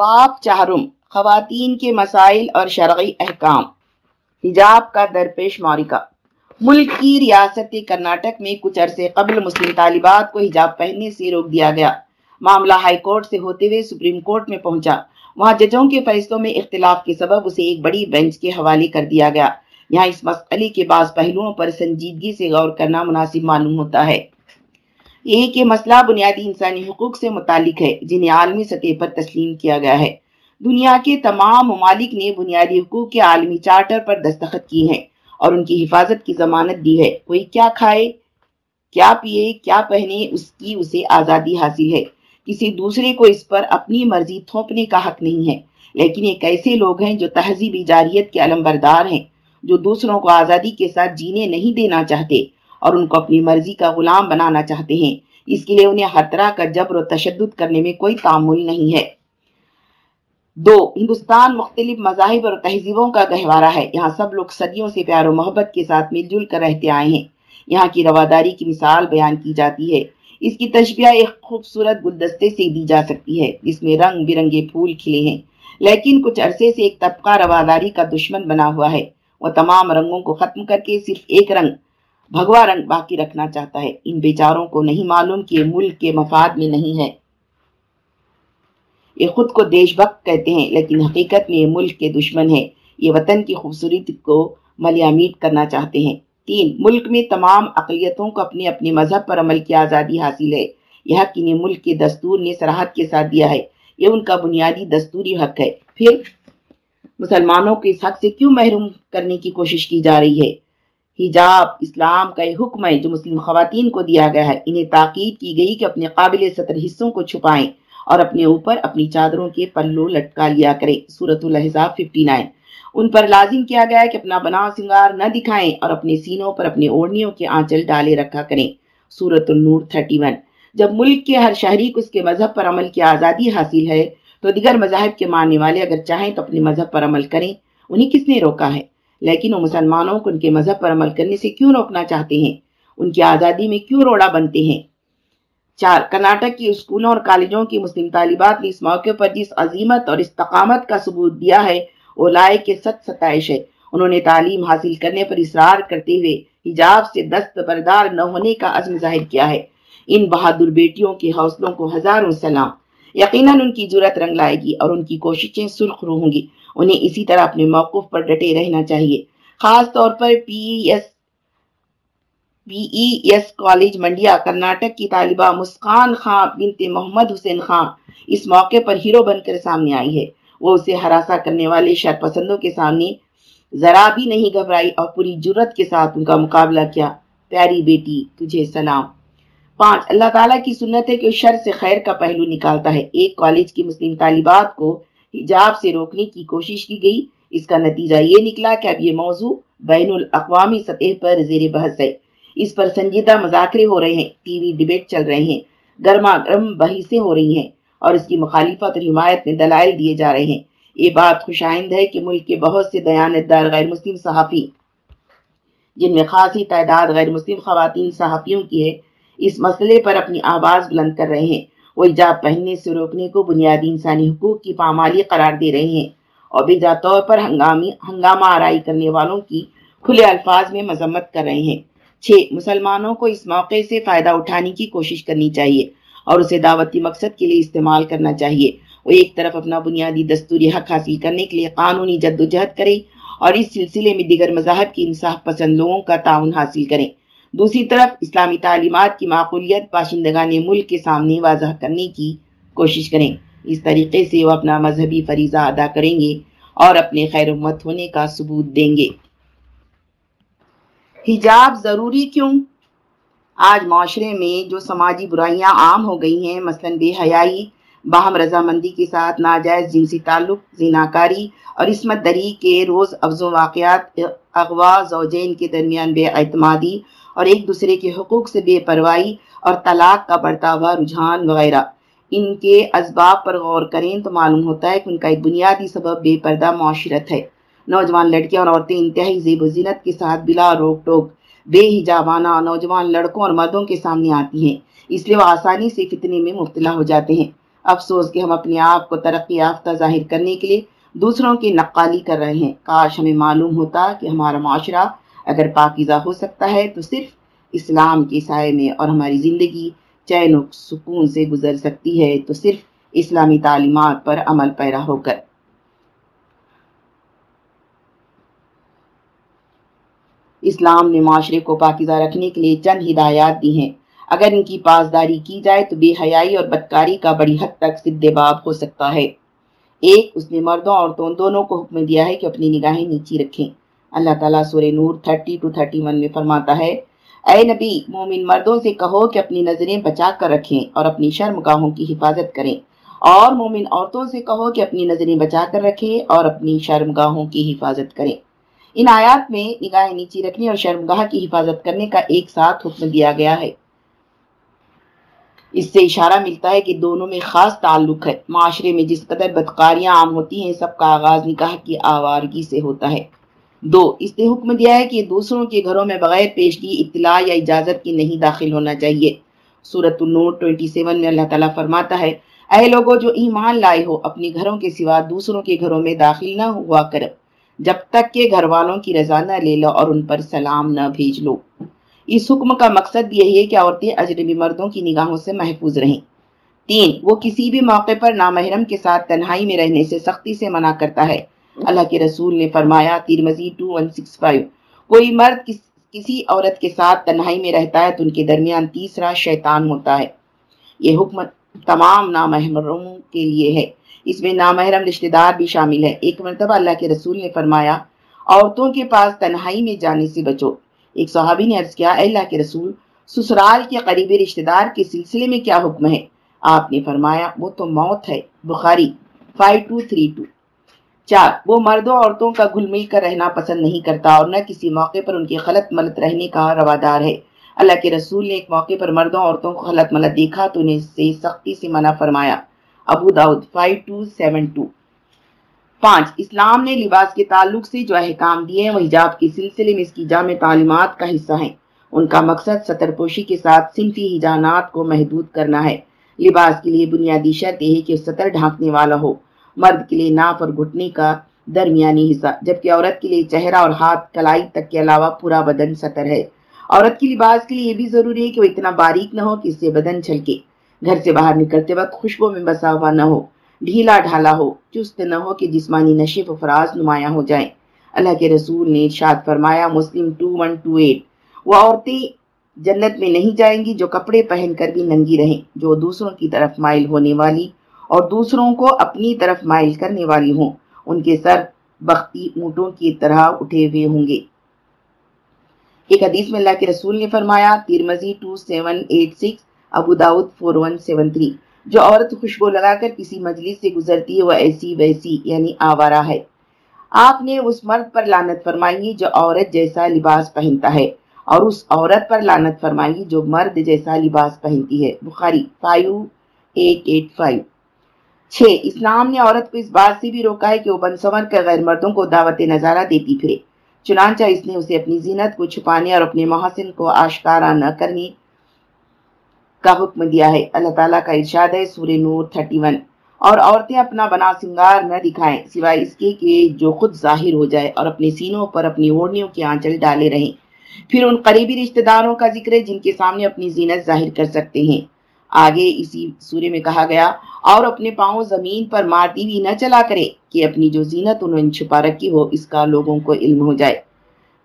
باپ چہرم، خواتین کے مسائل اور شرعی احکام۔ حجاب کا درپیش مورکہ ملک کی ریاست کرناٹک میں کچھ عرصے قبل مسلم طالبات کو حجاب پہننے سے روک دیا گیا۔ معاملہ ہائی کورٹ سے ہوتے ہوئے سپریم کورٹ میں پہنچا۔ وہاں ججوں کے فیصلوں میں اختلاف کے سبب اسے ایک بڑی بینچ کے حوالے کر دیا گیا۔ یہاں اس مسئلے کے بعض پہلوؤں پر سنجیدگی سے غور کرنا مناسب معلوم ہوتا ہے۔ یہ کہ مسئلہ بنیادی انسانی حقوق سے متعلق ہے، جنہیں عالمی سطح پر تسلیم کیا گیا ہے۔ دنیا کے تمام ممالک نے بنیادی حقوق کے عالمی چارٹر پر دستخط کی ہیں اور ان کی حفاظت کی ضمانت دی ہے۔ کوئی کیا کھائے، کیا پیے کیا پہنے، اس کی اسے آزادی حاصل ہے۔ کسی دوسرے کو اس پر اپنی مرضی تھوپنے کا حق نہیں ہے۔ لیکن ایک ایسے لوگ ہیں جو تہذیبی جاریت کے علم بردار ہیں، جو دوسروں کو آزادی کے ساتھ جینے نہیں دینا چاہتے۔ اور ان کو اپنی مرضی کا غلام بنانا چاہتے ہیں۔ اس کے لیے انہیں ہر طرح کا جبر و تشدد کرنے میں کوئی تعمل نہیں ہے۔ دو، ہندوستان مختلف مذاہب اور تہذیبوں کا گہوارہ ہے۔ یہاں سب لوگ صدیوں سے پیار و محبت کے ساتھ مل جل کر رہتے آئے ہیں۔ یہاں کی رواداری کی مثال بیان کی جاتی ہے۔ اس کی تشبیہ ایک خوبصورت گلدستے سے دی جا سکتی ہے، جس میں رنگ برنگے پھول کھلے ہیں۔ لیکن کچھ عرصے سے ایک طبقہ رواداری کا دشمن بنا ہوا ہے۔ وہ تمام رنگوں کو ختم کر کے صرف ایک رنگ بھگوا رنگ باقی رکھنا چاہتا ہے۔ ان بیچاروں کو نہیں معلوم کہ یہ ملک کے مفاد میں نہیں ہے۔ یہ خود کو دیش بھکت کہتے ہیں، لیکن حقیقت میں یہ ملک کے دشمن ہے یہ وطن کی خوبصورتی کو ملیامیٹ کرنا چاہتے ہیں۔ تین، ملک میں تمام اقلیتوں کو اپنے اپنے مذہب پر عمل کی آزادی حاصل ہے۔ یہ حق انہیں ملک کے دستور نے سراحت کے ساتھ دیا ہے۔ یہ ان کا بنیادی دستوری حق ہے۔ پھر مسلمانوں کو اس حق سے کیوں محروم کرنے کی کوشش کی جا رہی ہے؟ حجاب، اسلام کا یہ حکم ہے جو مسلم خواتین کو دیا گیا ہے۔ انہیں تاکید کی گئی کہ اپنے قابل سطر حصوں کو چھپائیں اور اپنے اوپر اپنی چادروں کے پلو لٹکا لیا کریں۔ سورت الحضاب 59 ان پر لازم کیا گیا کہ اپنا بنا سنگار نہ دکھائیں اور اپنے سینوں پر اپنے اوڑنیوں کے آنچل ڈالے رکھا کریں۔ سورت النور 31 جب ملک کے ہر شہری کو اس کے مذہب پر عمل کی آزادی حاصل ہے تو دیگر مذاہب کے ماننے والے اگر چاہیں تو اپنے مذہب پر عمل کریں۔ انہیں کس نے روکا ہے؟ لیکن وہ مسلمانوں کو ان کے مذہب پر عمل کرنے سے کیوں روکنا چاہتے ہیں؟ ان کی آزادی میں کیوں روڑا بنتے ہیں؟ چار، کرناٹک کی اسکولوں اور کالجوں کی مسلم طالبات نے اس موقع پر جس عظیمت اور استقامت کا ثبوت دیا ہے، وہ لائے کے ست ستائش ہے۔ انہوں نے تعلیم حاصل کرنے پر اصرار کرتے ہوئے حجاب سے دست بردار نہ ہونے کا عزم ظاہر کیا ہے۔ ان بہادر بیٹیوں کے حوصلوں کو ہزاروں سلام۔ یقیناً ان کی جرت رنگ لائے گی اور ان کی کوششیں سرخ رو ہوں گی۔ انہیں اسی طرح اپنے موقف پر ڈٹے رہنا چاہیے۔ خاص طور پر P S, P E S college Mandya, Karnataka کی طالبہ مسکان خان بنت محمد حسین خان اس موقع پر ہیرو بن کر سامنے آئی ہے۔ وہ اسے ہراسا کرنے والے شر پسندوں کے سامنے ذرا بھی نہیں گھبرائی اور پوری جرت کے ساتھ ان کا مقابلہ کیا۔ پیاری بیٹی، تجھے سلام۔ پانچ، اللہ تعالیٰ کی سنت ہے کہ شر سے خیر کا پہلو نکالتا ہے۔ ایک کالج کی مسلم طالبات کو حجاب سے روکنے کی کوشش کی گئی۔ اس کا نتیجہ یہ نکلا کہ اب یہ موضوع بین الاقوامی سطح پر زیر بحث ہے۔ اس پر سنجیدہ مذاکرے ہو رہے ہیں۔ ٹی وی ڈیبیٹ چل رہے ہیں۔ گرما گرم بحثیں ہو رہی ہیں اور اس کی مخالفت اور حمایت میں دلائل دیے جا رہے ہیں۔ یہ بات خوش آئند ہے کہ ملک کے بہت سے دیانتدار غیر مسلم صحافی، جن میں خاصی تعداد غیر مسلم خواتین صحافیوں کی ہے، اس مسئلے پر اپنی آواز بلند کر رہے ہیں۔ وہ حجاب پہننے سے روکنے کو بنیادی انسانی حقوق کی پامالی قرار دے رہے ہیں اور بجا طور پر ہنگامی، ہنگامہ آرائی کرنے والوں کی کھلے الفاظ میں مذمت کر رہے ہیں۔ چھ، مسلمانوں کو اس موقع سے فائدہ اٹھانے کی کوشش کرنی چاہیے اور اسے دعوتی مقصد کے لیے استعمال کرنا چاہیے۔ وہ ایک طرف اپنا بنیادی دستوری حق حاصل کرنے کے لیے قانونی جد و جہد کریں اور اس سلسلے میں دیگر مذاہب کی انصاف پسند لوگوں کا تعاون حاصل کریں۔ دوسری طرف اسلامی تعلیمات کی معقولیت باشندگان ملک کے سامنے واضح کرنے کی کوشش کریں۔ اس طریقے سے وہ اپنا مذہبی فریضہ ادا کریں گے اور اپنے خیر امت ہونے کا ثبوت دیں گے۔ حجاب ضروری کیوں؟ آج معاشرے میں جو سماجی برائیاں عام ہو گئی ہیں، مثلا بے حیائی، باہم رضامندی کے ساتھ ناجائز جنسی تعلق زیناکاری اور عصمت دری کے روز افزوں واقعات، اغوا، زوجین کے درمیان بے اعتمادی اور ایک دوسرے کے حقوق سے بے پرواہی اور طلاق کا بڑھتا ہوا رجحان وغیرہ۔ ان کے اسباب پر غور کریں تو معلوم ہوتا ہے کہ ان کا ایک بنیادی سبب بے پردہ معاشرت ہے۔ نوجوان لڑکیاں اور عورتیں انتہائی زیب و زینت کے ساتھ بلا روک ٹوک، بے حجابانہ نوجوان لڑکوں اور مردوں کے سامنے آتی ہیں۔ اس لیے وہ آسانی سے فتنے میں مبتلا ہو جاتے ہیں۔ افسوس کہ ہم اپنے آپ کو ترقی یافتہ ظاہر کرنے کے لیے دوسروں کی نقالی کر رہے ہیں۔ کاش ہمیں معلوم ہوتا کہ ہمارا معاشرہ اگر پاکیزہ ہو سکتا ہے تو صرف اسلام کے سائے میں اور ہماری زندگی چین و سکون سے گزر سکتی ہے تو صرف اسلامی تعلیمات پر عمل پیرا ہو کر۔ اسلام نے معاشرے کو پاکیزہ رکھنے کے لیے چند ہدایات دی ہیں۔ اگر ان کی پاسداری کی جائے تو بے حیائی اور بدکاری کا بڑی حد تک سد باب ہو سکتا ہے۔ ایک، اس نے مردوں اور عورتوں دونوں کو حکم دیا ہے کہ اپنی نگاہیں نیچی رکھیں۔ اللہ تعالیٰ سورہ نور 30 ٹو 31 میں فرماتا ہے، اے نبی، مومن مردوں سے کہو کہ اپنی نظریں بچا کر رکھیں اور اپنی شرم گاہوں کی حفاظت کریں۔ اور مومن عورتوں سے کہو کہ اپنی نظریں بچا کر رکھیں اور اپنی شرم گاہوں کی حفاظت کریں۔ ان آیات میں نگاہیں نیچی رکھنے اور شرم گاہ کی حفاظت کرنے کا ایک ساتھ حکم دیا گیا ہے۔ اس سے اشارہ ملتا ہے کہ دونوں میں خاص تعلق ہے۔ معاشرے میں جس قدر بدکاریاں عام ہوتی ہیں، سب کا آغاز نکاح کی آوارگی سے ہوتا ہے۔ دو، اس نے حکم دیا ہے کہ دوسروں کے گھروں میں بغیر پیشگی، اطلاع یا اجازت کی نہیں داخل ہونا چاہیے۔ سورت النور 27 میں اللہ تعالیٰ فرماتا ہے، اے لوگوں جو ایمان لائے ہو اپنے گھروں کے سوا دوسروں کے گھروں میں داخل نہ ہوا کر۔ جب تک کہ گھر والوں کی رضا نہ لے لو اور ان پر سلام نہ بھیج لو۔ اس حکم کا مقصد یہی ہے کہ عورتیں اجنبی مردوں کی نگاہوں سے محفوظ رہیں۔ تین، وہ کسی بھی موقع پر نامحرم کے ساتھ تنہائی میں رہنے سے سختی سے منع کرتا ہے۔ اللہ کے رسول نے فرمایا، تیر مزید 2165 کوئی مرد کس، کسی عورت کے ساتھ تنہائی میں رہتا ہے تو ان کے درمیان تیسرا شیطان ہوتا ہے۔ یہ حکم تمام نامحرموں کے لیے ہے۔ اس میں نامحرم رشتہ دار بھی شامل ہے ایک مرتبہ اللہ کے رسول نے فرمایا، عورتوں کے پاس تنہائی میں جانے سے بچو۔ ایک صحابی نے عرض کیا، اے اللہ کے رسول، سسرال کے قریبی رشتہ دار کے سلسلے میں کیا حکم ہے؟ آپ نے فرمایا، وہ تو موت ہے۔ بخاری 5232 چار، وہ مردوں عورتوں کا گھل مل کر رہنا پسند نہیں کرتا اور نہ کسی موقع پر ان کے خلط ملت رہنے کا روادار ہے۔ اللہ کے رسول نے ایک موقع پر مردوں عورتوں کو خلط ملت دیکھا تو انہیں سے سختی سے منع فرمایا۔ ابو داؤد 5272 پانچ، اسلام نے لباس کے تعلق سے جو احکام دیے ہیں، وہ حجاب کے سلسلے میں اس کی جامع تعلیمات کا حصہ ہیں۔ ان کا مقصد سطر پوشی کے ساتھ صنفی ہجانات کو محدود کرنا ہے۔ لباس کے لیے بنیادی شرط یہ ہے کہ سطر ڈھانکنے والا ہو۔ مرد کے لیے ناف اور گھٹنے کا درمیانی حصہ، جبکہ عورت کے لیے چہرہ اور ہاتھ کلائی تک کے علاوہ پورا بدن سطر ہے۔ عورت کی لباس کے لیے یہ بھی ضروری ہے کہ وہ اتنا باریک نہ ہو کہ اس سے بدن چھلکے۔ گھر سے باہر نکلتے وقت خوشبو میں بسا ہوا نہ ہو، ڈھیلا ڈھالا ہو، چست نہ ہو کہ جسمانی نشف و فراز نمایاں ہو جائیں۔ اللہ کے رسول نے ارشاد فرمایا، مسلم 2128 وہ عورتیں جنت میں نہیں جائیں گی جو کپڑے پہن کر بھی ننگی رہیں، جو دوسروں کی طرف مائل ہونے والی اور دوسروں کو اپنی طرف مائل کرنے والی ہوں۔ ان کے سر بختی اونٹوں کی طرح اٹھے ہوئے ہوں گے۔ ایک حدیث میں اللہ کے رسول نے فرمایا تیرمزی 2786 ابو داؤد 4173 جو عورت خوشبو لگا کر کسی مجلس سے گزرتی ہے، وہ ایسی ویسی یعنی آوارہ ہے۔ آپ نے اس مرد پر لانت فرمائی، جو عورت جیسا لباس پہنتا ہے۔ اور اس عورت پر لانت فرمائی، جو مرد جیسا لباس پہنتی ہے۔ بخاری 5885 چھ۔ اسلام نے عورت کو اس بات سے بھی روکا ہے کہ وہ بن بنسور کے غیر مردوں کو دعوت نظارہ دیتی پھرے۔ چنانچہ اس نے اسے اپنی زینت کو چھپانے اور اپنے محسن کو آشکارا نہ کرنے کا حکم دیا ہے۔ اللہ تعالیٰ کا ارشاد ہے، سورہ نور 31 اور عورتیں اپنا بنا سنگار نہ دکھائیں، سوائے اس کے کہ جو خود ظاہر ہو جائے اور اپنے سینوں پر اپنی اوڑھنیوں کے آنچل ڈالے رہیں۔ پھر ان قریبی رشتہ داروں کا ذکر ہے، جن کے سامنے اپنی زینت ظاہر کر سکتے ہیں۔ آگے اسی سورے میں کہا گیا اور اپنے پاؤں زمین پر مارتی بھی نہ چلا کرے کہ اپنی جو زینت انہوں نے چھپا رکھی ہو، اس کا لوگوں کو علم ہو جائے۔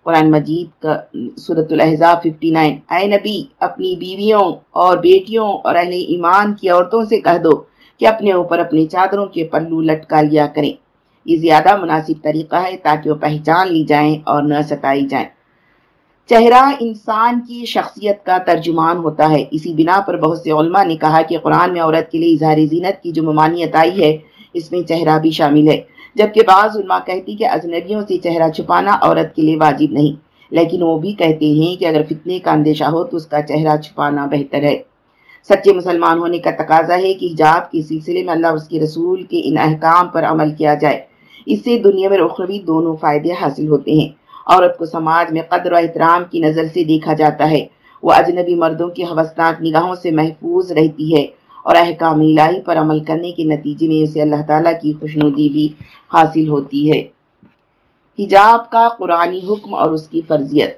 قرآن مجید کا صورت الحضاب 59 اے نبی، اپنی بیویوں اور بیٹیوں اور اہل ایمان کی عورتوں سے کہہ دو کہ اپنے اوپر اپنی چادروں کے پلو لٹکا لیا کریں۔ یہ زیادہ مناسب طریقہ ہے تاکہ وہ پہچان لی جائیں اور نہ ستائی جائیں۔ چہرہ انسان کی شخصیت کا ترجمان ہوتا ہے۔ اسی بنا پر بہت سے علماء نے کہا کہ قرآن میں عورت کے لیے اظہار زینت کی جو ممانعت آئی ہے، اس میں چہرہ بھی شامل ہے۔ جبکہ بعض علماء کہتی کہ اجنبیوں سے چہرہ چھپانا عورت کے لیے واجب نہیں، لیکن وہ بھی کہتے ہیں کہ اگر فتنے کا اندیشہ ہو تو اس کا چہرہ چھپانا بہتر ہے۔ سچے مسلمان ہونے کا تقاضا ہے کہ حجاب کے سلسلے میں اللہ اس کے رسول کے ان احکام پر عمل کیا جائے۔ اس سے دنیا میں رخروی دونوں فائدے حاصل ہوتے ہیں۔ عورت کو سماج میں قدر و احترام کی نظر سے دیکھا جاتا ہے۔ وہ اجنبی مردوں کی حوثناک نگاہوں سے محفوظ رہتی ہے اور احکام الہی پر عمل کرنے کے نتیجے میں اسے اللہ تعالیٰ کی خوشنودی بھی حاصل ہوتی ہے۔ حجاب کا قرآنی حکم اور اس کی فرضیت۔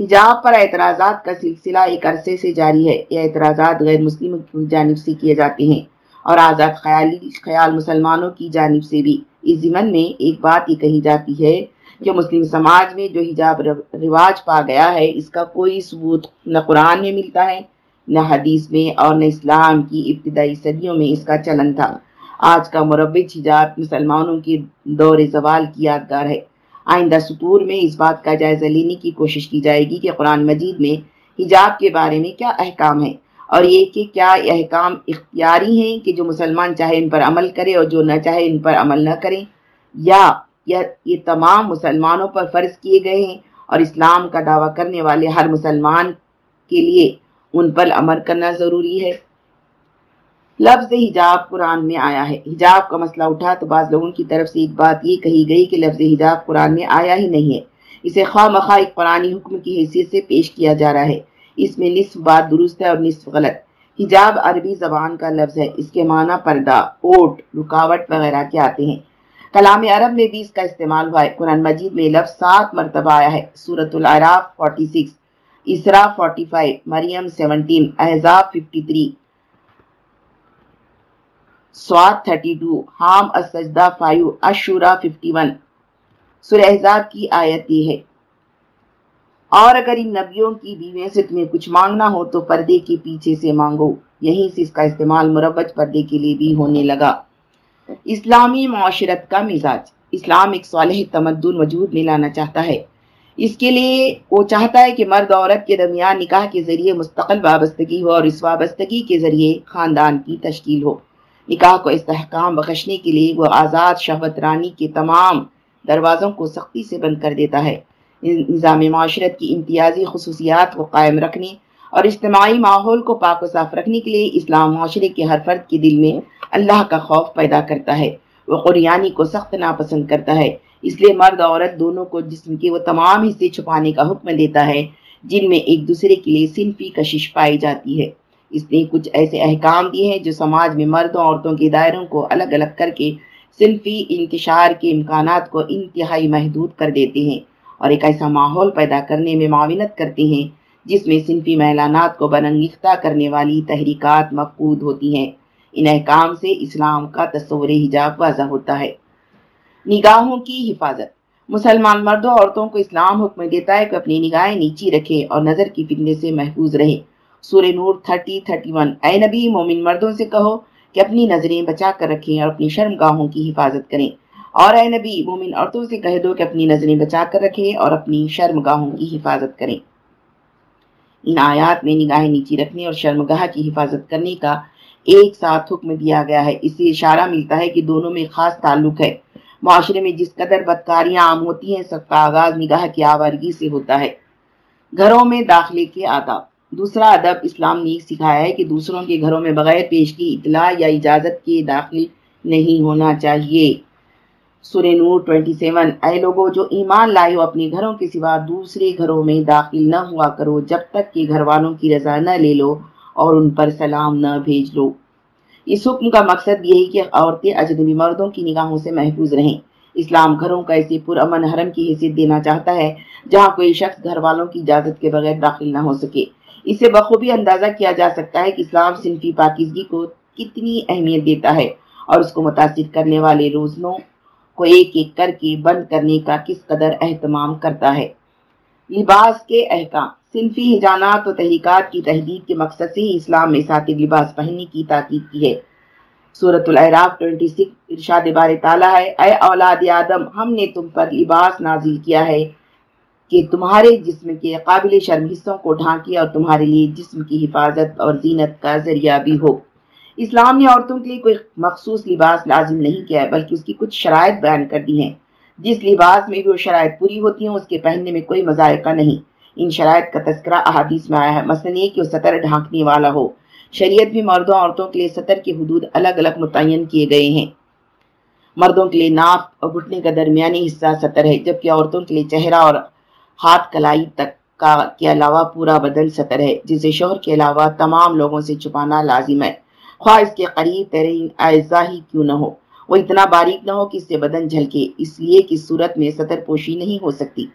حجاب پر اعتراضات کا سلسلہ ایک عرصے سے جاری ہے۔ یہ اعتراضات غیر مسلم کی جانب سے کیے جاتے ہیں اور آزاد خیالی خیال مسلمانوں کی جانب سے بھی۔ اس ضمن میں ایک بات یہ کہی جاتی ہے کہ مسلم سماج میں جو حجاب رواج پا گیا ہے، اس کا کوئی ثبوت نہ قرآن میں ملتا ہے، نہ حدیث میں اور نہ اسلام کی ابتدائی صدیوں میں اس کا چلن تھا۔ آج کا مربج حجاب مسلمانوں کے دور زوال کی یادگار ہے۔ آئندہ سطور میں اس بات کا جائزہ لینے کی کوشش کی جائے گی کہ قرآن مجید میں حجاب کے بارے میں کیا احکام ہے اور یہ کہ کیا احکام اختیاری ہیں کہ جو مسلمان چاہے ان پر عمل کرے اور جو نہ چاہے ان پر عمل نہ کریں، یا یہ تمام مسلمانوں پر فرض کیے گئے ہیں اور اسلام کا دعویٰ کرنے والے ہر مسلمان کے لیے ان پر عمل کرنا ضروری ہے۔ لفظ حجاب قرآن میں آیا ہے۔ حجاب کا مسئلہ اٹھا تو بعض لوگوں کی طرف سے ایک بات یہ کہی گئی کہ لفظ حجاب قرآن میں آیا ہی نہیں ہے۔ اسے خواہ مخواہ ایک قرآنی حکم کی حیثیت سے پیش کیا جا رہا ہے۔ اس میں نصف بات درست ہے اور نصف غلط۔ حجاب عربی زبان کا لفظ ہے۔ اس کے معنی پردہ، اوٹ، رکاوٹ وغیرہ کے آتے ہیں۔ کلام عرب میں بھی اس کا استعمال ہوا ہے۔ قرآن مجید میں لفظ سات مرتبہ آیا ہے۔ سورت العراف 46 اسرا 45 مریم 17 احزاب 53 سواد 32 حام السجدہ 5 اشورا 51 سورہ احزاب کی آیت یہ ہے۔ اور اگر ان نبیوں کی بیویں سے تمہیں کچھ مانگنا ہو تو پردے کے پیچھے سے مانگو۔ یہیں سے اس کا استعمال مربت پردے کے لیے بھی ہونے لگا۔ اسلامی معاشرت کا مزاج۔ اسلام ایک صالح تمدن وجود میں لانا چاہتا ہے۔ اس کے لیے وہ چاہتا ہے کہ مرد عورت کے درمیان نکاح کے ذریعے مستقل وابستگی ہو اور اس وابستگی کے ذریعے خاندان کی تشکیل ہو۔ نکاح کو استحکام بخشنے کے لیے وہ آزاد شہوت رانی کے تمام دروازوں کو سختی سے بند کر دیتا ہے۔ نظام معاشرت کی امتیازی خصوصیات کو قائم رکھنے اور اجتماعی ماحول کو پاک و صاف رکھنے کے لیے اسلام معاشرے کے ہر فرد کے دل میں اللہ کا خوف پیدا کرتا ہے۔ وہ قریانی کو سخت ناپسند کرتا ہے۔ اس لیے مرد عورت دونوں کو جسم کے وہ تمام حصے چھپانے کا حکم دیتا ہے، جن میں ایک دوسرے کے لیے صنفی کشش پائی جاتی ہے۔ اس نے کچھ ایسے احکام دیے ہیں جو سماج میں مردوں عورتوں کے دائروں کو الگ الگ کر کے صنفی انتشار کے امکانات کو انتہائی محدود کر دیتے ہیں اور ایک ایسا ماحول پیدا کرنے میں معاونت کرتے ہیں، جس میں صنفی میلانات کو برنگختہ کرنے والی تحریکات مفقود ہوتی ہیں۔ ان احکام سے اسلام کا تصور حجاب واضح ہوتا ہے۔ نگاہوں کی حفاظت۔ مسلمان مردوں عورتوں کو اسلام حکم دیتا ہے کہ اپنی نگاہیں نیچی رکھیں اور نظر کی فتنے سے محفوظ رہیں۔ سورہ نور 30 31 اے نبی، مومن مردوں سے کہو کہ اپنی نظریں بچا کر رکھیں اور اپنی شرم گاہوں کی حفاظت کریں۔ اور اے نبی، مومن عورتوں سے کہہ دو کہ اپنی نظریں بچا کر رکھیں اور اپنی شرم گاہوں کی حفاظت کریں۔ ان آیات میں نگاہیں نیچی رکھنے اور شرم گاہ کی حفاظت کرنے کا ایک ساتھ حکم دیا گیا ہے۔ اس سے اشارہ ملتا ہے کہ دونوں میں خاص تعلق ہے۔ معاشرے میں جس قدر بدکاریاں عام ہوتی ہیں، سب کا آغاز نگاہ کی آوارگی سے ہوتا ہے۔ گھروں میں داخلے کے آداب۔ دوسرا ادب، اسلام نے سکھایا ہے کہ دوسروں کے گھروں میں بغیر پیش کی اطلاع یا اجازت کے داخل نہیں ہونا چاہیے۔ سورہ نور 27 اے لوگوں جو ایمان لائے ہو اپنے گھروں کے سوا دوسرے گھروں میں داخل نہ ہوا کرو۔ جب تک کہ گھر والوں کی رضا نہ لے لو۔ اور ان پر سلام نہ بھیج لو۔ اس حکم کا مقصد یہ ہے کہ عورتیں اجنبی مردوں کی نگاہوں سے محفوظ رہیں۔ اسلام گھروں کا ایسے پرامن حرم کی حیثیت دینا چاہتا ہے، جہاں کوئی شخص گھر والوں کی اجازت کے بغیر داخل نہ ہو سکے۔ اسے بخوبی اندازہ کیا جا سکتا ہے کہ اسلام صنفی پاکیزگی کو کتنی اہمیت دیتا ہے اور اس کو متاثر کرنے والے روزنوں کو ایک ایک کر کے بند کرنے کا کس قدر اہتمام کرتا ہے۔ لباس کے احکام۔ صنفی ہجانات و تحریکات کی تحدید کے مقصد سے ہی اسلام میں ساتھ لباس پہننے کی تاکید کی ہے۔ سورت العراف 26 ارشاد بار تعالیٰ ہے، اے اولاد آدم، ہم نے تم پر لباس نازل کیا ہے کہ تمہارے جسم کے قابل شرم حصوں کو ڈھانکے اور تمہارے لیے جسم کی حفاظت اور زینت کا ذریعہ بھی ہو۔ اسلام نے عورتوں کے لیے کوئی مخصوص لباس لازم نہیں کیا ہے، بلکہ اس کی کچھ شرائط بیان کر دی ہیں۔ جس لباس میں بھی وہ شرائط پوری ہوتی ہیں، اس کے پہننے میں کوئی مذائقہ نہیں۔ ان شرائط کا تذکرہ احادیث میں آیا ہے۔ مثلا یہ کہ وہ سطر ڈھانکنے والا ہو۔ شریعت بھی مردوں عورتوں کے لیے سطر کی حدود الگ الگ متعین کیے گئے ہیں۔ مردوں کے لیے ناپ اور گھٹنے کا درمیانی حصہ سطر ہے، جبکہ عورتوں کے لیے چہرہ اور ہاتھ کلائی تک کا کے علاوہ پورا بدن سطر ہے، جسے شوہر کے علاوہ تمام لوگوں سے چھپانا لازم ہے۔ خواہ اس کے قریب ترین اعزا ہی کیوں نہ ہو۔ وہ اتنا باریک نہ ہو کہ اس سے بدن جھلکے، اس لیے کہ صورت میں سطر پوشی نہیں ہو سکتی،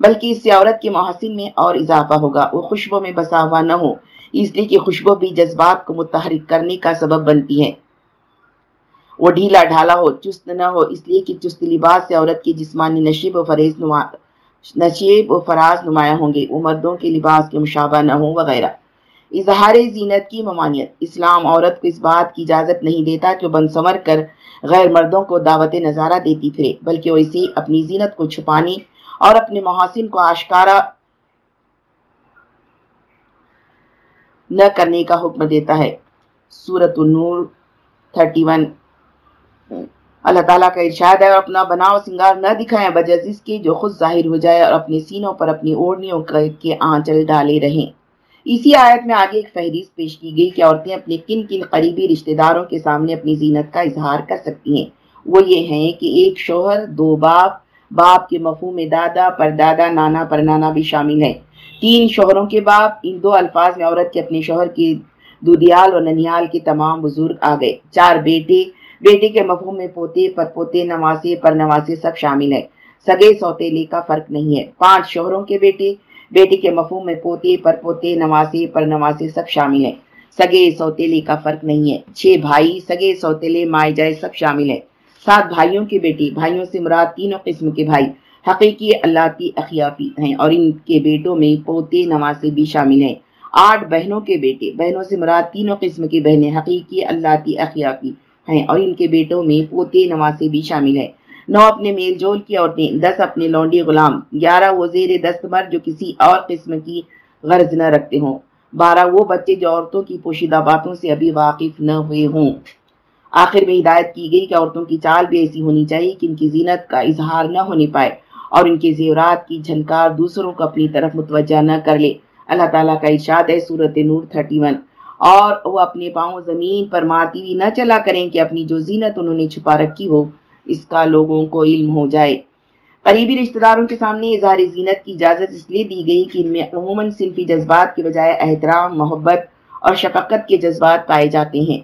بلکہ اس سے عورت کے محسن میں اور اضافہ ہوگا، وہ خوشبو میں بسا ہوا نہ ہو، اس لیے کہ خوشبو بھی جذبات کو متحرک کرنے کا سبب بنتی ہے وہ ڈھیلا ڈھالا ہو، چست نہ ہو، اس لیے کہ چست لباس سے عورت کی جسمانی نشیب و فریض نما، نشیب و فراز نمایاں ہوں گے، وہ مردوں کے لباس کے مشابہ نہ ہوں، وغیرہ۔ اظہار زینت کی ممانیت اسلام عورت کو اس بات کی اجازت نہیں دیتا کہ وہ بن سمر کر غیر مردوں کو دعوت نظارہ دیتی پھرے بلکہ وہ اسے اپنی زینت کو چھپانے اور اپنے محاسن کو آشکارا نہ کرنے کا حکم دیتا ہے۔ سورت النور 31 اللہ تعالیٰ کا ارشاد ہے اور اپنا بناؤ سنگار نہ دکھائیں، بجز اس کے جو خود ظاہر ہو جائے اور اپنے سینوں پر اپنی اوڑنیوں کے آنچل ڈالے رہیں۔ اسی آیت میں آگے ایک فہرست پیش کی گئی کہ عورتیں اپنے کن کن قریبی رشتہ داروں کے سامنے اپنی زینت کا اظہار کر سکتی ہیں۔ وہ یہ ہیں کہ ایک شوہر، دو باپ باپ کے مفہوم دادا پر دادا نانا پر نانا بھی شامل ہے تین شوہروں کے باپ، ان دو الفاظ میں عورت کے اپنے شوہر کی دودیال اور ننیال کے تمام بزرگ آ گئے۔ چار بیٹے بیٹے کے مفہوم میں پوتے پر پوتے نواسے پر نواسے سب شامل ہے سگے سوتےلے کا فرق نہیں ہے۔ پانچ شوہروں کے بیٹے بیٹے کے مفہوم میں پوتے پر پوتے نواسے پر نواسے سب شامل ہیں۔ سگے سوتےلے کا فرق نہیں ہے۔ چھ بھائی، سگے سوتےلے مائے جائے سب شامل ہیں۔ سات بھائیوں کے بیٹے بھائیوں سے مراد تینوں قسم کے بھائی۔ حقیقی اللہ اخیافی ہیں اور ان کے بیٹوں میں پوتے نواسے بھی شامل ہیں۔ آٹھ بہنوں کے بیٹے، بہنوں سے مراد تینوں قسم کی بہنیں حقیقی اللہ اخیافی ہیں اور ان کے بیٹوں میں پوتے نواسے بھی شامل ہیں۔ نو اپنے میل جول کی عورتیں، دس اپنے لونڈی غلام، گیارہ وہ زیر دستمر جو کسی اور قسم کی غرض نہ رکھتے ہوں، بارہ وہ بچے جو عورتوں کی پوشیدہ باتوں سے ابھی واقف نہ ہوئے ہوں۔ آخر میں ہدایت کی گئی کہ عورتوں کی چال بھی ایسی ہونی چاہیے کہ ان کی زینت کا اظہار نہ ہونے پائے اور ان کے زیورات کی جھنکار دوسروں کو اپنی طرف متوجہ نہ کر لے۔ اللہ تعالیٰ کا ارشاد ہے صورت نور 31 اور وہ اپنے پاؤں زمین پر مارتی ہوئی نہ چلا کریں کہ اپنی جو زینت انہوں نے چھپا رکھی ہو۔ اس کا لوگوں کو علم ہو جائے۔ قریبی رشتہ داروں کے سامنے اظہار زینت کی اجازت اس لیے دی گئی کہ ان میں عموماً صنفی جذبات کے بجائے احترام، محبت اور شفقت کے جذبات پائے جاتے ہیں۔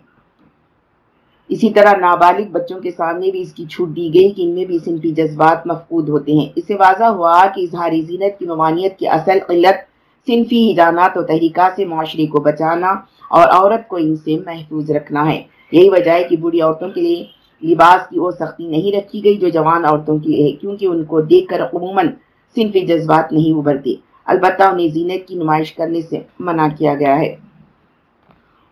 اسی طرح نابالغ بچوں کے سامنے بھی اس کی چھوٹ دی گئی کہ ان میں بھی صنفی جذبات مفقود ہوتے ہیں۔ اس سے واضح ہوا کہ اظہار زینت کی ممانیت کی اصل قلت صنفی ہجانات و تحریکات سے معاشرے کو بچانا اور عورت کو ان سے محفوظ رکھنا ہے۔ یہی وجہ ہے کہ بوڑھی عورتوں کے لیے لباس کی وہ سختی نہیں رکھی گئی جو جوان عورتوں کی ہے، کیونکہ ان کو دیکھ کر عموماً صنفی جذبات نہیں ابھرتے۔ البتہ انہیں زینت کی نمائش کرنے سے منع کیا گیا ہے۔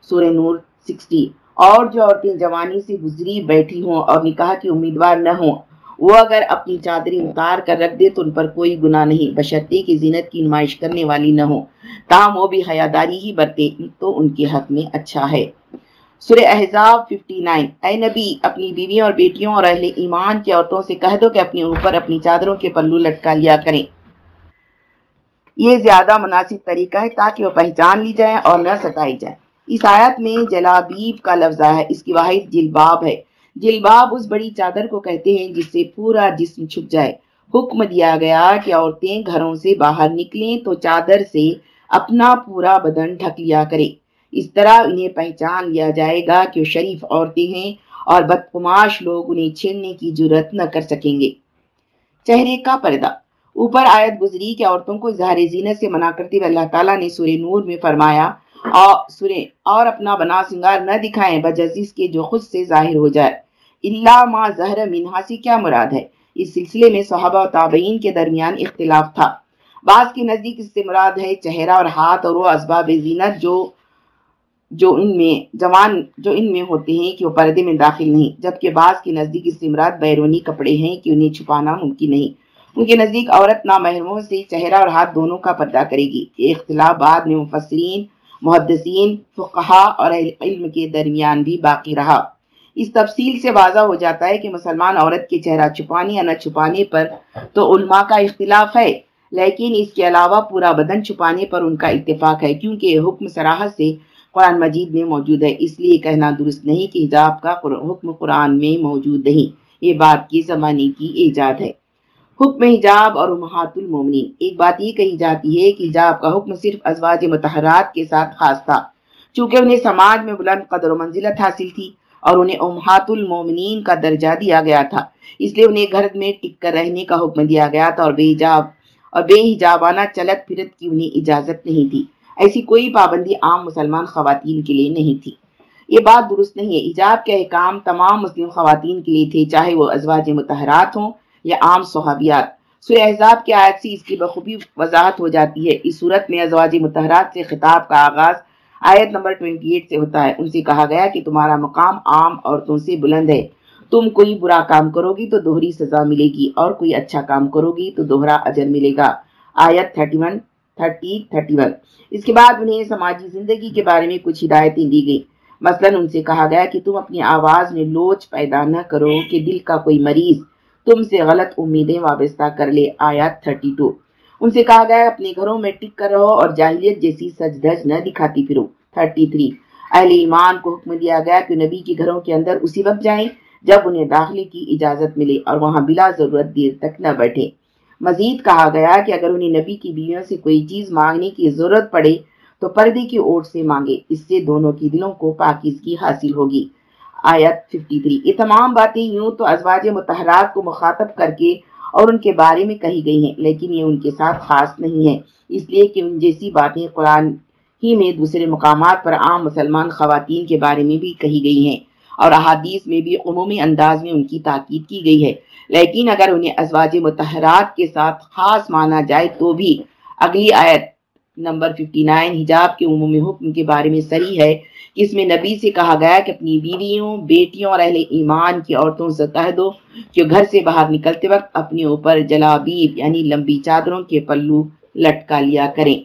سورہ نور سکسٹی۔ اور جو عورتیں جوانی سے گزری بیٹھی ہوں اور نکاح کی امیدوار نہ ہوں، وہ اگر اپنی چادری اتار کر رکھ دے تو ان پر کوئی گناہ نہیں، بشرطے کی زینت کی نمائش کرنے والی نہ ہو تاہم وہ بھی حیاداری ہی برتے، تو ان کے حق میں اچھا ہے۔ سورہ احزاب 59 اے نبی، اپنی بیویوں اور بیٹیوں اور اہل ایمان کی عورتوں سے کہہ دو کہ اپنے اوپر اپنی چادروں کے پلو لٹکا لیا کریں۔ یہ زیادہ مناسب طریقہ ہے تاکہ وہ پہچان لی جائیں اور نہ ستائی جائیں۔ اس آیت میں جلابیب کا لفظ ہے، اس کی واحد جلباب ہے۔ جلباب اس بڑی چادر کو کہتے ہیں جس سے پورا جسم چھپ جائے۔ حکم دیا گیا کہ عورتیں گھروں سے باہر نکلیں تو چادر سے اپنا پورا بدن ڈھک لیا کرے اس طرح انہیں پہچان لیا جائے گا کہ وہ شریف عورتیں ہیں اور بدقماش لوگ انہیں چھیڑنے کی جرت نہ کر سکیں گے۔ چہرے کا پردہ۔ اوپر آیت گزری کہ عورتوں کو اظہار زینت سے منع کرتے ہوئے اللہ تعالیٰ نے سورہ نور میں فرمایا اور سورہ، اور اپنا بنا سنگار نہ دکھائیں بجزیز کے جو خود سے ظاہر ہو جائے۔ اللہ ما زہر منہا سے کیا مراد ہے؟ اس سلسلے میں صحابہ و تابعین کے درمیان اختلاف تھا۔ بعض کے نزدیک اس سے مراد ہے چہرہ اور ہاتھ اور وہ اسباب زینت جو جو ان میں جوان، جو ان میں ہوتے ہیں کہ وہ پردے میں داخل نہیں، جبکہ بعض کے نزدیک اس بیرونی کپڑے ہیں کہ انہیں چھپانا ممکن نہیں۔ ان کے نزدیک عورت نامحرموں سے چہرہ اور ہاتھ دونوں کا پردہ کرے گی۔ یہ اختلاف بعد میں مفسرین، محدثین، فقہا اور علم کے درمیان بھی باقی رہا۔ اس تفصیل سے واضح ہو جاتا ہے کہ مسلمان عورت کے چہرہ چھپانے یا نہ چھپانے پر تو علماء کا اختلاف ہے، لیکن اس کے علاوہ پورا بدن چھپانے پر ان کا اتفاق ہے، کیونکہ یہ حکم سراحت سے قرآن مجید میں موجود ہے، اس لیے کہنا درست نہیں کہ حجاب کا حکم قرآن میں موجود نہیں۔ یہ بات کی زمانے کی ایجاد ہے۔ حکم حجاب اور محات المومنین۔ ایک بات یہ کہی جاتی ہے کہ حجاب کا حکم صرف ازواج متحرات کے ساتھ خاص تھا، چونکہ انہیں سماج میں بلند قدر و منزلت حاصل تھی اور انہیں امہات المومنین کا درجہ دیا گیا تھا۔ اس لیے انہیں گھر میں ٹک کر رہنے کا حکم دیا گیا تھا اور بے حجاب اور بے حجابانہ چلت پھرت کی انہیں اجازت نہیں تھی۔ ایسی کوئی پابندی عام مسلمان خواتین کے لیے نہیں تھی۔ یہ بات درست نہیں ہے۔ حجاب کے احکام تمام مسلم خواتین کے لیے تھے، چاہے وہ ازواج متحرات ہوں یا عام صحابیات۔ سورہ احزاب کی آیت سے اس کی بخوبی وضاحت ہو جاتی ہے۔ اس صورت میں ازواج متحرات سے خطاب کا آغاز آیت نمبر 28 سے ہوتا ہے۔ ان سے کہا گیا کہ تمہارا مقام عام عورتوں سے بلند ہے۔ تم کوئی برا کام کرو گی تو دوہری سزا ملے گی اور کوئی اچھا کام کرو گی تو دوہرا اجر ملے گا۔ آیت 31 30 31 اس کے بعد انہیں سماجی زندگی کے بارے میں کچھ ہدایتیں دی گئی مثلا ان سے کہا گیا کہ تم اپنی آواز میں لوچ پیدا نہ کرو کہ دل کا کوئی مریض تم سے غلط امیدیں وابستہ کر لے۔ آیات 32 ان سے کہا گیا، اپنے گھروں میں ٹک کر رہو اور جاہلیت جیسی سج دھج نہ دکھاتی پھرو۔ 33 اہل ایمان کو حکم دیا گیا کہ نبی کے گھروں کے اندر اسی وقت جائیں جب انہیں داخلے کی اجازت ملے اور وہاں بلا ضرورت دیر تک نہ بیٹھے مزید کہا گیا کہ اگر انہیں نبی کی بیویوں سے کوئی چیز مانگنے کی ضرورت پڑے تو پردے کی اوٹ سے مانگے، اس سے دونوں کی دلوں کو پاکیزگی حاصل ہوگی۔ آیت 53 یہ تمام باتیں یوں تو ازواج متحرات کو مخاطب کر کے اور ان کے بارے میں کہی گئی ہیں، لیکن یہ ان کے ساتھ خاص نہیں ہے اس لیے کہ ان جیسی باتیں قرآن ہی میں دوسرے مقامات پر عام مسلمان خواتین کے بارے میں بھی کہی گئی ہیں اور احادیث میں بھی عمومی انداز میں ان کی تاکید کی گئی ہے۔ لیکن اگر انہیں ازواج متحرات کے ساتھ خاص مانا جائے تو بھی اگلی آیت نمبر 59 حجاب کے عمومی حکم کے بارے میں سری ہے اس میں نبی سے کہا گیا کہ اپنی بیویوں، بیٹیوں اور اہل ایمان کی عورتوں سے کہہ دو کہ گھر سے باہر نکلتے وقت اپنے اوپر جلابیب یعنی لمبی چادروں کے پلو لٹکا لیا کریں۔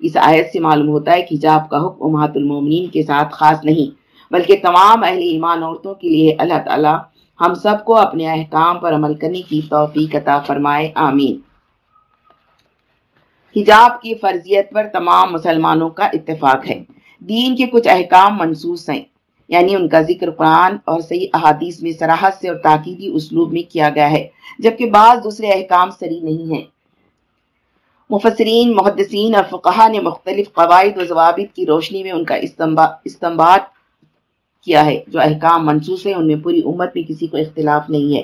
اس آیت سے معلوم ہوتا ہے کہ حجاب کا حکم امہات المومنین کے ساتھ خاص نہیں، بلکہ تمام اہل ایمان عورتوں کے لیے اللہ تعالی ہم سب کو اپنے احکام پر عمل کرنے کی توفیق عطا فرمائے، آمین۔ حجاب کی فرضیت پر تمام مسلمانوں کا اتفاق ہے۔ دین کے کچھ احکام منصوص ہیں یعنی ان کا ذکر قرآن اور صحیح احادیث میں سراحت سے اور تاکیدی اسلوب میں کیا گیا ہے، جبکہ بعض دوسرے احکام سری نہیں ہیں۔ مفسرین، محدثین اور فقہ نے مختلف قواعد و ضوابط کی روشنی میں ان کا استمباد کیا ہے، جو احکام منصوص ہیں، ان میں پوری امت میں کسی کو اختلاف نہیں ہے۔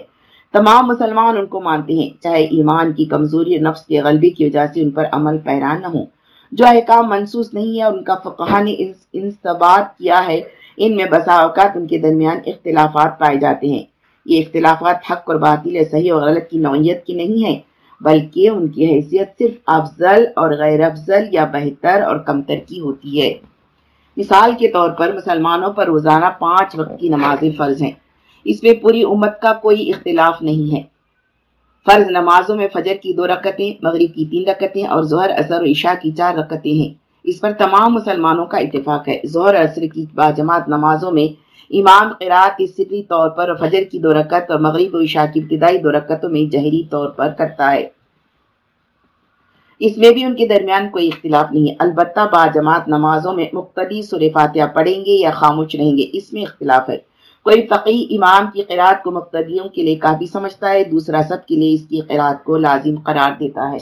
تمام مسلمان ان کو مانتے ہیں، چاہے ایمان کی کمزوری نفس کے غلبے کی وجہ سے ان پر عمل پیران نہ ہوں۔ جو احکام منصوص نہیں ہے اور ان کا فقہ نے انصبات کیا ہے۔ ان میں بسا اوقات ان کے درمیان اختلافات پائے جاتے ہیں۔ یہ اختلافات حق اور باطل صحیح اور غلط کی نوعیت کی نہیں ہے، بلکہ ان کی حیثیت صرف افضل اور غیر افضل یا بہتر اور کمتر کی ہوتی ہے۔ مثال کے طور پر مسلمانوں پر روزانہ پانچ وقت کی نمازیں فرض ہیں۔ اس میں پوری امت کا کوئی اختلاف نہیں ہے۔ فرض نمازوں میں فجر کی دو رکتیں، مغرب کی تین رکتیں اور ظہر، اثر و عشاء کی چار رکتیں ہیں۔ اس پر تمام مسلمانوں کا اتفاق ہے۔ ظہر اثر کی باجماعت نمازوں میں امام قرآت سری طور پر فجر کی دو رکت اور مغرب و عشاء کی ابتدائی دو رکتوں میں جہری طور پر کرتا ہے۔ اس میں بھی ان کے درمیان کوئی اختلاف نہیں ہے۔ البتہ باجماعت نمازوں میں مقتدی سور فاتحہ پڑھیں گے یا خاموش رہیں گے، اس میں اختلاف ہے۔ کوئی فقی امام کی قرآت کو مقتدیوں کے لیے کافی سمجھتا ہے، دوسرا سب کے لیے اس کی قرآت کو لازم قرار دیتا ہے۔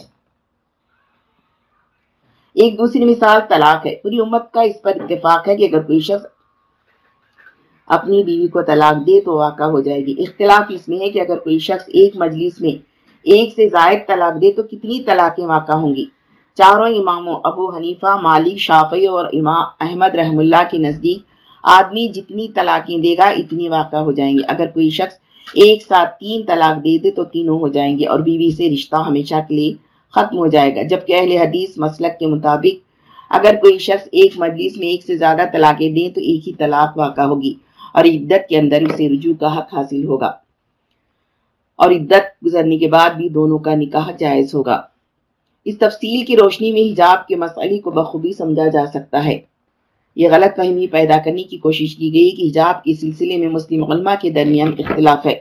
ایک دوسری مثال طلاق ہے۔ پوری امت کا اس پر اتفاق ہے کہ اگر کوئی شخص اپنی بیوی کو طلاق دے تو واقع ہو جائے گی۔ اختلاف اس میں ہے کہ اگر کوئی شخص ایک مجلس میں ایک سے زائد طلاق دے تو کتنی طلاقیں واقع ہوں گی؟ چاروں اماموں، ابو حنیفہ، مالک، شافعی اور امام احمد رحم اللہ کے نزدیک آدمی جتنی طلاقیں دے گا، اتنی واقع ہو جائیں گے اگر کوئی شخص ایک ساتھ تین طلاق دے دے تو تینوں ہو جائیں گے اور بیوی سے رشتہ ہمیشہ کے لیے ختم ہو جائے گا۔ جبکہ اہل حدیث مسلک کے مطابق اگر کوئی شخص ایک مجلس میں ایک سے زیادہ طلاقیں دیں تو ایک ہی طلاق واقع ہوگی اور عدت کے اندر اسے رجوع کا حق حاصل ہوگا۔ اور عدت گزرنے کے بعد بھی دونوں کا نکاح جائز ہوگا۔ اس تفصیل کی روشنی میں حجاب کے مسئلے کو بخوبی سمجھا جا سکتا ہے۔ یہ غلط فہمی پیدا کرنے کی کوشش کی گئی کہ حجاب کے سلسلے میں مسلم علماء کے درمیان اختلاف ہے۔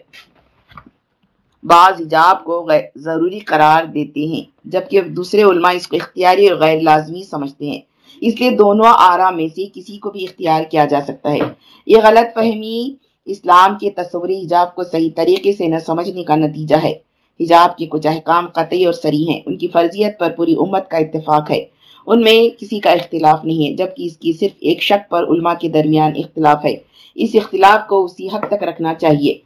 بعض حجاب کو ضروری قرار دیتے ہیں، جبکہ دوسرے علماء اس کو اختیاری اور غیر لازمی سمجھتے ہیں۔ اس لیے دونوں آرا میں سے کسی کو بھی اختیار کیا جا سکتا ہے۔ یہ غلط فہمی اسلام کے تصوری حجاب کو صحیح طریقے سے نہ سمجھنے کا نتیجہ ہے۔ حجاب کے کچھ احکام قطعی اور سری ہیں۔ ان کی فرضیت پر پوری امت کا اتفاق ہے۔ ان میں کسی کا اختلاف نہیں ہے، جبکہ اس کی صرف ایک شک پر علماء کے درمیان اختلاف ہے۔ اس اختلاف کو اسی حد تک رکھنا چاہیے۔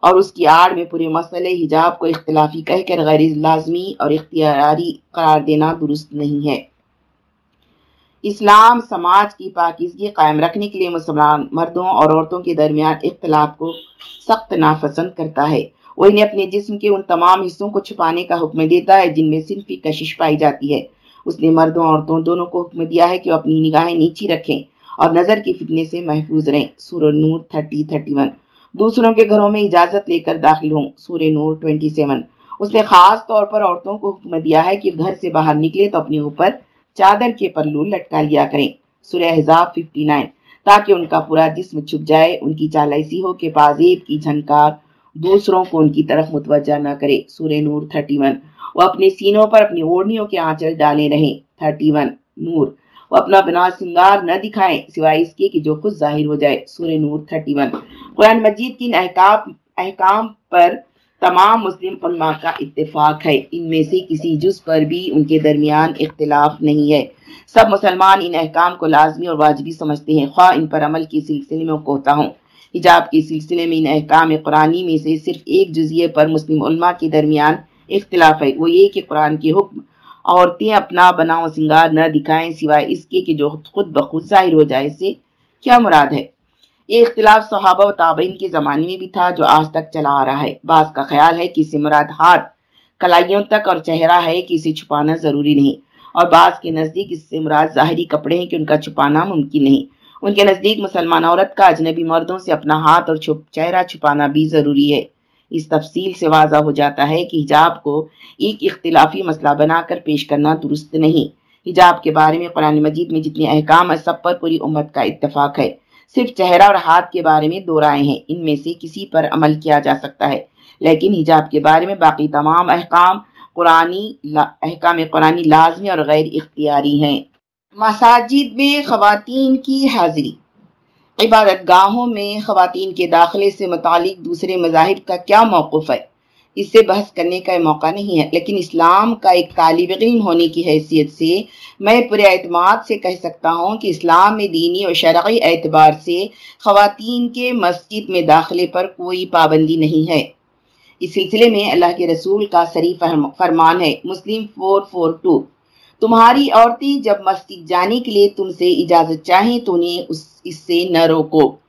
اور اس کی آڑ میں پورے مسئلے حجاب کو اختلافی کہہ کر غیر لازمی اور اختیاری قرار دینا درست نہیں ہے۔ اسلام سماج کی پاکیزگی قائم رکھنے کے لیے مسلمان مردوں اور عورتوں کے درمیان اختلاف کو سخت ناپسند کرتا ہے۔ وہ انہیں اپنے جسم کے ان تمام حصوں کو چھپانے کا حکم دیتا ہے جن میں صنفی کشش پائی جاتی ہے۔ اس نے مردوں عورتوں دونوں کو حکم دیا ہے کہ وہ اپنی نگاہیں نیچی رکھیں اور نظر کی فتنے سے محفوظ رہیں۔ سورہ نور 30 31 دوسروں کے گھروں میں اجازت لے کر داخل ہوں۔ سورہ نور 27 اس نے خاص طور پر عورتوں کو حکم دیا ہے کہ گھر سے باہر نکلے تو اپنے اوپر چادر کے پرلو لٹکا لیا کریں۔ سورہ حضاب 59 تاکہ ان کا پورا جسم چھپ جائے، ان کی چال ایسی ہو کہ پازیب کی جھنکار دوسروں کو ان کی طرف متوجہ نہ کرے۔ سورہ نور 31 وہ اپنے سینوں پر اپنی اوڑنیوں کے آنچل ڈالے رہیں۔ 31 نور۔ وہ اپنا بنا سنگار نہ دکھائیں، سوائے اس کے کہ جو خود ظاہر ہو جائے۔ سورہ نور 31 قرآن مجید کی احکام احکام پر تمام مسلم علماء کا اتفاق ہے۔ ان میں سے کسی جز پر بھی ان کے درمیان اختلاف نہیں ہے۔ سب مسلمان ان احکام کو لازمی اور واجبی سمجھتے ہیں۔ خواہ ان پر عمل کی سلسلے میں کوتا ہوں۔ حجاب کے سلسلے میں ان احکام قرآنی میں سے صرف ایک جزیے پر مسلم علماء کے درمیان اختلاف ہے۔ وہ یہ کہ قرآن کے حکم عورتیں اپنا بناؤ سنگار نہ دکھائیں سوائے اس کے کہ جو خود بخود ظاہر ہو جائے سے کیا مراد ہے۔ یہ اختلاف صحابہ و تابعین کے زمانے میں بھی تھا جو آج تک چلا آ رہا ہے۔ بعض کا خیال ہے کہ اسے مراد ہاتھ، کلائیوں تک اور چہرہ ہے کہ اسے چھپانا ضروری نہیں۔ اور بعض کے نزدیک اس سے مراد ظاہری کپڑے ہیں کہ ان کا چھپانا ممکن نہیں۔ ان کے نزدیک مسلمان عورت کا اجنبی مردوں سے اپنا ہاتھ اور چھپ، چہرہ چھپانا بھی ضروری ہے۔ اس تفصیل سے واضح ہو جاتا ہے کہ حجاب کو ایک اختلافی مسئلہ بنا کر پیش کرنا درست نہیں۔ حجاب کے بارے میں قرآن مجید میں جتنے احکام ہے سب پر پوری امت کا اتفاق ہے۔ صرف چہرہ اور ہاتھ کے بارے میں دو رائے ہیں۔ ان میں سے کسی پر عمل کیا جا سکتا ہے۔ لیکن حجاب کے بارے میں باقی تمام احکام قرآنی احکام قرآنی لازمی اور غیر اختیاری ہیں۔ مساجد میں خواتین کی حاضری۔ عبادت گاہوں میں خواتین کے داخلے سے متعلق دوسرے مذاہب کا کیا موقف ہے؟ اس سے بحث کرنے کا موقع نہیں ہے۔ لیکن اسلام کا ایک طالب علم ہونے کی حیثیت سے میں پورے اعتماد سے کہہ سکتا ہوں کہ اسلام میں دینی اور شرعی اعتبار سے خواتین کے مسجد میں داخلے پر کوئی پابندی نہیں ہے۔ اس سلسلے میں اللہ کے رسول کا سری فرمان ہے، مسلم فور فور ٹو۔ تمہاری عورتیں جب مسجد جانے کے لیے تم سے اجازت چاہیں تو انہیں اس اس سے نہ روکو۔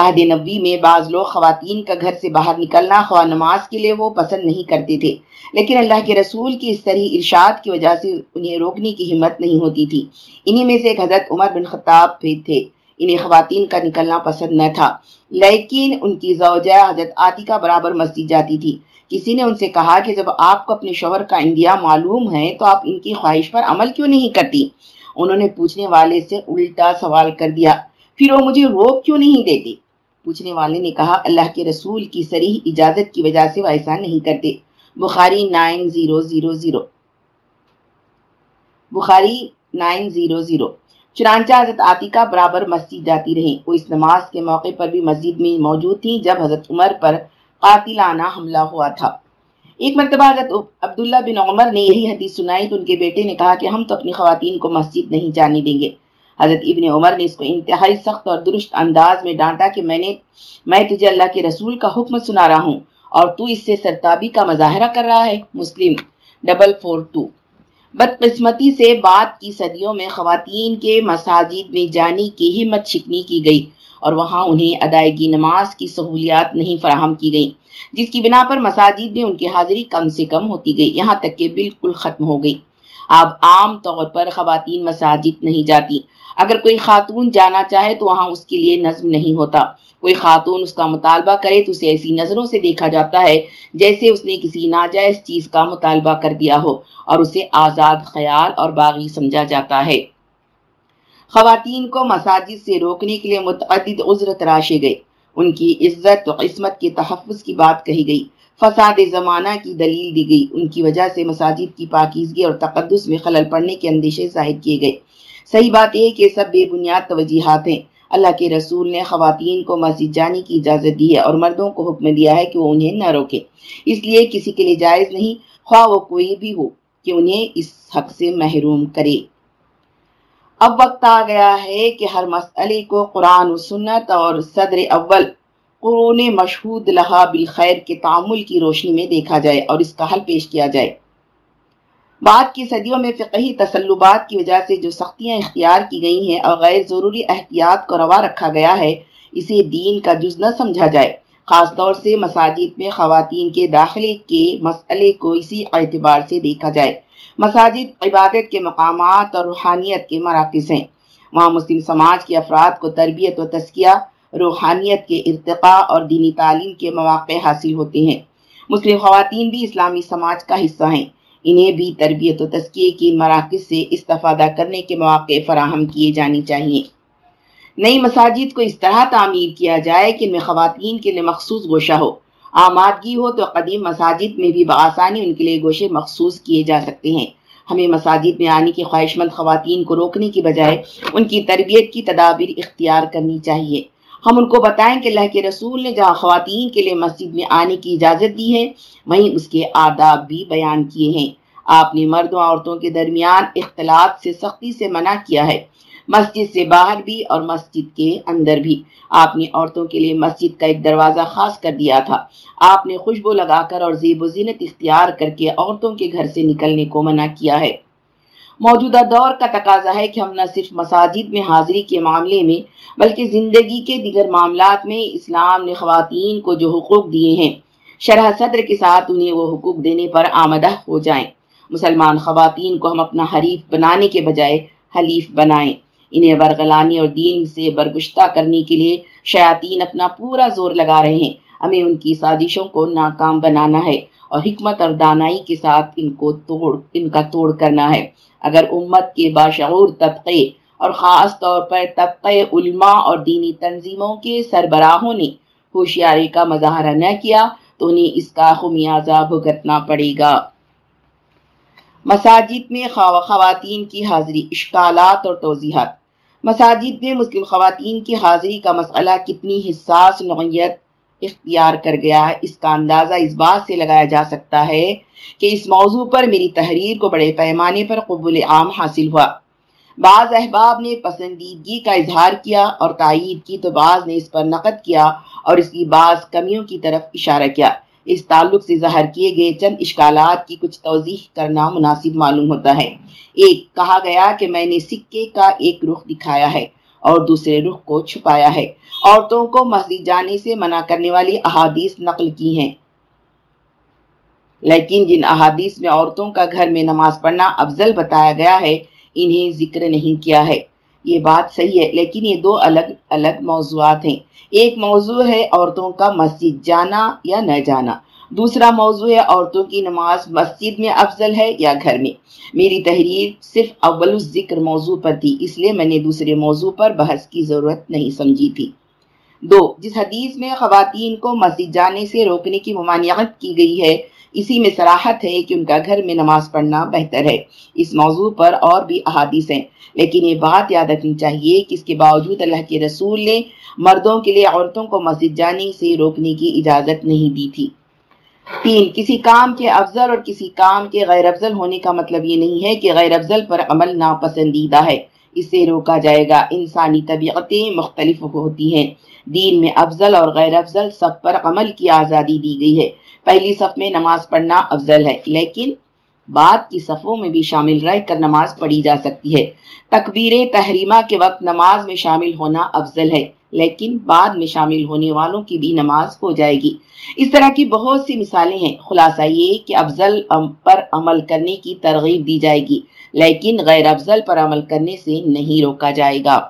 عہد نبی میں بعض لوگ خواتین کا گھر سے باہر نکلنا خواہ نماز کے لیے وہ پسند نہیں کرتے تھے۔ لیکن اللہ کے رسول کی اس طرح ارشاد کی وجہ سے انہیں روکنے کی ہمت نہیں ہوتی تھی۔ انہی میں سے ایک حضرت عمر بن خطاب بھی تھے۔ انہیں خواتین کا نکلنا پسند نہ تھا۔ لیکن ان کی زوجہ حضرت آتیکہ برابر مسجد جاتی تھی۔ کسی نے ان سے کہا کہ جب آپ کو اپنے شوہر کا انڈیا معلوم ہے تو آپ ان کی خواہش پر عمل کیوں نہیں کرتی؟ انہوں نے پوچھنے والے سے الٹا سوال کر دیا۔ پھر وہ مجھے روک کیوں نہیں دیتی پوچھنے والے نے کہا، اللہ کے رسول کی سریح اجازت کی وجہ سے وہ ایسا نہیں کرتے۔ Bukhari nine zero zero zero. Bukhari nine zero zero. چنانچہ حضرت عاتقہ برابر مسجد جاتی رہیں۔ وہ اس نماز کے موقع پر بھی مسجد میں موجود تھی جب حضرت عمر پر قاتلانہ حملہ ہوا تھا۔ ایک مرتبہ حضرت عبداللہ بن عمر نے یہی حدیث سنائی تو ان کے بیٹے نے کہا کہ ہم تو اپنی خواتین کو مسجد نہیں جانے دیں گے۔ حضرت ابن عمر نے اس کو انتہائی سخت اور درست انداز میں ڈانٹا کہ میں نے میں تجھے اللہ کے رسول کا حکم سنا رہا ہوں اور تو اس سے سرتابی کا مظاہرہ کر رہا ہے، مسلم۔ Double four to. بدقسمتی سے بعد کی صدیوں میں خواتین کے مساجد میں جانے کی ہمت شکنی کی گئی اور وہاں انہیں ادائیگی نماز کی سہولیات نہیں فراہم کی گئی جس کی بنا پر مساجد میں ان کی حاضری کم سے کم ہوتی گئی، یہاں تک کہ بالکل ختم ہو گئی۔ اب عام طور پر خواتین مساجد نہیں جاتی۔ اگر کوئی خاتون جانا چاہے تو وہاں اس کے لیے نظم نہیں ہوتا۔ کوئی خاتون اس کا مطالبہ کرے تو اسے ایسی نظروں سے دیکھا جاتا ہے جیسے اس نے کسی ناجائز چیز کا مطالبہ کر دیا ہو اور اسے آزاد خیال اور باغی سمجھا جاتا ہے۔ خواتین کو مساجد سے روکنے کے لیے متعدد عذر تراشے گئے۔ ان کی عزت و قسمت کے تحفظ کی بات کہی گئی۔ فساد زمانہ کی دلیل دی گئی۔ ان کی وجہ سے مساجد کی پاکیزگی اور تقدس میں خلل پڑنے کے اندیشے ظاہر کیے گئے۔ صحیح بات یہ کہ سب بے بنیاد توجیحات ہیں۔ اللہ کے رسول نے خواتین کو مسجد جانے کی اجازت دی ہے اور مردوں کو حکم دیا ہے کہ وہ انہیں نہ روکے اس لیے کسی کے لیے جائز نہیں، خواہ وہ کوئی بھی ہو، کہ انہیں اس حق سے محروم کرے۔ اب وقت آ گیا ہے کہ ہر مسئلے کو قرآن و سنت اور صدر اول، قرون مشہود لہا بالخیر کے تعمل کی روشنی میں دیکھا جائے اور اس کا حل پیش کیا جائے۔ بعد کی صدیوں میں فقہی تسلبات کی وجہ سے جو سختیاں اختیار کی گئی ہیں اور غیر ضروری احتیاط کو روا رکھا گیا ہے، اسے دین کا جز نہ سمجھا جائے۔ خاص طور سے مساجد میں خواتین کے داخلے کے مسئلے کو اسی اعتبار سے دیکھا جائے۔ مساجد عبادت کے مقامات اور روحانیت کے مراکز ہیں۔ وہاں مسلم سماج کے افراد کو تربیت و تزکیہ، روحانیت کے ارتقاء اور دینی تعلیم کے مواقع حاصل ہوتے ہیں۔ مسلم خواتین بھی اسلامی سماج کا حصہ ہیں۔ انہیں بھی تربیت و تزکیے کی مراکز سے استفادہ کرنے کے مواقع فراہم کیے جانی چاہیے۔ نئی مساجد کو اس طرح تعمیر کیا جائے کہ ان میں خواتین کے لیے مخصوص گوشہ ہو۔ آمادگی ہو تو قدیم مساجد میں بھی بآسانی ان کے لیے گوشے مخصوص کیے جا سکتے ہیں۔ ہمیں مساجد میں آنے کی خواہش مند خواتین کو روکنے کی بجائے ان کی تربیت کی تدابیر اختیار کرنی چاہیے۔ ہم ان کو بتائیں کہ اللہ کے رسول نے جہاں خواتین کے لیے مسجد میں آنے کی اجازت دی ہے، وہیں اس کے آداب بھی بیان کیے ہیں۔ آپ نے مردوں عورتوں کے درمیان اختلاط سے سختی سے منع کیا ہے۔ مسجد سے باہر بھی اور مسجد کے اندر بھی۔ آپ نے عورتوں کے لیے مسجد کا ایک دروازہ خاص کر دیا تھا۔ آپ نے خوشبو لگا کر اور زیب و زینت اختیار کر کے عورتوں کے گھر سے نکلنے کو منع کیا ہے۔ موجودہ دور کا تقاضا ہے کہ ہم نہ صرف مساجد میں حاضری کے معاملے میں، بلکہ زندگی کے دیگر معاملات میں اسلام نے خواتین کو جو حقوق دیے ہیں، شرح صدر کے ساتھ انہیں وہ حقوق دینے پر آمدہ ہو جائیں۔ مسلمان خواتین کو ہم اپنا حریف بنانے کے بجائے حلیف بنائیں۔ انہیں برغلانی اور دین سے برگشتہ کرنے کے لیے شیاطین اپنا پورا زور لگا رہے ہیں۔ ہمیں ان کی سازشوں کو ناکام بنانا ہے اور حکمت اور دانائی کے ساتھ ان کو توڑ، ان کا توڑ کرنا ہے۔ اگر امت کے باشعور طبقے اور خاص طور پر طبقے علماء اور دینی تنظیموں کے سربراہوں نے ہوشیاری کا مظاہرہ نہ کیا تو انہیں اس کا خمیازہ بھگتنا پڑے گا۔ مساجد میں خواتین کی حاضری اشکالات اور توضیحات۔ مساجد میں مسلم خواتین کی حاضری کا مسئلہ کتنی حساس نوعیت اختیار کر گیا اس کا اندازہ اس بات سے لگایا جا سکتا ہے کہ اس موضوع پر میری تحریر کو بڑے پیمانے پر قبول عام حاصل ہوا۔ بعض احباب نے پسندیدگی کا اظہار کیا اور تائید کی تو بعض نے اس پر نقد کیا اور اس کی بعض کمیوں کی طرف اشارہ کیا۔ اس تعلق سے ظاہر کیے گئے چند اشکالات کی کچھ توضیح کرنا مناسب معلوم ہوتا ہے۔ ایک، کہا گیا کہ میں نے سکے کا ایک رخ دکھایا ہے اور دوسرے رخ کو چھپایا ہے۔ عورتوں کو مسجد جانے سے منع کرنے والی احادیث نقل کی ہیں۔ لیکن جن احادیث میں عورتوں کا گھر میں نماز پڑھنا افضل بتایا گیا ہے، انہیں ذکر نہیں کیا ہے۔ یہ بات صحیح ہے، لیکن یہ دو الگ الگ موضوعات ہیں۔ ایک موضوع ہے عورتوں کا مسجد جانا یا نہ جانا۔ دوسرا موضوع ہے عورتوں کی نماز مسجد میں افضل ہے یا گھر میں۔ میری تحریر صرف اول الذکر موضوع پر تھی، اس لیے میں نے دوسرے موضوع پر بحث کی ضرورت نہیں سمجھی تھی۔ دو، جس حدیث میں خواتین کو مسجد جانے سے روکنے کی ممانعت کی گئی ہے، اسی میں سراحت ہے کہ ان کا گھر میں نماز پڑھنا بہتر ہے۔ اس موضوع پر اور بھی احادیث ہیں، لیکن یہ بات یاد رکھنی چاہیے کہ اس کے باوجود اللہ کے رسول نے مردوں کے لیے عورتوں کو مسجد جانے سے روکنے کی اجازت نہیں دی تھی۔ تین، کسی کام کے افضل اور کسی کام کے غیر افضل ہونے کا مطلب یہ نہیں ہے کہ غیر افضل پر عمل ناپسندیدہ ہے۔ اس سے روکا جائے گا۔ انسانی طبیعتیں مختلف ہوتی ہیں۔ دین میں افضل اور غیر افضل سب پر عمل کی آزادی دی گئی ہے۔ پہلی صف میں نماز پڑھنا افضل ہے، لیکن بعد کی صفوں میں بھی شامل رہ کر نماز پڑھی جا سکتی ہے۔ تکبیر تحریمہ کے وقت نماز میں شامل ہونا افضل ہے، لیکن بعد میں شامل ہونے والوں کی بھی نماز ہو جائے گی۔ اس طرح کی بہت سی مثالیں ہیں۔ خلاصہ یہ کہ افضل پر عمل کرنے کی ترغیب دی جائے گی۔ لیکن غیر افضل پر عمل کرنے سے نہیں روکا جائے گا۔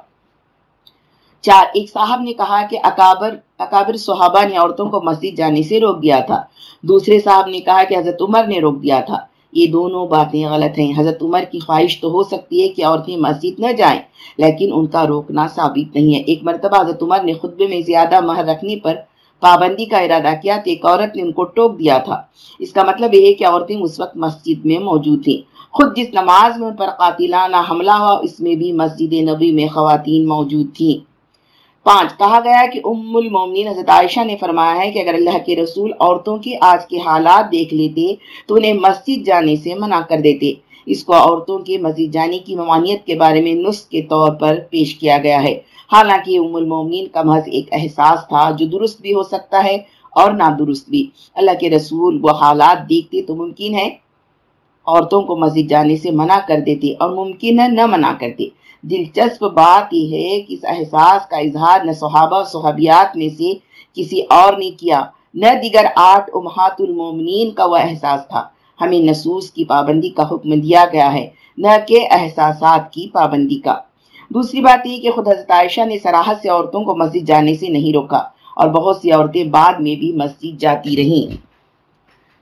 چار، ایک صاحب نے کہا کہ اکابر اکابر صحابہ نے عورتوں کو مسجد جانے سے روک دیا تھا۔ دوسرے صاحب نے کہا کہ حضرت عمر نے روک دیا تھا۔ یہ دونوں باتیں غلط ہیں۔ حضرت عمر کی خواہش تو ہو سکتی ہے کہ عورتیں مسجد نہ جائیں، لیکن ان کا روکنا ثابت نہیں ہے۔ ایک مرتبہ حضرت عمر نے خطبے میں زیادہ مہر رکھنے پر پابندی کا ارادہ کیا تو ایک عورت نے ان کو ٹوک دیا تھا۔ اس کا مطلب یہ ہے کہ عورتیں اس وقت مسجد میں موجود تھیں۔ خود جس نماز میں ان پر قاتلانہ حملہ ہوا، اس میں بھی مسجد نبی میں خواتین موجود تھیں۔ پانچ، کہا گیا کہ ام المومنین، حضرت عائشہ نے فرمایا ہے کہ اگر اللہ کے رسول عورتوں کے آج کے حالات دیکھ لیتے، تو انہیں مسجد جانے سے منع کر دیتے۔ اس کو عورتوں کے مسجد جانے کی ممانیت کے بارے میں نسخ کے طور پر پیش کیا گیا ہے۔ حالانکہ ام المومنین کا محض ایک احساس تھا، جو درست بھی ہو سکتا ہے اور نہ درست بھی۔ اللہ کے رسول وہ حالات دیکھتے تو ممکن ہے۔ عورتوں کو مسجد جانے سے منع کر دیتے اور ممکن ہے نہ منع کرتے دلچسپ بات یہ ہے کہ اس احساس کا اظہار نہ صحابہ صحابیات میں سے کسی اور نے کیا، نہ دیگر آٹھ امہات المومنین کا وہ احساس تھا۔ ہمیں نصوص کی پابندی کا حکم دیا گیا ہے، نہ کہ احساسات کی پابندی کا۔ دوسری بات یہ کہ خود حضرت عائشہ نے سراحت سے عورتوں کو مسجد جانے سے نہیں روکا اور بہت سی عورتیں بعد میں بھی مسجد جاتی رہیں۔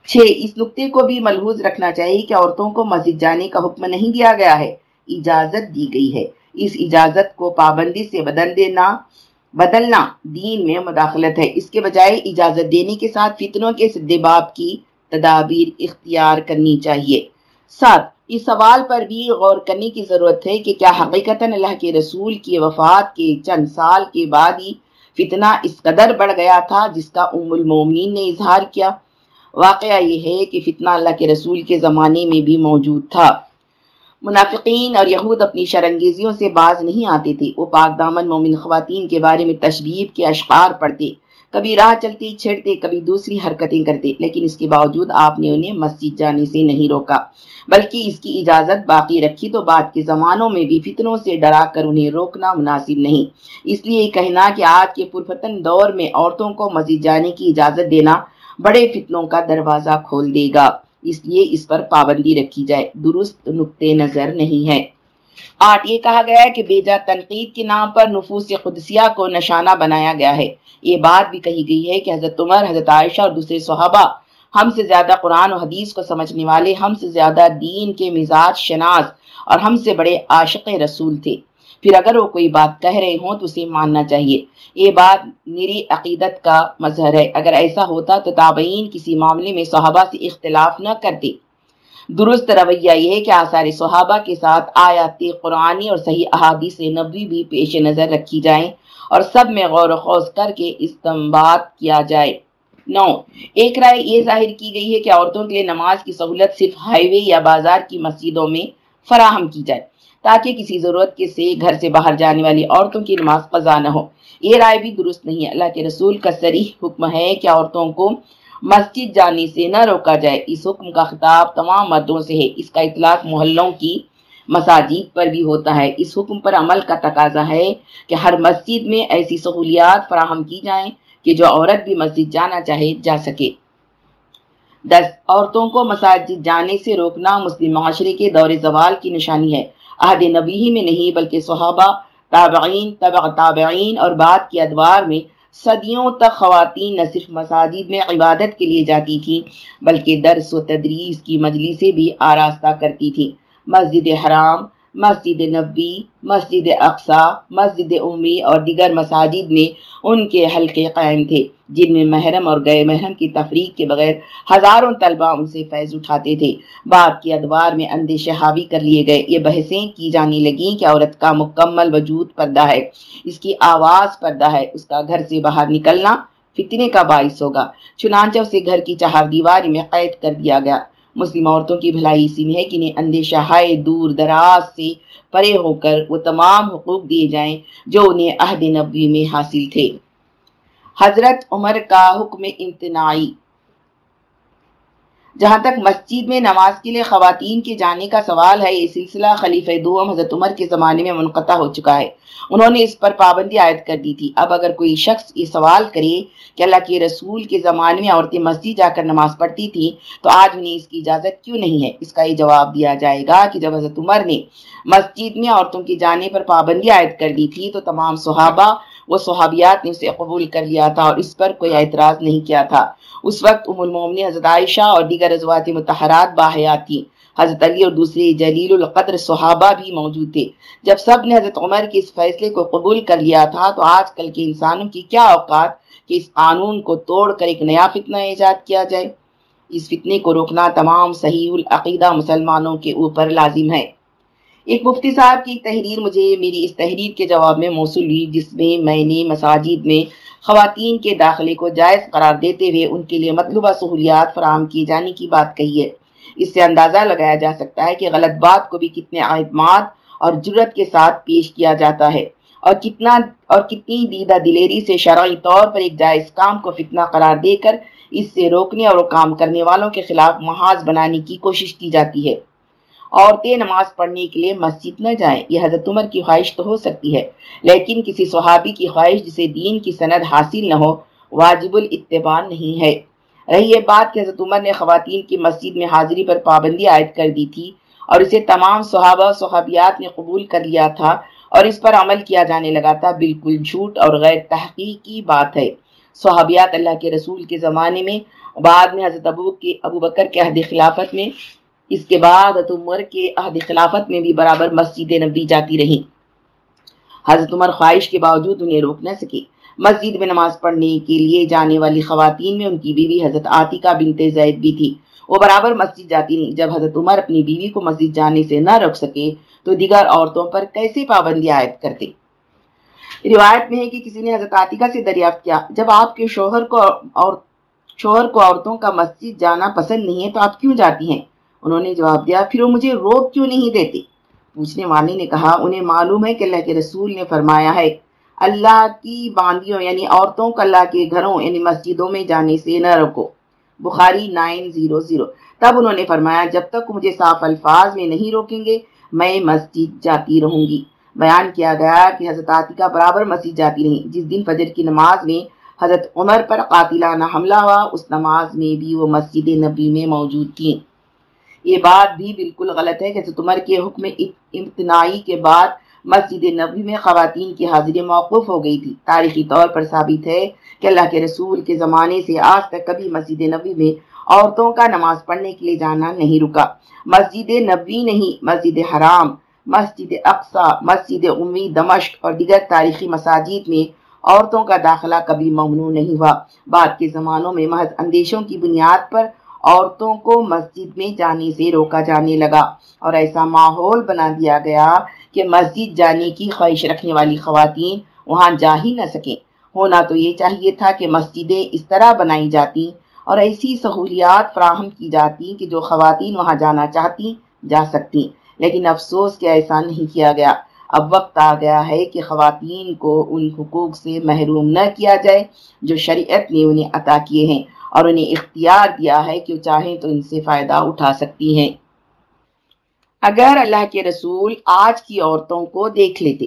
چھ اس نقطے کو بھی ملحوظ رکھنا چاہیے کہ عورتوں کو مسجد جانے کا حکم نہیں دیا گیا ہے، اجازت دی گئی ہے۔ اس اجازت کو پابندی سے بدل دینا، بدلنا دین میں مداخلت ہے۔ اس کے بجائے اجازت دینے کے ساتھ فتنوں کے سدباب کی تدابیر اختیار کرنی چاہیے۔ ساتھ، اس سوال پر بھی غور کرنے کی ضرورت ہے کہ کیا حقیقتاً اللہ کے رسول کی وفات کے چند سال کے بعد ہی فتنہ اس قدر بڑھ گیا تھا جس کا ام المومنین نے اظہار کیا۔ واقعہ یہ ہے کہ فتنہ اللہ کے رسول کے زمانے میں بھی موجود تھا۔ منافقین اور یہود اپنی شرنگیزیوں سے باز نہیں آتے تھے۔ وہ پاک دامن مومن خواتین کے بارے میں تشبیب کے اشعار پڑھتے۔ کبھی راہ چلتے چھڑتے کبھی دوسری حرکتیں کرتے، لیکن اس کے باوجود آپ نے انہیں مسجد جانے سے نہیں روکا۔ بلکہ اس کی اجازت باقی رکھی تو بعد کے زمانوں میں بھی فتنوں سے ڈرا کر انہیں روکنا مناسب نہیں۔ اس لیے یہ کہنا کہ آج کے پرفتن دور میں عورتوں کو مسجد جانے کی اجازت دینا بڑے فتنوں کا دروازہ کھول دے گا۔ اس لیے اس پر پابندی رکھی جائے۔ درست نقطے نظر نہیں ہے آٹھ یہ کہا گیا ہے کہ بیجا تنقید کے نام پر نفوس قدسیہ کو نشانہ بنایا گیا ہے۔ یہ بات بھی کہی گئی ہے کہ حضرت عمر، حضرت عائشہ اور دوسرے صحابہ ہم سے زیادہ قرآن و حدیث کو سمجھنے والے، ہم سے زیادہ دین کے مزاج شناز اور ہم سے بڑے عاشق رسول تھے۔ پھر اگر وہ کوئی بات کہہ رہے ہوں تو اسے ماننا چاہیے۔ یہ بات میری عقیدت کا مظہر ہے۔ اگر ایسا ہوتا تو تابعین کسی معاملے میں صحابہ سے اختلاف نہ کرتے۔ درست رویہ یہ ہے کہ آثار صحابہ کے ساتھ آیات قرآنی اور صحیح احادیث نبوی بھی پیش نظر رکھی جائیں اور سب میں غور و خوض کر کے استمباد کیا جائے۔ نو، ایک رائے یہ ظاہر کی گئی ہے کہ عورتوں کے لیے نماز کی سہولت صرف ہائی وے یا بازار کی مسجدوں میں فراہم کی جائے۔ تاکہ کسی ضرورت کے سے گھر سے باہر جانے والی عورتوں کی نماز قضا نہ ہو۔ یہ رائے بھی درست نہیں ہے۔ اللہ کے رسول کا سریح حکم ہے کہ عورتوں کو مسجد جانے سے نہ روکا جائے۔ اس حکم کا خطاب تمام مردوں سے ہے۔ اس کا اطلاق محلوں کی مساجد پر بھی ہوتا ہے۔ اس حکم پر عمل کا تقاضا ہے کہ ہر مسجد میں ایسی سہولیات فراہم کی جائیں کہ جو عورت بھی مسجد جانا چاہے جا سکے۔ دس، عورتوں کو مساجد جانے سے روکنا مسلم معاشرے کے دور زوال کی نشانی ہے۔ عہد نبی میں نہیں بلکہ صحابہ تابعین طبع تابعین اور بعد کے ادوار میں صدیوں تک خواتین نہ صرف مساجد میں عبادت کے لیے جاتی تھیں بلکہ درس و تدریس کی مجلسیں بھی آراستہ کرتی تھیں۔ مسجد حرام مسجد نبی مسجد اقسا مسجد امی اور دیگر مساجد میں ان کے حلقے قائم تھے، جن میں محرم اور غیر محرم کی تفریق کے بغیر ہزاروں طلبہ ان سے فیض اٹھاتے تھے۔ بعد کے ادوار میں اندیش حاوی کر لیے گئے۔ یہ بحثیں کی جانے لگیں کہ عورت کا مکمل وجود پردہ ہے، اس کی آواز پردہ ہے، اس کا گھر سے باہر نکلنا فتنے کا باعث ہوگا۔ چنانچہ اسے گھر کی چہار دیواری میں قید کر دیا گیا۔ مسلم عورتوں کی بھلائی اسی میں ہے کہ انہیں اندیشہ ہائے دور دراز سے پرے ہو کر وہ تمام حقوق دیے جائیں جو انہیں عہد نبوی میں حاصل تھے۔ حضرت عمر کا حکم امتناعی جہاں تک مسجد میں نماز کے لیے خواتین کے جانے کا سوال ہے، یہ سلسلہ خلیفہ دوم حضرت عمر کے زمانے میں منقطع ہو چکا ہے۔ انہوں نے اس پر پابندی عائد کر دی تھی۔ اب اگر کوئی شخص یہ سوال کرے کہ اللہ کے رسول کے زمانے میں عورتیں مسجد جا کر نماز پڑھتی تھی تو آج انہیں اس کی اجازت کیوں نہیں ہے؟ اس کا یہ جواب دیا جائے گا کہ جب حضرت عمر نے مسجد میں عورتوں کی جانے پر پابندی عائد کر دی تھی تو تمام صحابہ وہ صحابیات نے اسے قبول کر لیا تھا اور اس پر کوئی اعتراض نہیں کیا تھا۔ اس وقت ام المومن حضرت عائشہ اور دیگر ازوات متحرات باحیات تھیں۔ حضرت علی اور دوسرے جلیل القدر صحابہ بھی موجود تھے۔ جب سب نے حضرت عمر کے اس فیصلے کو قبول کر لیا تھا تو آج کل کے انسانوں کی کیا اوقات کہ اس قانون کو توڑ کر ایک نیا فتنہ ایجاد کیا جائے۔ اس فتنے کو روکنا تمام صحیح العقیدہ مسلمانوں کے اوپر لازم ہے۔ ایک مفتی صاحب کی تحریر مجھے میری اس تحریر کے جواب میں موصول ہوئی، جس میں میں نے مساجد میں خواتین کے داخلے کو جائز قرار دیتے ہوئے ان کے لیے مطلوبہ سہولیات فراہم کیے جانے کی بات کہی ہے۔ اس سے اندازہ لگایا جا سکتا ہے کہ غلط بات کو بھی کتنے اعتماد اور جرت کے ساتھ پیش کیا جاتا ہے اور کتنا اور کتنی دیدہ دلیری سے شرعی طور پر ایک جائز کام کو فتنہ قرار دے کر اس سے روکنے اور کام کرنے والوں کے خلاف محاذ بنانے کی کوشش کی جاتی ہے۔ عورتیں نماز پڑھنے کے لیے مسجد نہ جائیں۔ یہ حضرت عمر کی خواہش تو ہو سکتی ہے، لیکن کسی صحابی کی خواہش جسے دین کی سند حاصل نہ ہو واجب الاتباع نہیں ہے۔ رہی یہ بات کہ حضرت عمر نے خواتین کی مسجد میں حاضری پر پابندی عائد کر دی تھی اور اسے تمام صحابہ صحابیات نے قبول کر لیا تھا اور اس پر عمل کیا جانے لگا تھا، بالکل جھوٹ اور غیر تحقیقی بات ہے۔ صحابیات اللہ کے رسول کے زمانے میں، بعد میں حضرت ابو کے، ابو بکر کے عہد خلافت میں اس کے بعد حضرت عمر کے عہد خلافت میں بھی برابر مسجد نبی جاتی رہی۔ حضرت عمر خواہش کے باوجود انہیں روک نہ سکے۔ مسجد میں نماز پڑھنے کے لیے جانے والی خواتین میں ان کی بیوی حضرت عاتقہ بنت زید بھی تھی۔ وہ برابر مسجد جاتی نہیں۔ جب حضرت عمر اپنی بیوی کو مسجد جانے سے نہ روک سکے تو دیگر عورتوں پر کیسے پابندی عائد کرتے؟ روایت میں ہے کہ کسی نے حضرت عاتقہ سے دریافت کیا، جب آپ کے شوہر کو اور شوہر کو عورتوں کا مسجد جانا پسند نہیں ہے تو آپ کیوں جاتی ہیں؟ انہوں نے جواب دیا، پھر وہ مجھے روک کیوں نہیں دیتے؟ پوچھنے والے نے کہا، انہیں معلوم ہے کہ اللہ کے رسول نے فرمایا ہے، اللہ کی باندیوں یعنی عورتوں کو اللہ کے گھروں یعنی مسجدوں میں جانے سے نہ رکو بخاری نائن زیرو زیرو۔ تب انہوں نے فرمایا، جب تک مجھے صاف الفاظ میں نہیں روکیں گے، میں مسجد جاتی رہوں گی۔ بیان کیا گیا کہ حضرت عاتقہ برابر مسجد جاتی رہی۔ جس دن فجر کی نماز میں حضرت عمر پر قاتلانہ حملہ ہوا، اس نماز میں بھی وہ مسجد نبی میں موجود تھیں۔ یہ بات بھی بالکل غلط ہے کہ عمر کے حکم امتناعی کے بعد مسجد نبی میں خواتین کی حاضری موقف ہو گئی تھی۔ تاریخی طور پر ثابت ہے کہ اللہ کے رسول کے زمانے سے آج تک کبھی مسجد نبی میں عورتوں کا نماز پڑھنے کے لیے جانا نہیں رکا۔ مسجد نبی نہیں، مسجد حرام، مسجد اقصا مسجد امی دمشق اور دیگر تاریخی مساجد میں عورتوں کا داخلہ کبھی ممنوع نہیں ہوا۔ بعد کے زمانوں میں محض اندیشوں کی بنیاد پر عورتوں کو مسجد میں جانے سے روکا جانے لگا اور ایسا ماحول بنا دیا گیا کہ مسجد جانے کی خواہش رکھنے والی خواتین وہاں جا ہی نہ سکیں۔ ہونا تو یہ چاہیے تھا کہ مسجدیں اس طرح بنائی جاتی اور ایسی سہولیات فراہم کی جاتی کہ جو خواتین وہاں جانا چاہتی جا سکتی۔ لیکن افسوس کہ ایسا نہیں کیا گیا۔ اب وقت آ گیا ہے کہ خواتین کو ان حقوق سے محروم نہ کیا جائے جو شریعت نے انہیں عطا کیے ہیں۔ اور انہیں اختیار دیا ہے کہ وہ چاہیں تو ان سے فائدہ اٹھا سکتی ہیں۔ اگر اللہ کے رسول آج کی عورتوں کو دیکھ لیتے۔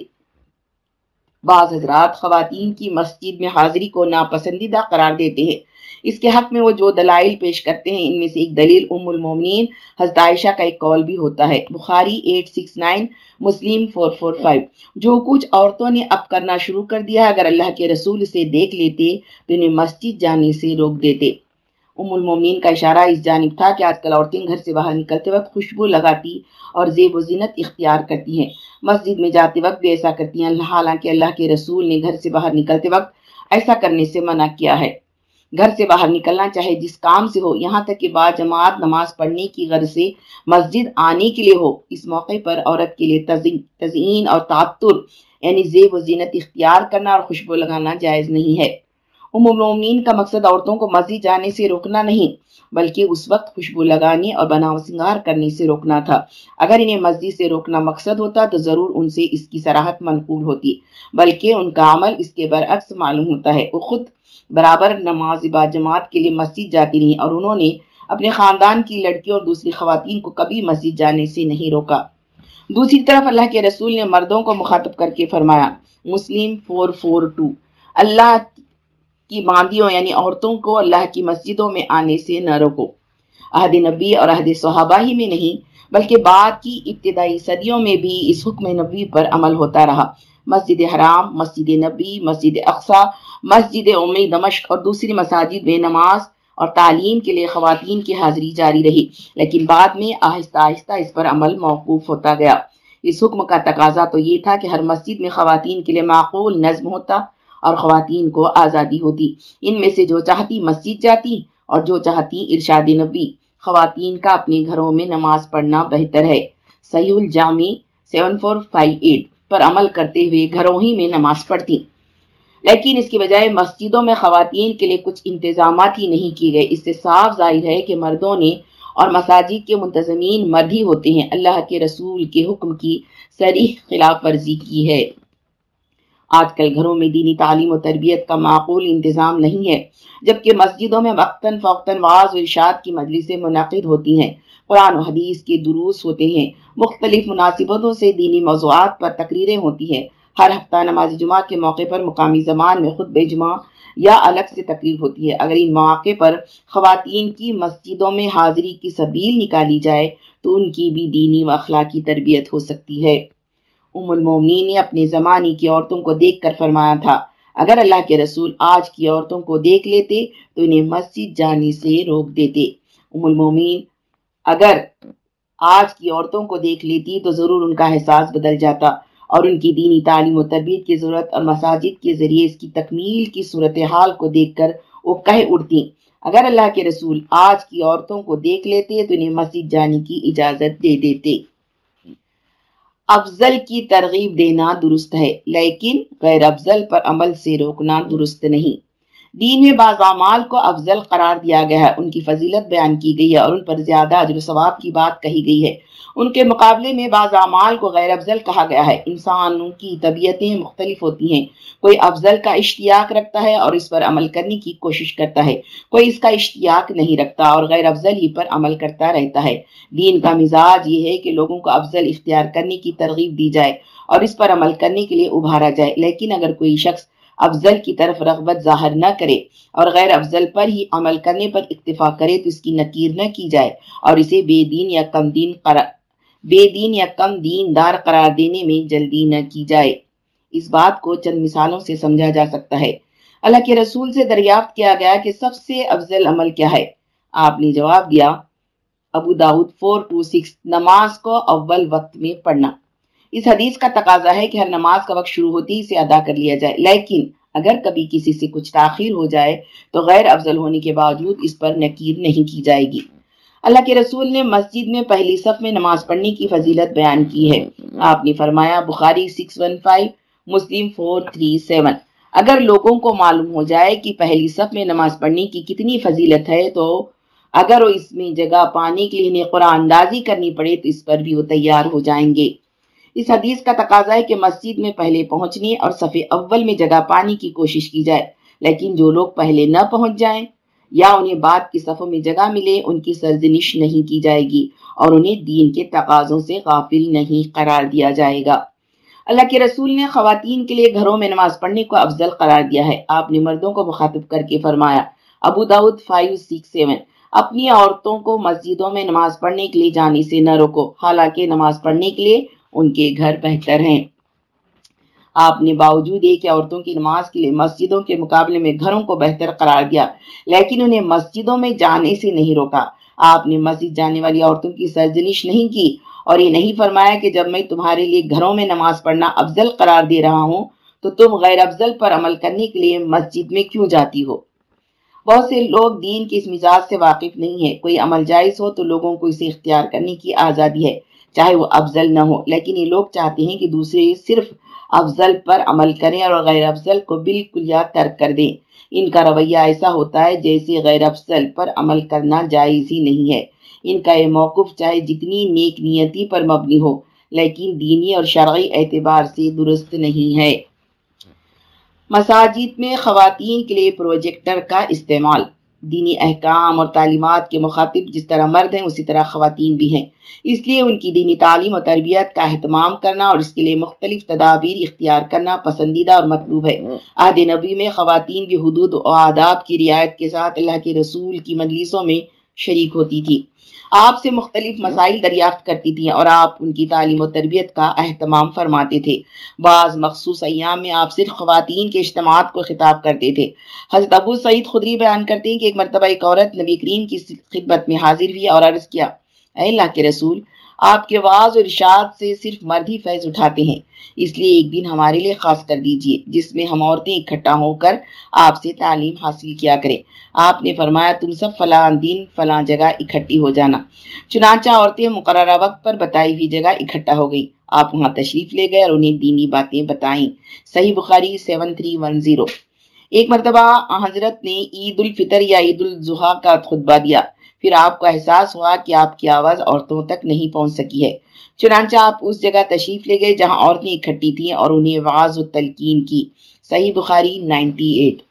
بعض حضرات خواتین کی مسجد میں حاضری کو ناپسندیدہ قرار دیتے ہیں۔ اس کے حق میں وہ جو دلائل پیش کرتے ہیں، ان میں سے ایک دلیل ام المومنین، حضرت عائشہ کا ایک کال بھی ہوتا ہے۔ بخاری 869 مسلم 445 جو کچھ عورتوں نے اب کرنا شروع کر دیا اگر اللہ کے رسول سے دیکھ لیتے تو انہیں مسجد جانے سے روک دیتے۔ ام المومنین کا اشارہ اس جانب تھا کہ آج کل عورتیں گھر سے باہر نکلتے وقت خوشبو لگاتی اور زیب و زینت اختیار کرتی ہیں۔ مسجد میں جاتے وقت بھی ایسا کرتی ہیں، حالانکہ اللہ کے رسول نے گھر سے باہر نکلتے وقت ایسا کرنے سے منع کیا ہے۔ گھر سے باہر نکلنا چاہے، جس کام سے ہو، یہاں تک کہ با جماعت نماز پڑھنے کی غرض سے مسجد آنے کے لیے ہو۔ اس موقع پر عورت کے لیے تزئین اور تعطر یعنی زیب و زینت اختیار کرنا اور خوشبو لگانا جائز نہیں ہے۔ ام المومنین کا مقصد عورتوں کو مسجد جانے سے روکنا نہیں، بلکہ اس وقت خوشبو لگانے اور بناو سنگار کرنے سے روکنا تھا۔ اگر انہیں مسجد سے روکنا مقصد ہوتا تو ضرور ان سے اس کی سراحت منقول ہوتی، بلکہ ان کا عمل اس کے برعکس معلوم ہوتا ہے۔ وہ خود برابر نماز با جماعت کے لیے مسجد جاتی رہی اور انہوں نے اپنے خاندان کی لڑکیوں اور دوسری خواتین کو کبھی مسجد جانے سے نہیں روکا۔ دوسری طرف اللہ کے رسول نے مردوں کو مخاطب کر کے فرمایا، Muslim four four two, Allah کی باندیوں یعنی عورتوں کو اللہ کی مسجدوں میں آنے سے نہ روکو۔ عہد نبی اور عہد صحابہ ہی میں نہیں، بلکہ بعد کی ابتدائی صدیوں میں بھی اس حکم نبی پر عمل ہوتا رہا۔ مسجد حرام، مسجد نبی، مسجد اقصا مسجد امی دمشق اور دوسری مساجد میں نماز اور تعلیم کے لیے خواتین کی حاضری جاری رہی، لیکن بعد میں آہستہ آہستہ اس پر عمل موقوف ہوتا گیا۔ اس حکم کا تقاضا تو یہ تھا کہ ہر مسجد میں خواتین کے لیے معقول نظم ہوتا اور خواتین کو آزادی ہوتی۔ ان میں سے جو چاہتی مسجد جاتی اور جو چاہتی ارشاد نبی خواتین کا اپنے گھروں میں نماز پڑھنا بہتر ہے۔ صحیح Al Jami seven four five eight پر عمل کرتے ہوئے گھروں ہی میں نماز پڑھتی۔ لیکن اس کی بجائے مسجدوں میں خواتین کے لیے کچھ انتظامات ہی نہیں کیے گئے۔ اس سے صاف ظاہر ہے کہ مردوں نے اور مساجد کے منتظمین مرد ہی ہوتے ہیں۔ اللہ کے رسول کے حکم کی سریح خلاف ورزی کی ہے۔ آج کل گھروں میں دینی تعلیم و تربیت کا معقول انتظام نہیں ہے، جبکہ مسجدوں میں وقتاً فوقتاً واض و ارشاد کی مجلسیں منعقد ہوتی ہیں۔ قرآن و حدیث کے دروس ہوتے ہیں۔ مختلف مناسبتوں سے دینی موضوعات پر تقریریں ہوتی ہیں۔ ہر ہفتہ نماز جمعہ کے موقع پر مقامی زمان میں خود جمعہ یا الگ سے تقریر ہوتی ہے۔ اگر ان مواقع پر خواتین کی مسجدوں میں حاضری کی سبیل نکالی جائے تو ان کی بھی دینی و اخلاقی تربیت ہو سکتی ہے۔ ام المومنین نے اپنے زمانے کی عورتوں کو دیکھ کر فرمایا تھا، اگر اللہ کے رسول آج کی عورتوں کو دیکھ لیتے تو انہیں مسجد جانے سے روک دیتے۔ ام المومین اگر آج کی عورتوں کو دیکھ لیتی تو ضرور ان کا احساس بدل جاتا۔ اور ان کی دینی تعلیم و تربیت کی ضرورت اور مساجد کے ذریعے اس کی تکمیل کی صورتحال کو دیکھ کر وہ کہہ اڑتی اگر اللہ کے رسول آج کی عورتوں کو دیکھ لیتے تو انہیں مسجد جانے کی اجازت دے دیتے۔ افضل کی ترغیب دینا درست ہے، لیکن غیر افضل پر عمل سے روکنا درست نہیں۔ دین میں بعض اعمال کو افضل قرار دیا گیا ہے۔ ان کی فضیلت بیان کی گئی ہے اور ان پر زیادہ عجر و ثواب کی بات کہی گئی ہے۔ ان کے مقابلے میں بعض اعمال کو غیر افضل کہا گیا ہے۔ انسانوں کی طبیعتیں مختلف ہوتی ہیں۔ کوئی افضل کا اشتیاق رکھتا ہے اور اس پر عمل کرنے کی کوشش کرتا ہے۔ کوئی اس کا اشتیاق نہیں رکھتا اور غیر افضل ہی پر عمل کرتا رہتا ہے۔ دین کا مزاج یہ ہے کہ لوگوں کو افضل اختیار کرنے کی ترغیب دی جائے اور اس پر عمل کرنے کے لیے ابھارا جائے۔ لیکن اگر کوئی شخص افضل کی طرف رغبت ظاہر نہ کرے اور غیر افضل پر ہی عمل کرنے پر اکتفا کرے تو اس کی نکیر نہ کی جائے اور اسے بے دین یا کم دین قرار بے دین یا کم دین دار قرار دینے میں جلدی نہ کی جائے۔ اس بات کو چند مثالوں سے سمجھا جا سکتا ہے۔ اللہ کے رسول سے دریافت کیا گیا کہ سب سے افضل عمل کیا ہے۔ آپ نے جواب دیا، ابو داود فور ٹو سکس نماز کو اول وقت میں پڑھنا۔ اس حدیث کا تقاضا ہے کہ ہر نماز کا وقت شروع ہوتی اسے ادا کر لیا جائے۔ لیکن اگر کبھی کسی سے کچھ تاخیر ہو جائے تو غیر افضل ہونے کے باوجود اس پر نکیر نہیں کی جائے گی۔ اللہ کے رسول نے مسجد میں پہلی صف میں نماز پڑھنے کی فضیلت بیان کی ہے۔ آپ نے فرمایا، بخاری 615 مسلم 437 اگر لوگوں کو معلوم ہو جائے کہ پہلی صف میں نماز پڑھنے کی کتنی فضیلت ہے تو اگر وہ اس میں جگہ پانے کے لیے انہیں قرآن اندازی کرنی پڑے تو اس پر بھی وہ تیار ہو جائیں گے۔ اس حدیث کا تقاضا ہے کہ مسجد میں پہلے پہنچنے اور صفحے اول میں جگہ پانے کی کوشش کی جائے، لیکن جو لوگ پہلے نہ پہنچ جائیں یا انہیں بعد کی صفوں میں جگہ ملے، ان کی سرزنش نہیں کی جائے گی اور انہیں دین کے تقاضوں سے غافل نہیں قرار دیا جائے گا۔ اللہ کے رسول نے خواتین کے لیے گھروں میں نماز پڑھنے کو افضل قرار دیا ہے۔ آپ نے مردوں کو مخاطب کر کے فرمایا، ابو داود 567 اپنی عورتوں کو مسجدوں میں نماز پڑھنے کے لیے جانے سے نہ روکو، حالانکہ نماز پڑھنے کے لیے ان کے گھر بہتر ہیں۔ آپ نے باوجود ایک عورتوں کی نماز کے لیے مسجدوں کے مقابلے میں گھروں کو بہتر قرار دیا، لیکن انہیں مسجدوں میں جانے سے نہیں روکا۔ آپ نے مسجد جانے والی عورتوں کی سرجنش نہیں کی اور یہ نہیں فرمایا کہ جب میں تمہارے لیے گھروں میں نماز پڑھنا افضل قرار دے رہا ہوں، تو تم غیر افضل پر عمل کرنے کے لیے مسجد میں کیوں جاتی ہو؟ بہت سے لوگ دین کے اس مزاج سے واقف نہیں ہے کوئی عمل جائز ہو تو لوگوں کو اسے اختیار کرنے کی آزادی ہے۔ چاہے وہ افضل نہ ہو۔ لیکن یہ لوگ چاہتے ہیں کہ دوسرے صرف افضل پر عمل کریں اور غیر افضل کو بالکل یا ترک کر دیں۔ ان کا رویہ ایسا ہوتا ہے جیسے غیر افضل پر عمل کرنا جائز ہی نہیں ہے۔ ان کا یہ موقف چاہے جتنی نیک نیتی پر مبنی ہو، لیکن دینی اور شرعی اعتبار سے درست نہیں ہے۔ مساجد میں خواتین کے لیے پروجیکٹر کا استعمال۔ دینی احکام اور تعلیمات کے مخاطب جس طرح مرد ہیں، اسی طرح خواتین بھی ہیں۔ اس لیے ان کی دینی تعلیم اور تربیت کا اہتمام کرنا اور اس کے لیے مختلف تدابیر اختیار کرنا پسندیدہ اور مطلوب ہے۔ عہد نبی میں خواتین کی حدود و آداب کی رعایت کے ساتھ اللہ کے رسول کی مجلسوں میں شریک ہوتی تھی۔ آپ سے مختلف مسائل دریافت کرتی تھیں اور آپ ان کی تعلیم و تربیت کا اہتمام فرماتے تھے۔ بعض مخصوص ایام میں آپ صرف خواتین کے اجتماعات کو خطاب کرتے تھے۔ حضرت ابو سعید خدری بیان کرتے ہیں کہ ایک مرتبہ ایک عورت نبی کریم کی خدمت میں حاضر ہوئی اور عرض کیا، اے اللہ کے رسول، آپ کے واض اور ارشاد سے صرف مرد ہی فیض اٹھاتے ہیں۔ اس لیے ایک دن ہمارے لیے خاص کر دیجیے، جس میں ہم عورتیں اکٹھا ہو کر آپ سے تعلیم حاصل کیا کریں۔ آپ نے فرمایا، تم سب فلاں دن، فلاں جگہ اکٹھی ہو جانا۔ چنانچہ عورتیں مقررہ وقت پر بتائی ہوئی جگہ اکٹھا ہو گئی آپ وہاں تشریف لے گئے اور انہیں دینی باتیں بتائیں۔ صحیح Bukhari seven three one zero. ایک مرتبہ حضرت نے عید الفطر یا عید الضحیٰ کا خطبہ دیا۔ پھر آپ کو احساس ہوا کہ آپ کی آواز عورتوں تک نہیں پہنچ سکی ہے۔ چنانچہ آپ اس جگہ تشریف لے گئے جہاں عورتیں اکٹھی تھیں اور انہیں واض و تلقین کی۔ صحیح بخاری نائنٹی ایٹ۔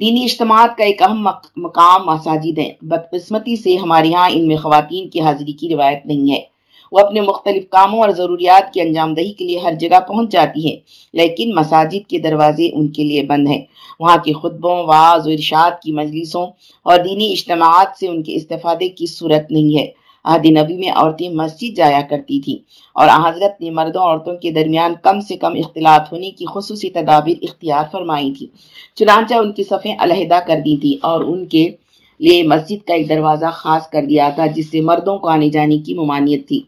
دینی اجتماعات کا ایک اہم مقام مساجد ہیں۔ بدقسمتی سے ہمارے ہاں ان میں خواتین کی حاضری کی روایت نہیں ہے۔ وہ اپنے مختلف کاموں اور ضروریات کی انجام دہی کے لیے ہر جگہ پہنچ جاتی ہیں، لیکن مساجد کے دروازے ان کے لیے بند ہیں۔ وہاں کے خطبوں واز و ارشاد کی مجلسوں اور دینی اجتماعات سے ان کے استفادے کی صورت نہیں ہے۔ عہد نبی میں عورتیں مسجد جایا کرتی تھیں اور حضرت نے مردوں عورتوں کے درمیان کم سے کم اختلاط ہونے کی خصوصی تدابیر اختیار فرمائی تھی۔ چنانچہ ان کی صفیں علیحدہ کر دی تھی اور ان کے لیے مسجد کا ایک دروازہ خاص کر دیا تھا جس سے مردوں کو آنے جانے کی ممانعت تھی۔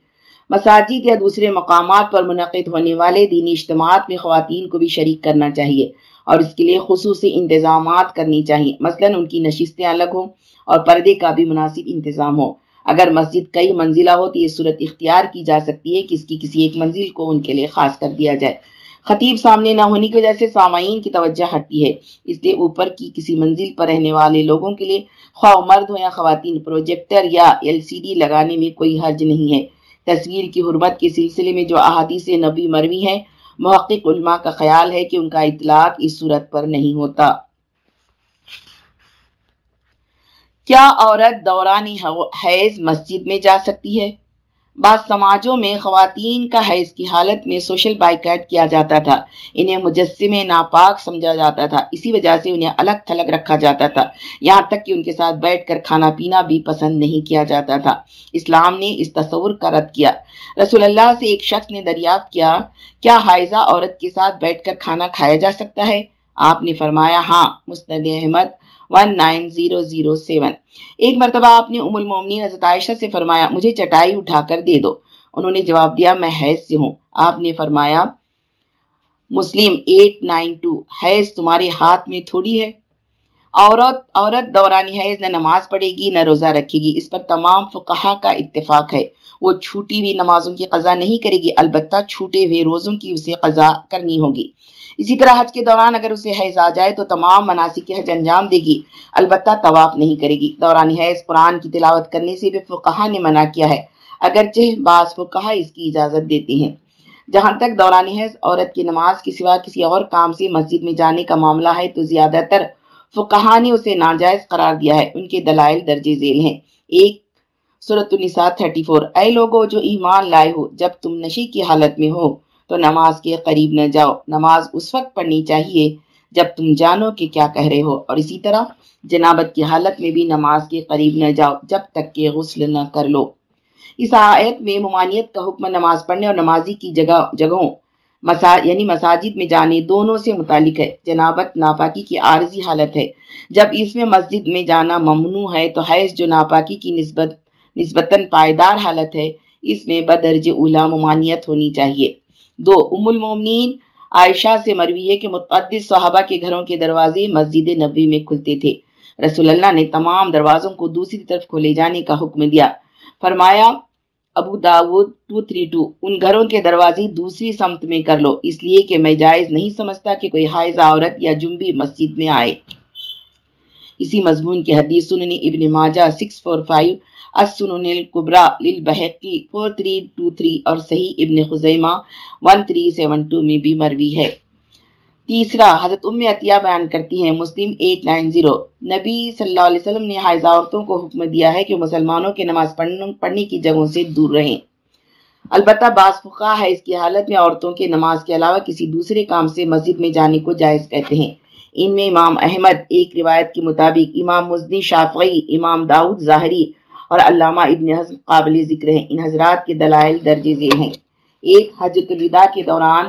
مساجد یا دوسرے مقامات پر منعقد ہونے والے دینی اجتماعات میں خواتین کو بھی شریک کرنا چاہیے اور اس کے لیے خصوصی انتظامات کرنی چاہیے۔ مثلا ان کی نشستیں الگ ہوں اور پردے کا بھی مناسب انتظام ہو۔ اگر مسجد کئی منزلہ ہو تو یہ صورت اختیار کی جا سکتی ہے کہ اس کی کسی ایک منزل کو ان کے لیے خاص کر دیا جائے۔ خطیب سامنے نہ ہونے کی وجہ سے سامعین کی توجہ ہٹتی ہے، اس لیے اوپر کی کسی منزل پر رہنے والے لوگوں کے لیے خواہ مرد ہو یا خواتین، پروجیکٹر یا ایل سی ڈی لگانے میں کوئی حرج نہیں ہے۔ تصویر کی حرمت کے سلسلے میں جو احادیث نبی مروی ہیں، محقق علماء کا خیال ہے کہ ان کا اطلاق اس صورت پر نہیں ہوتا۔ کیا عورت دوران حیض مسجد میں جا سکتی ہے؟ بعض سماجوں میں خواتین کا حیض کی حالت میں سوشل بائیکاٹ کیا جاتا تھا۔ انہیں مجسم ناپاک سمجھا جاتا تھا۔ اسی وجہ سے انہیں الگ تھلگ رکھا جاتا تھا۔ یہاں تک کہ ان کے ساتھ بیٹھ کر کھانا پینا بھی پسند نہیں کیا جاتا تھا۔ اسلام نے اس تصور کا رد کیا۔ رسول اللہ سے ایک شخص نے دریافت کیا کیا حائزہ عورت کے ساتھ بیٹھ کر کھانا کھایا جا سکتا ہے؟ آپ نے فرمایا ہاں Musnad Ahmad one nine zero zero seven ایک مرتبہ آپ نے ام المومنین حضرت عائشہ سے فرمایا، مجھے چٹائی اٹھا کر دے دو۔ انہوں نے جواب دیا، میں حیض سے ہوں۔ آپ نے فرمایا، مسلم ایٹ نائن ٹو حیض تمہارے ہاتھ میں تھوڑی ہے۔ عورت عورت دورانی حیض نہ نماز پڑھے گی، نہ روزہ رکھے گی۔ اس پر تمام فقہا کا اتفاق ہے۔ وہ چھوٹی ہوئی نمازوں کی قضا نہیں کرے گی، البتہ چھوٹے ہوئے روزوں کی اسے قضا کرنی ہوگی۔ اسی طرح حج کے دوران اگر اسے حیض آ جائے تو تمام مناسب کے حج انجام دے گی، البتہ طواف نہیں کرے گی۔ دوران حیض قرآن کی تلاوت کرنے سے بھی فقہ نے منع کیا ہے۔ اگرچہ بعض فقہ اس کی اجازت دیتے ہیں۔ جہاں تک دوران حیض عورت کی نماز کے سوا کسی اور کام سے مسجد میں جانے کا معاملہ ہے تو زیادہ تر فقہ نے اسے ناجائز قرار دیا ہے۔ ان کے دلائل درج ذیل ہیں۔ ایک صورت النساء 34 اے لوگو، جو ایمان لائے ہو، جب تم نشی کی حالت میں ہو تو نماز کے قریب نہ جاؤ۔ نماز اس وقت پڑھنی چاہیے جب تم جانو کہ کیا کہہ رہے ہو۔ اور اسی طرح جنابت کی حالت میں بھی نماز کے قریب نہ جاؤ جب تک کہ غسل نہ کر لو۔ اس آیت میں ممانیت کا حکم نماز پڑھنے اور نمازی کی جگہ جگہوں، مسا یعنی مساجد میں جانے دونوں سے متعلق ہے۔ جنابت ناپاکی کی عارضی حالت ہے۔ جب اس میں مسجد میں جانا ممنوع ہے تو حیث جو ناپاکی کی نسبت نسبتاً پائیدار حالت ہے، اس میں بدرج اولا ممانیت ہونی چاہیے۔ دو، ام المومنین عائشہ سے مروی ہے کہ متعدد صحابہ کے گھروں کے دروازے مسجد نبی میں کھلتے تھے۔ رسول اللہ نے تمام دروازوں کو دوسری طرف کھولے جانے کا حکم دیا۔ فرمایا، ابو داود 232 ان گھروں کے دروازے دوسری سمت میں کر لو، اس لیے کہ میں جائز نہیں سمجھتا کہ کوئی حائضہ عورت یا جنبی مسجد میں آئے۔ اسی مضمون کی حدیث سننی ابن ماجہ 645 السنن القبرا للبحقی 4323 اور صحیح ابن خزیمہ 1372 میں بھی مروی ہے۔ تیسرا، حضرت ام عطیہ بیان کرتی ہیں، مسلم 890 نبی صلی اللہ علیہ وسلم نے حائض عورتوں کو حکم دیا ہے کہ مسلمانوں کے نماز پڑھنے کی جگہوں سے دور رہیں۔ البتہ بعض فقہ ہے، اس کی حالت میں عورتوں کے نماز کے علاوہ کسی دوسرے کام سے مسجد میں جانے کو جائز کہتے ہیں۔ ان میں امام احمد، ایک روایت کے مطابق امام مزنی شافعی، امام داؤد ظاہری اور علامہ ابن حضم قابل ذکر ہیں۔ ان حضرات کے دلائل درجے ذیل ہیں۔ ایک حجت الوداع کے دوران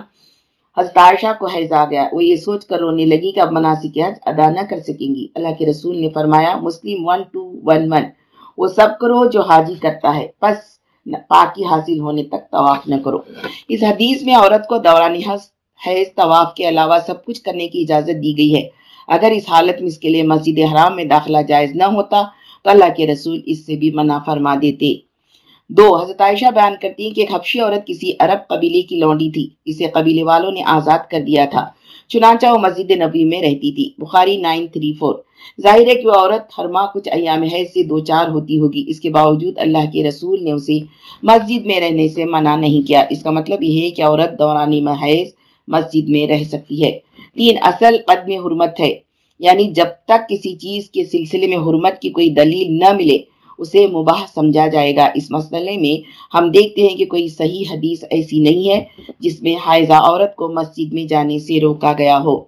حضرت عائشہ کو حیض آ گیا۔ وہ یہ سوچ کر رونے لگی کہ اب مناسک حج ادا نہ کر سکیں گی۔ اللہ کے رسول نے فرمایا، Muslim one two one one, وہ سب کرو جو حاجی کرتا ہے۔ پس پاکی حاصل ہونے تک طواف نہ کرو۔ اس حدیث میں عورت کو دوران حیض، طواف کے علاوہ سب کچھ کرنے کی اجازت دی گئی ہے۔ اگر اس حالت میں اس کے لیے مسجد حرام میں داخلہ جائز نہ ہوتا تو اللہ کے رسول اس سے بھی منع فرما دیتے۔ دو، حضرت عائشہ بیان کرتی ہیں کہ ایک حبشی عورت کسی عرب قبیلے کی لونڈی تھی۔ اسے قبیلے والوں نے آزاد کر دیا تھا۔ چنانچہ وہ مسجد نبی میں رہتی تھی۔ Bukhari nine, three, four. ظاہر ہے کہ وہ عورت ہر ماہ کچھ ایام حیض سے دو چار ہوتی ہوگی۔ اس کے باوجود اللہ کے رسول نے اسے مسجد میں رہنے سے منع نہیں کیا۔ اس کا مطلب یہ ہے کہ عورت دورانی حیض مسجد میں رہ سکتی ہے۔ تین، اصل قدم حرمت ہے۔ یعنی جب تک کسی چیز کے سلسلے میں حرمت کی کوئی دلیل نہ ملے، اسے مباح سمجھا جائے گا۔ اس مسئلے میں ہم دیکھتے ہیں کہ کوئی صحیح حدیث ایسی نہیں ہے جس میں حائزہ عورت کو مسجد میں جانے سے روکا گیا ہو۔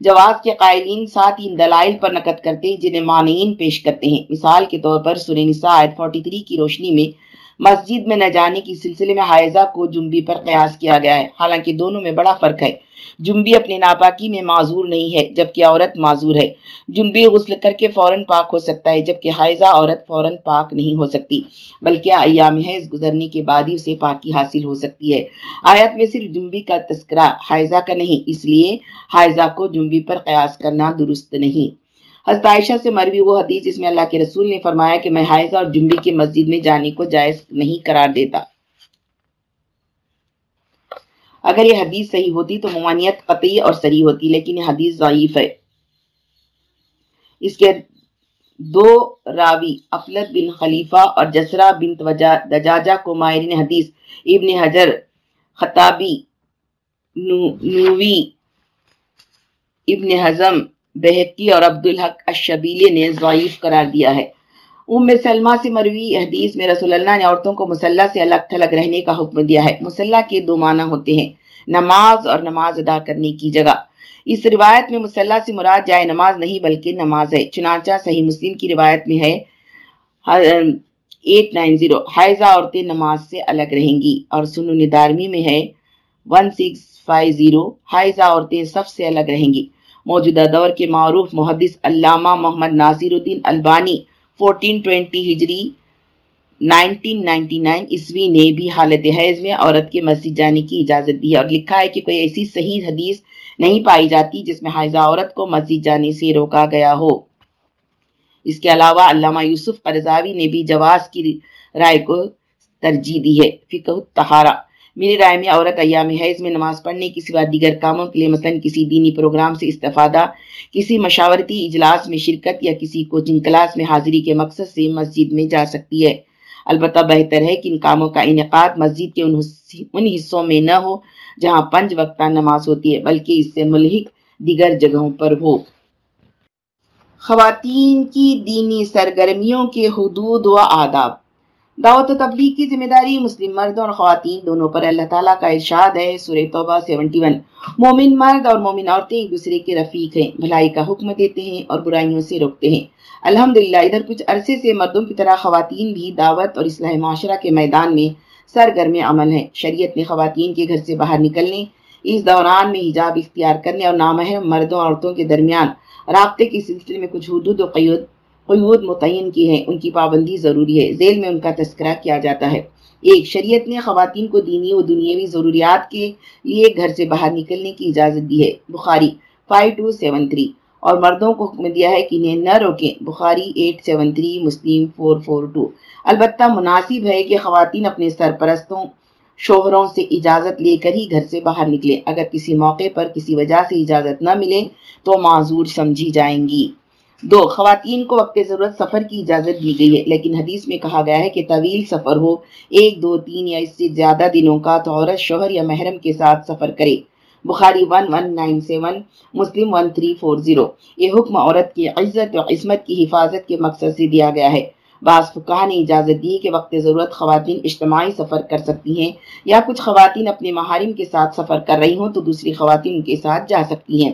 جواز کے قائلین ساتھ ان دلائل پر نقد کرتے ہیں، جنہیں مانعین پیش کرتے ہیں۔ مثال کے طور پر سورہ نساء آیت 43 کی روشنی میں مسجد میں نہ جانے کی سلسلے میں حائزہ کو جنبی پر قیاس کیا گیا ہے۔ حالانکہ دونوں میں بڑا فرق ہے۔ جنبی اپنے ناپاکی میں معذور نہیں ہے، جبکہ عورت معذور ہے۔ جنبی غسل کر کے فوراً پاک ہو سکتا ہے، جبکہ حائزہ عورت فوراً پاک نہیں ہو سکتی، بلکہ ایام حیض گزرنے کے بعد ہی اسے پاکی حاصل ہو سکتی ہے۔ آیت میں صرف جنبی کا تذکرہ حائزہ کا نہیں، اس لیے حائزہ کو جنبی پر قیاس کرنا درست نہیں۔ حضرت عائشہ سے مروی وہ حدیث جس میں اللہ کے رسول نے فرمایا کہ میں حائزہ اور جنبی کے مسجد میں جانے کو جائز نہیں قرار دیتا۔ اگر یہ حدیث صحیح ہوتی تو ممانیت قطعی اور صحیح ہوتی، لیکن یہ حدیث ضعیف ہے۔ اس کے دو راوی، افلت بن خلیفہ اور جسرہ بن دجاجہ کو ماہرین حدیث، ابن حجر، خطابی، نو، نووی، ابن حزم بحقی اور عبدالحق الشبیلی نے ضعیف قرار دیا ہے۔ ام سلمہ سے مروی حدیث میں رسول اللہ نے عورتوں کو مسلح سے الگ تھلگ رہنے کا حکم دیا ہے۔ مسلح کے دو معنی ہوتے ہیں، نماز اور نماز ادا کرنے کی جگہ۔ اس روایت میں مسلح سے مراد جائے نماز نہیں بلکہ نماز ہے۔ چنانچہ صحیح مسلم کی روایت میں ہے ایٹ نائن زیرو حائزہ عورتیں نماز سے الگ رہیں گی۔ اور سنو ندارمی میں ہے، ون سکس فائیو زیرو حائزہ عورتیں سب سے الگ رہیں گی۔ موجودہ دور کے معروف محدث علامہ Muhammad Nasiruddin Albani fourteen twenty ہجری نائنٹین نائنٹی نائن عیسوی نے بھی حالت حیض میں عورت کے مسجد جانے کی اجازت دی ہے اور لکھا ہے کہ کوئی ایسی صحیح حدیث نہیں پائی جاتی جس میں حائزہ عورت کو مسجد جانے سے روکا گیا ہو۔ اس کے علاوہ علامہ یوسف قرضاوی نے بھی جواز کی رائے کو ترجیح دی ہے۔ فقہ تہارا میری رائے میں عورت ایام حیض میں نماز پڑھنے کی سوا دیگر کاموں کے لیے مثلا کسی دینی پروگرام سے استفادہ، کسی مشاورتی اجلاس میں شرکت یا کسی کوچنگ کلاس میں حاضری کے مقصد سے مسجد میں جا سکتی ہے۔ البتہ بہتر ہے کہ ان کاموں کا انعقاد مسجد کے ان حصوں میں نہ ہو جہاں پنج وقتہ نماز ہوتی ہے، بلکہ اس سے ملحق دیگر جگہوں پر ہو۔ خواتین کی دینی سرگرمیوں کے حدود و آداب دعوت و تبلیغ کی ذمہ داری، مسلم مرد اور خواتین دونوں پر اللہ تعالیٰ کا ارشاد ہے، سورہ توبہ سیونٹی ون۔ مومن مرد اور مومن عورتیں ایک دوسرے کے رفیق ہیں، بھلائی کا حکم دیتے ہیں اور برائیوں سے روکتے ہیں۔ الحمدللہ، ادھر کچھ عرصے سے مردوں کی طرح خواتین بھی دعوت اور اصلاح معاشرہ کے میدان میں سرگرم عمل ہیں۔ شریعت نے خواتین کے گھر سے باہر نکلنے، اس دوران میں حجاب اختیار کرنے اور نامہم مردوں عورتوں کے درمیان رابطے کے سلسلے میں کچھ حدود و قیود قیود متعین کی ہیں، ان کی پابندی ضروری ہے۔ ذیل میں ان کا تذکرہ کیا جاتا ہے۔ ایک، شریعت نے خواتین کو دینی و دنیاوی ضروریات کے لیے گھر سے باہر نکلنے کی اجازت دی ہے۔ بخاری 5273 اور مردوں کو حکم دیا ہے کہ انہیں نہ روکیں۔ بخاری 873 مسلم 442 البتہ مناسب ہے کہ خواتین اپنے سرپرستوں، شوہروں سے اجازت لے کر ہی گھر سے باہر نکلیں۔ اگر کسی موقع پر کسی وجہ سے اجازت نہ ملے تو معذور سمجھی جائیں گی۔ دو، خواتین کو وقت ضرورت سفر کی اجازت دی گئی ہے۔ لیکن حدیث میں کہا گیا ہے کہ طویل سفر ہو، ایک، دو، تین یا اس سے زیادہ دنوں کا تو عورت شوہر یا محرم کے ساتھ سفر کرے۔ بخاری 1197 مسلم 1340 یہ حکم عورت کی عزت و عصمت کی حفاظت کے مقصد سے دیا گیا ہے۔ بعض فقہ نے اجازت دی کہ وقت ضرورت خواتین اجتماعی سفر کر سکتی ہیں یا کچھ خواتین اپنے محارم کے ساتھ سفر کر رہی ہوں تو دوسری خواتین کے ساتھ جا سکتی ہیں۔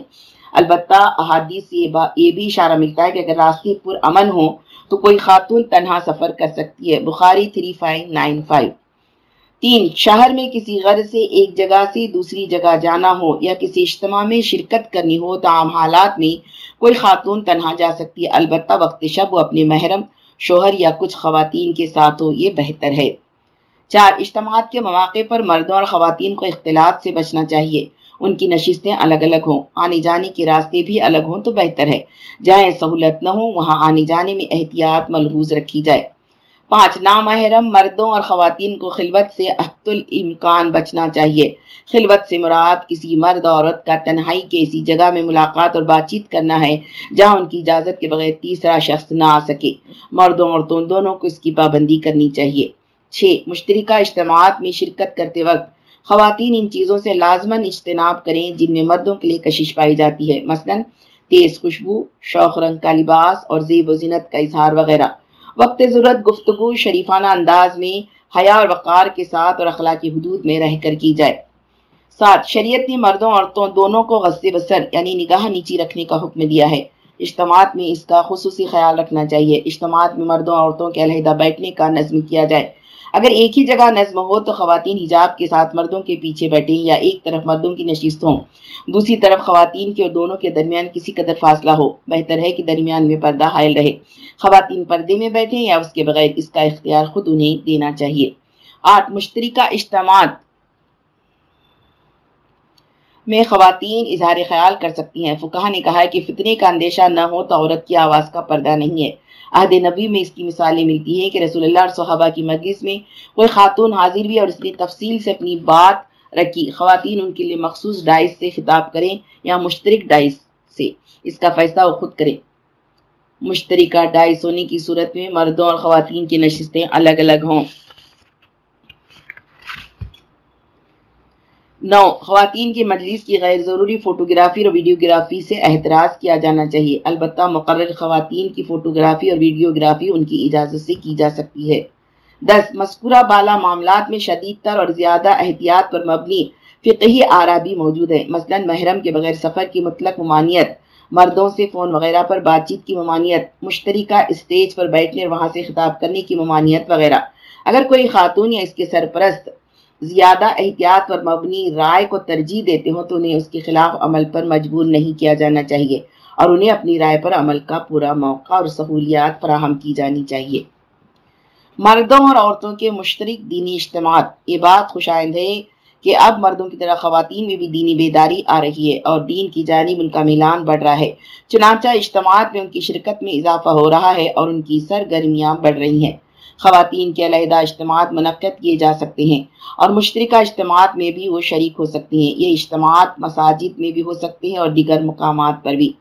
البتہ احادیث سے یہ بھی اشارہ ملتا ہے کہ اگر راستے پر امن ہو تو کوئی خاتون تنہا سفر کر سکتی ہے۔ بخاری 3595 تین، شہر میں کسی غرض سے ایک جگہ سے دوسری جگہ جانا ہو یا کسی اجتماع میں شرکت کرنی ہو تو عام حالات میں کوئی خاتون تنہا جا سکتی ہے۔ البتہ وقت شب وہ اپنے محرم، شوہر یا کچھ خواتین کے ساتھ ہو، یہ بہتر ہے۔ چار، اجتماعات کے مواقع پر مردوں اور خواتین کو اختلاط سے بچنا چاہیے۔ ان کی نشستیں الگ الگ ہوں۔ آنے جانے کے راستے بھی الگ ہوں تو بہتر ہے۔ جہاں سہولت نہ ہو وہاں آنے جانے میں احتیاط ملحوظ رکھی جائے۔ پانچ، نامحرم مردوں اور خواتین کو خلوت سے احت الامکان بچنا چاہیے۔ خلوت سے مراد کسی مرد، عورت کا تنہائی کے اسی جگہ میں ملاقات اور بات چیت کرنا ہے، جہاں ان کی اجازت کے بغیر تیسرا شخص نہ آ سکے۔ مردوں عورتوں دونوں کو اس کی پابندی کرنی چاہیے۔ چھ، مشترکہ اجتماعات میں شرکت کرتے وقت خواتین ان چیزوں سے لازماً اجتناب کریں جن میں مردوں کے لیے کشش پائی جاتی ہے۔ مثلا تیز خوشبو، شوق رنگ کا لباس اور زیب و زینت کا اظہار وغیرہ۔ وقت ضرورت گفتگو، شریفانہ انداز میں حیا اور وقار کے ساتھ اور اخلاقی حدود میں رہ کر کی جائے۔ ساتھ، شریعت نے مردوں، عورتوں دونوں کو غصے بسر یعنی نگاہ نیچی رکھنے کا حکم دیا ہے۔ اجتماعات میں اس کا خصوصی خیال رکھنا چاہیے۔ اجتماعات میں مردوں، عورتوں کے علیحدہ بیٹھنے کا نظم کیا جائے۔ اگر ایک ہی جگہ نظم ہو تو خواتین حجاب کے ساتھ مردوں کے پیچھے بیٹھیں یا ایک طرف مردوں کی نشست ہوں۔ دوسری طرف خواتین کے اور دونوں کے درمیان کسی قدر فاصلہ ہو۔ بہتر ہے کہ درمیان میں پردہ حائل رہے۔ خواتین پردے میں بیٹھیں یا اس کے بغیر اس کا اختیار خود انہیں دینا چاہیے۔ آٹھ، مشترکہ اجتماعات۔ میں خواتین اظہار خیال کر سکتی ہیں۔ فکہ نے کہا ہے کہ فتنے کا اندیشہ نہ ہو تو عورت کی آواز کا پردہ نہیں ہے۔ عہد نبی میں اس کی مثالیں ملتی ہیں کہ رسول اللہ اور صحابہ کی مجلس میں کوئی خاتون حاضر بھی اور اس نے تفصیل سے اپنی بات رکھی۔ خواتین ان کے لیے مخصوص ڈائس سے خطاب کریں یا مشترک ڈائس سے اس کا فیصلہ وہ خود کریں۔ مشترکہ ڈائس ہونے کی صورت میں مردوں اور خواتین کی نشستیں الگ الگ ہوں۔ نو، خواتین کی مجلس کی غیر ضروری فوٹوگرافی اور ویڈیوگرافی سے احتراز کیا جانا چاہیے۔ البتہ مقرر خواتین کی فوٹوگرافی اور ویڈیوگرافی ان کی اجازت سے کی جا سکتی ہے۔ دس، مذکورہ بالا معاملات میں شدید تر اور زیادہ احتیاط پر مبنی فقہی آرا بھی موجود ہے مثلا محرم کے بغیر سفر کی مطلق ممانعت، مردوں سے فون وغیرہ پر بات چیت کی ممانعت، مشترکہ اسٹیج پر بیٹھنے اور وہاں سے خطاب کرنے کی ممانعت وغیرہ۔ اگر کوئی خاتون یا اس کے سرپرست زیادہ احتیاط پر مبنی رائے کو ترجیح دیتے ہوں تو انہیں اس کے خلاف عمل پر مجبور نہیں کیا جانا چاہیے اور انہیں اپنی رائے پر عمل کا پورا موقع اور سہولیات فراہم کی جانی چاہیے۔ مردوں اور عورتوں کے مشترک دینی اجتماعات، یہ بات خوش آئند ہے کہ اب مردوں کی طرح خواتین میں بھی دینی بیداری آ رہی ہے اور دین کی جانب ان کا میلان بڑھ رہا ہے۔ چنانچہ اجتماعات میں ان کی شرکت میں اضافہ ہو رہا ہے اور ان کی سرگرمیاں بڑھ رہی ہیں۔ خواتین کے علیحدہ اجتماعات منعقد کیے جا سکتے ہیں اور مشترکہ اجتماعات میں بھی وہ شریک ہو سکتی ہیں۔ یہ اجتماعات مساجد میں بھی ہو سکتے ہیں اور دیگر مقامات پر بھی۔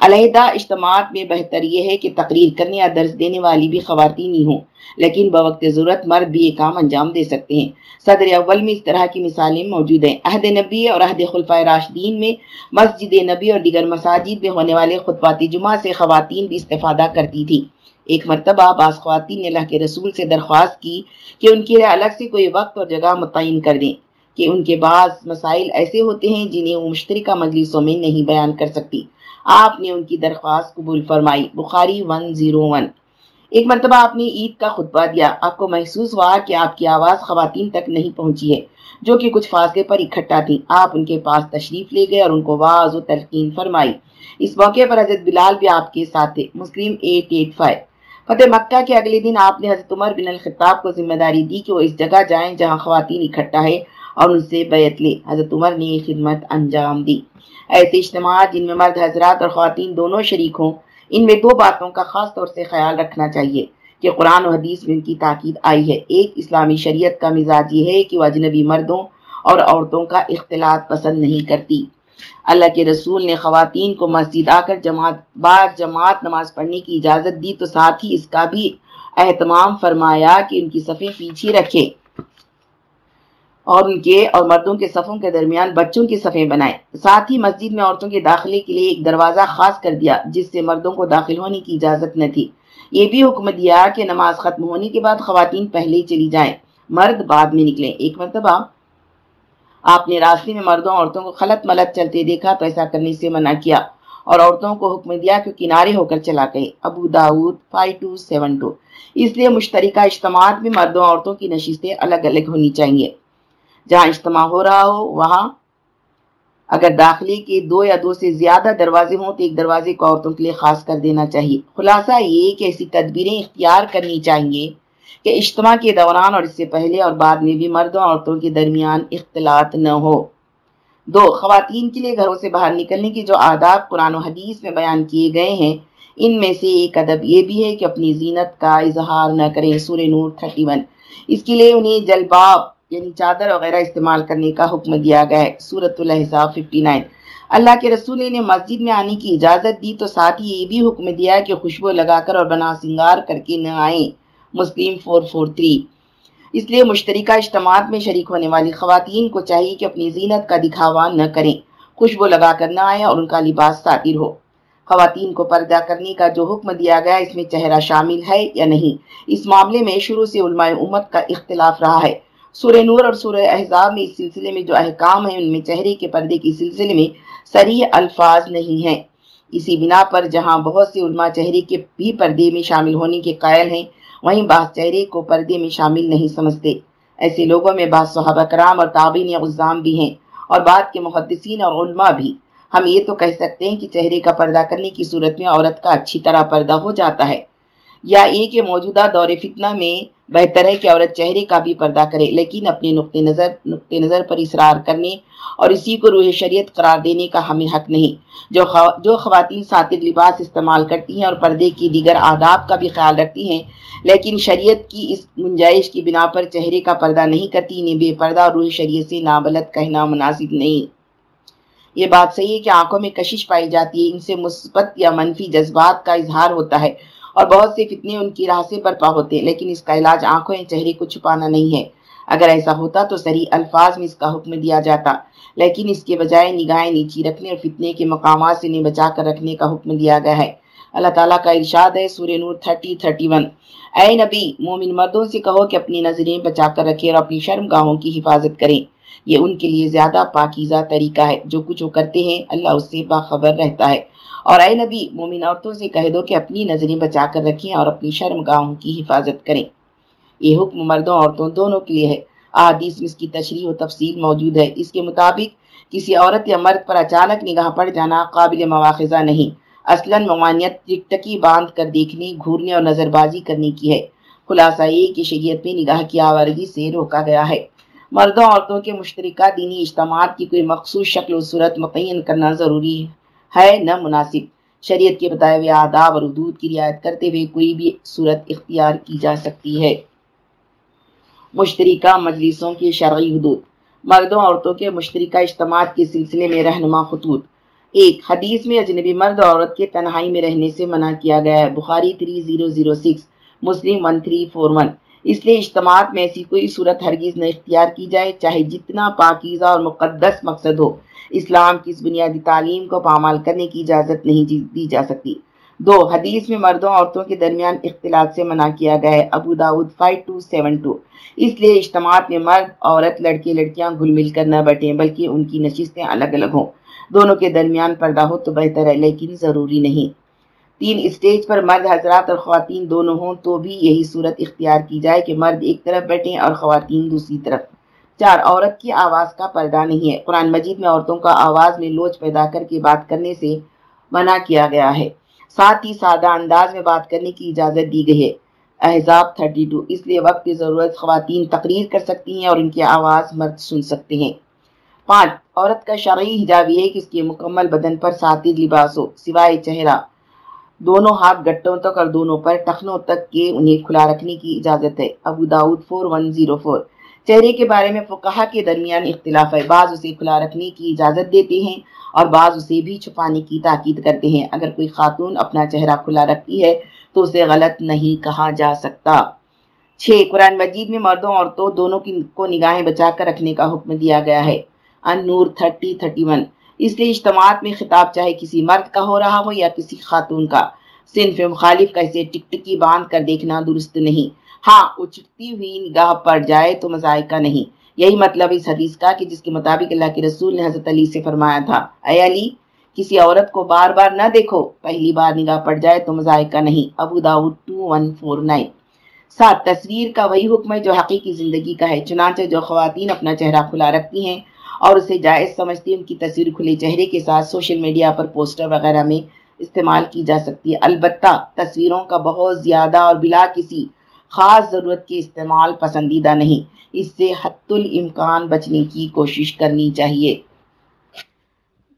علیحدہ اجتماعات میں بہتر یہ ہے کہ تقریر کرنے یا درس دینے والی بھی خواتین ہی ہوں، لیکن بوقت ضرورت مرد بھی یہ کام انجام دے سکتے ہیں۔ صدر اول میں اس طرح کی مثالیں موجود ہیں۔ عہد نبی اور عہد خلفۂ راشدین میں مسجد نبی اور دیگر مساجد میں ہونے والے خطبات جمعہ سے خواتین بھی استفادہ کرتی تھیں۔ ایک مرتبہ بعض خواتین نے اللہ کے رسول سے درخواست کی کہ ان کے لیے الگ سے کوئی وقت اور جگہ متعین کر دیں، کہ ان کے بعض مسائل ایسے ہوتے ہیں جنہیں وہ مشترکہ مجلسوں میں نہیں بیان کر سکتی۔ آپ نے ان کی درخواست قبول فرمائی۔ Bukhari one zero one. ایک مرتبہ آپ نے عید کا خطبہ دیا۔ آپ کو محسوس ہوا کہ آپ کی آواز خواتین تک نہیں پہنچی ہے، جو کہ کچھ فاصلے پر اکٹھا تھی آپ ان کے پاس تشریف لے گئے اور ان کو واض و تلقین فرمائی۔ اس موقع پر حضرت بلال بھی آپ کے ساتھ تھے۔ Muslim eight eight five. فتح مکہ کے اگلے دن آپ نے حضرت عمر بن الخطاب کو ذمہ داری دی کہ وہ اس جگہ جائیں جہاں خواتین اکٹھا ہے اور ان سے بیعت لے حضرت عمر نے یہ خدمت انجام دی۔ ایسے اجتماعات جن میں مرد حضرات اور خواتین دونوں شریک ہوں، ان میں دو باتوں کا خاص طور سے خیال رکھنا چاہیے کہ قرآن و حدیث میں ان کی تاکید آئی ہے۔ ایک، اسلامی شریعت کا مزاج یہ ہے کہ وہ اجنبی مردوں اور عورتوں کا اختلاط پسند نہیں کرتی۔ اللہ کے رسول نے خواتین کو مسجد آ کر جماعت بعد جماعت نماز پڑھنے کی اجازت دی تو ساتھ ہی اس کا بھی اہتمام فرمایا کہ ان کی صفیں پیچھے رکھے اور ان کے اور مردوں کے صفوں کے درمیان بچوں کی صفیں بنائے ساتھ ہی مسجد میں عورتوں کے داخلے کے لیے ایک دروازہ خاص کر دیا، جس سے مردوں کو داخل ہونے کی اجازت نہ تھی۔ یہ بھی حکم دیا کہ نماز ختم ہونے کے بعد خواتین پہلے ہی چلی جائیں۔ مرد بعد میں نکلیں۔ ایک مرتبہ آپ نے راستے میں مردوں عورتوں کو خلط ملت چلتے دیکھا تو ایسا کرنے سے منع کیا اور عورتوں کو حکم دیا کہ کنارے ہو کر چلا گئے۔ ابو داود 5272 اس لیے مشترکہ اجتماعات میں مردوں عورتوں کی نشستیں الگ الگ ہونی چاہیے۔ جہاں اجتماع ہو رہا ہو، وہاں اگر داخلے کے دو یا دو سے زیادہ دروازے ہوں تو ایک دروازے کو عورتوں کے لیے خاص کر دینا چاہیے۔ خلاصہ یہ کہ ایسی تدبیریں اختیار کرنی چاہیے کہ اجتماع کے دوران اور اس سے پہلے اور بعد میں بھی مردوں اور عورتوں کے درمیان اختلاط نہ ہو۔ دو، خواتین کے لیے گھروں سے باہر نکلنے کی جو آداب قرآن و حدیث میں بیان کیے گئے ہیں، ان میں سے ایک ادب یہ بھی ہے کہ اپنی زینت کا اظہار نہ کریں سور نور 31 اس کے لیے انہیں جلباب یعنی چادر وغیرہ استعمال کرنے کا حکم دیا گیا ہے سورت الحصاب 59 اللہ کے رسول نے مسجد میں آنے کی اجازت دی تو ساتھ ہی یہ بھی حکم دیا کہ خوشبو لگا کر اور بنا سنگار کر کے نہ آئیں مسلم 443 اس لیے مشترکہ اجتماعات میں شریک ہونے والی خواتین کو چاہیے کہ اپنی زینت کا دکھاوا نہ کریں۔ خوشبو لگا کر نہ آئیں اور ان کا لباس ساتر ہو۔ خواتین کو پردہ کرنے کا جو حکم دیا گیا، اس میں چہرہ شامل ہے یا نہیں؟ اس معاملے میں شروع سے علماء امت کا اختلاف رہا ہے۔ سورہ نور اور سورہ احزاب میں اس سلسلے میں جو احکام ہیں، ان میں چہرے کے پردے کے سلسلے میں سریح الفاظ نہیں ہیں۔ اسی بنا پر جہاں بہت سے علماء چہرے کے بھی پردے میں شامل ہونے کے قائل ہیں وہیں بعض چہرے کو پردے میں شامل نہیں سمجھتے۔ ایسے لوگوں میں بعض صحابہ کرام اور تعبین غزام بھی ہیں اور بعد کے محدثین اور علماء بھی۔ ہم یہ تو کہہ سکتے ہیں کہ چہرے کا پردہ کرنے کی صورت میں عورت کا اچھی طرح پردہ ہو جاتا ہے۔ یا یہ کہ موجودہ دور فتنہ میں بہتر ہے کہ عورت چہرے کا بھی پردہ کرے، لیکن اپنے نقطۂ نظر نقطۂ نظر پر اصرار کرنے اور اسی کو روح شریعت قرار دینے کا ہمیں حق نہیں۔ جو جو خواتین ساتر لباس استعمال کرتی ہیں اور پردے کی دیگر آداب کا بھی خیال رکھتی ہیں، لیکن شریعت کی اس گنجائش کی بنا پر چہرے کا پردہ نہیں کرتی، انہیں بے پردہ اور روح شریعت سے نابلد کہنا مناسب نہیں۔ یہ بات صحیح ہے کہ آنکھوں میں کشش پائی جاتی ہے، ان سے مثبت یا منفی جذبات کا اظہار ہوتا ہے۔ اور بہت سے فتنے ان کی راہ سے برپا ہوتے ہیں، لیکن اس کا علاج آنکھوں یا چہرے کو چھپانا نہیں ہے۔ اگر ایسا ہوتا تو صحیح الفاظ میں اس کا حکم دیا جاتا، لیکن اس کے بجائے نگاہیں نیچی رکھنے اور فتنے کے مقامات سے انہیں بچا کر رکھنے کا حکم دیا گیا ہے۔ اللہ تعالیٰ کا ارشاد ہے سورہ نور 30 31 اے نبی، مومن مردوں سے کہو کہ اپنی نظریں بچا کر رکھیں اور اپنی شرم گاہوں کی حفاظت کریں۔ یہ ان کے لیے زیادہ پاکیزہ طریقہ ہے، جو کچھ وہ کرتے ہیں، اللہ اس سے باخبر رہتا ہے۔ اور اے نبی، مومن عورتوں سے کہہ دو کہ اپنی نظریں بچا کر رکھیں اور اپنی شرم گاہوں کی حفاظت کریں۔ یہ حکم مردوں عورتوں دونوں کے لیے ہے۔ آدیس میں اس کی تشریح و تفصیل موجود ہے۔ اس کے مطابق، کسی عورت یا مرد پر اچانک نگاہ پڑ جانا قابل مواخذہ نہیں۔ اصلاً ممانعت ٹکٹکی باندھ کر دیکھنے، گھورنے اور نظر بازی کرنے کی ہے۔ خلاصہ یہ کہ شریعت میں نگاہ کی آوردگی سے روکا گیا ہے۔ مردوں عورتوں کے مشترکہ دینی اجتماعات کی کوئی مخصوص شکل و صورت متعین کرنا ضروری ہے۔ نہ مناسب۔ شریعت کے بتائے ہوئے آداب اور حدود کی رعایت کرتے ہوئے کوئی بھی صورت اختیار کی جا سکتی ہے۔ مشترکہ مجلسوں کی شرعی حدود۔ مردوں، عورتوں کے مشترکہ اجتماعات کے سلسلے میں رہنما خطوط۔ ایک، حدیث میں اجنبی مرد عورت کے تنہائی میں رہنے سے منع کیا گیا ہے۔ بخاری 3006 مسلم 1341 اس لیے اجتماعات میں ایسی کوئی صورت ہرگز نہ اختیار کی جائے، چاہے جتنا پاکیزہ اور مقدس مقصد ہو۔ اسلام کی اس بنیادی تعلیم کو پامال کرنے کی اجازت نہیں جی- دی جا سکتی۔ دو، حدیث میں مردوں عورتوں کے درمیان اختلاط سے منع کیا گیا ہے۔ ابو داود 5272 اس لیے اجتماعات میں مرد، عورت، لڑکے، لڑکیاں گھل مل کر نہ بٹیں بلکہ ان کی نشستیں الگ الگ ہوں۔ دونوں کے درمیان پردہ ہو تو بہتر ہے، لیکن ضروری نہیں۔ تین اسٹیج پر مرد حضرات اور خواتین دونوں ہوں تو بھی یہی صورت اختیار کی جائے کہ مرد ایک طرف بیٹھیں اور خواتین دوسری طرف۔ چار، عورت کی آواز کا پردہ نہیں ہے۔ قرآن مجید میں عورتوں کا آواز میں لوچ پیدا کر کے بات کرنے سے منع کیا گیا ہے۔ ساتھ ہی سادہ انداز میں بات کرنے کی اجازت دی گئی ہے۔ احزاب 32 اس لیے وقت کی ضرورت خواتین تقریر کر سکتی ہیں اور ان کی آواز مرد سن سکتے ہیں۔ پانچ، عورت کا شرعی حجاب یہ ہے کہ اس کے مکمل بدن پر ساتر لباس ہو، سوائے چہرہ۔ دونوں ہاتھ گٹوں تک اور دونوں پر ٹخنوں تک کے انہیں کھلا رکھنے کی اجازت ہے۔ ابو داود 4104 چہرے کے بارے میں فقہا کے درمیان اختلاف ہے۔ بعض اسے کھلا رکھنے کی اجازت دیتے ہیں اور بعض اسے بھی چھپانے کی تاکید کرتے ہیں۔ اگر کوئی خاتون اپنا چہرہ کھلا رکھتی ہے تو اسے غلط نہیں کہا جا سکتا۔ چھ، قرآن مجید میں مردوں عورتوں دونوں کی کو نگاہیں بچا کر رکھنے کا حکم دیا گیا ہے۔ ان نور 30 31 اس لیے اجتماعات میں خطاب چاہے کسی مرد کا ہو رہا ہو یا کسی خاتون کا۔ صنف مخالف کا اسے ٹک ٹکی باندھ کر دیکھنا درست نہیں۔ ہاں اچھتی ہوئی نگاہ پڑ جائے تو مذائقہ نہیں۔ یہی مطلب اس حدیث کا کہ جس کے مطابق اللہ کے رسول نے حضرت علی سے فرمایا تھا، اے علی، کسی عورت کو بار بار نہ دیکھو، پہلی بار نگاہ پڑ جائے تو مذائقہ نہیں۔ ابو داود 2149 ساتھ تصویر کا وہی حکم ہے جو حقیقی زندگی کا ہے، چنانچہ جو خواتین اپنا چہرہ کھلا رکھتی ہیں۔ اور اسے جائز سمجھتی ان کی تصویر کھلے چہرے کے ساتھ سوشل میڈیا پر پوسٹر وغیرہ میں استعمال کی جا سکتی ہے۔ البتہ تصویروں کا بہت زیادہ اور بلا کسی خاص ضرورت کے استعمال پسندیدہ نہیں۔ اس سے حت الامکان بچنے کی کوشش کرنی چاہیے۔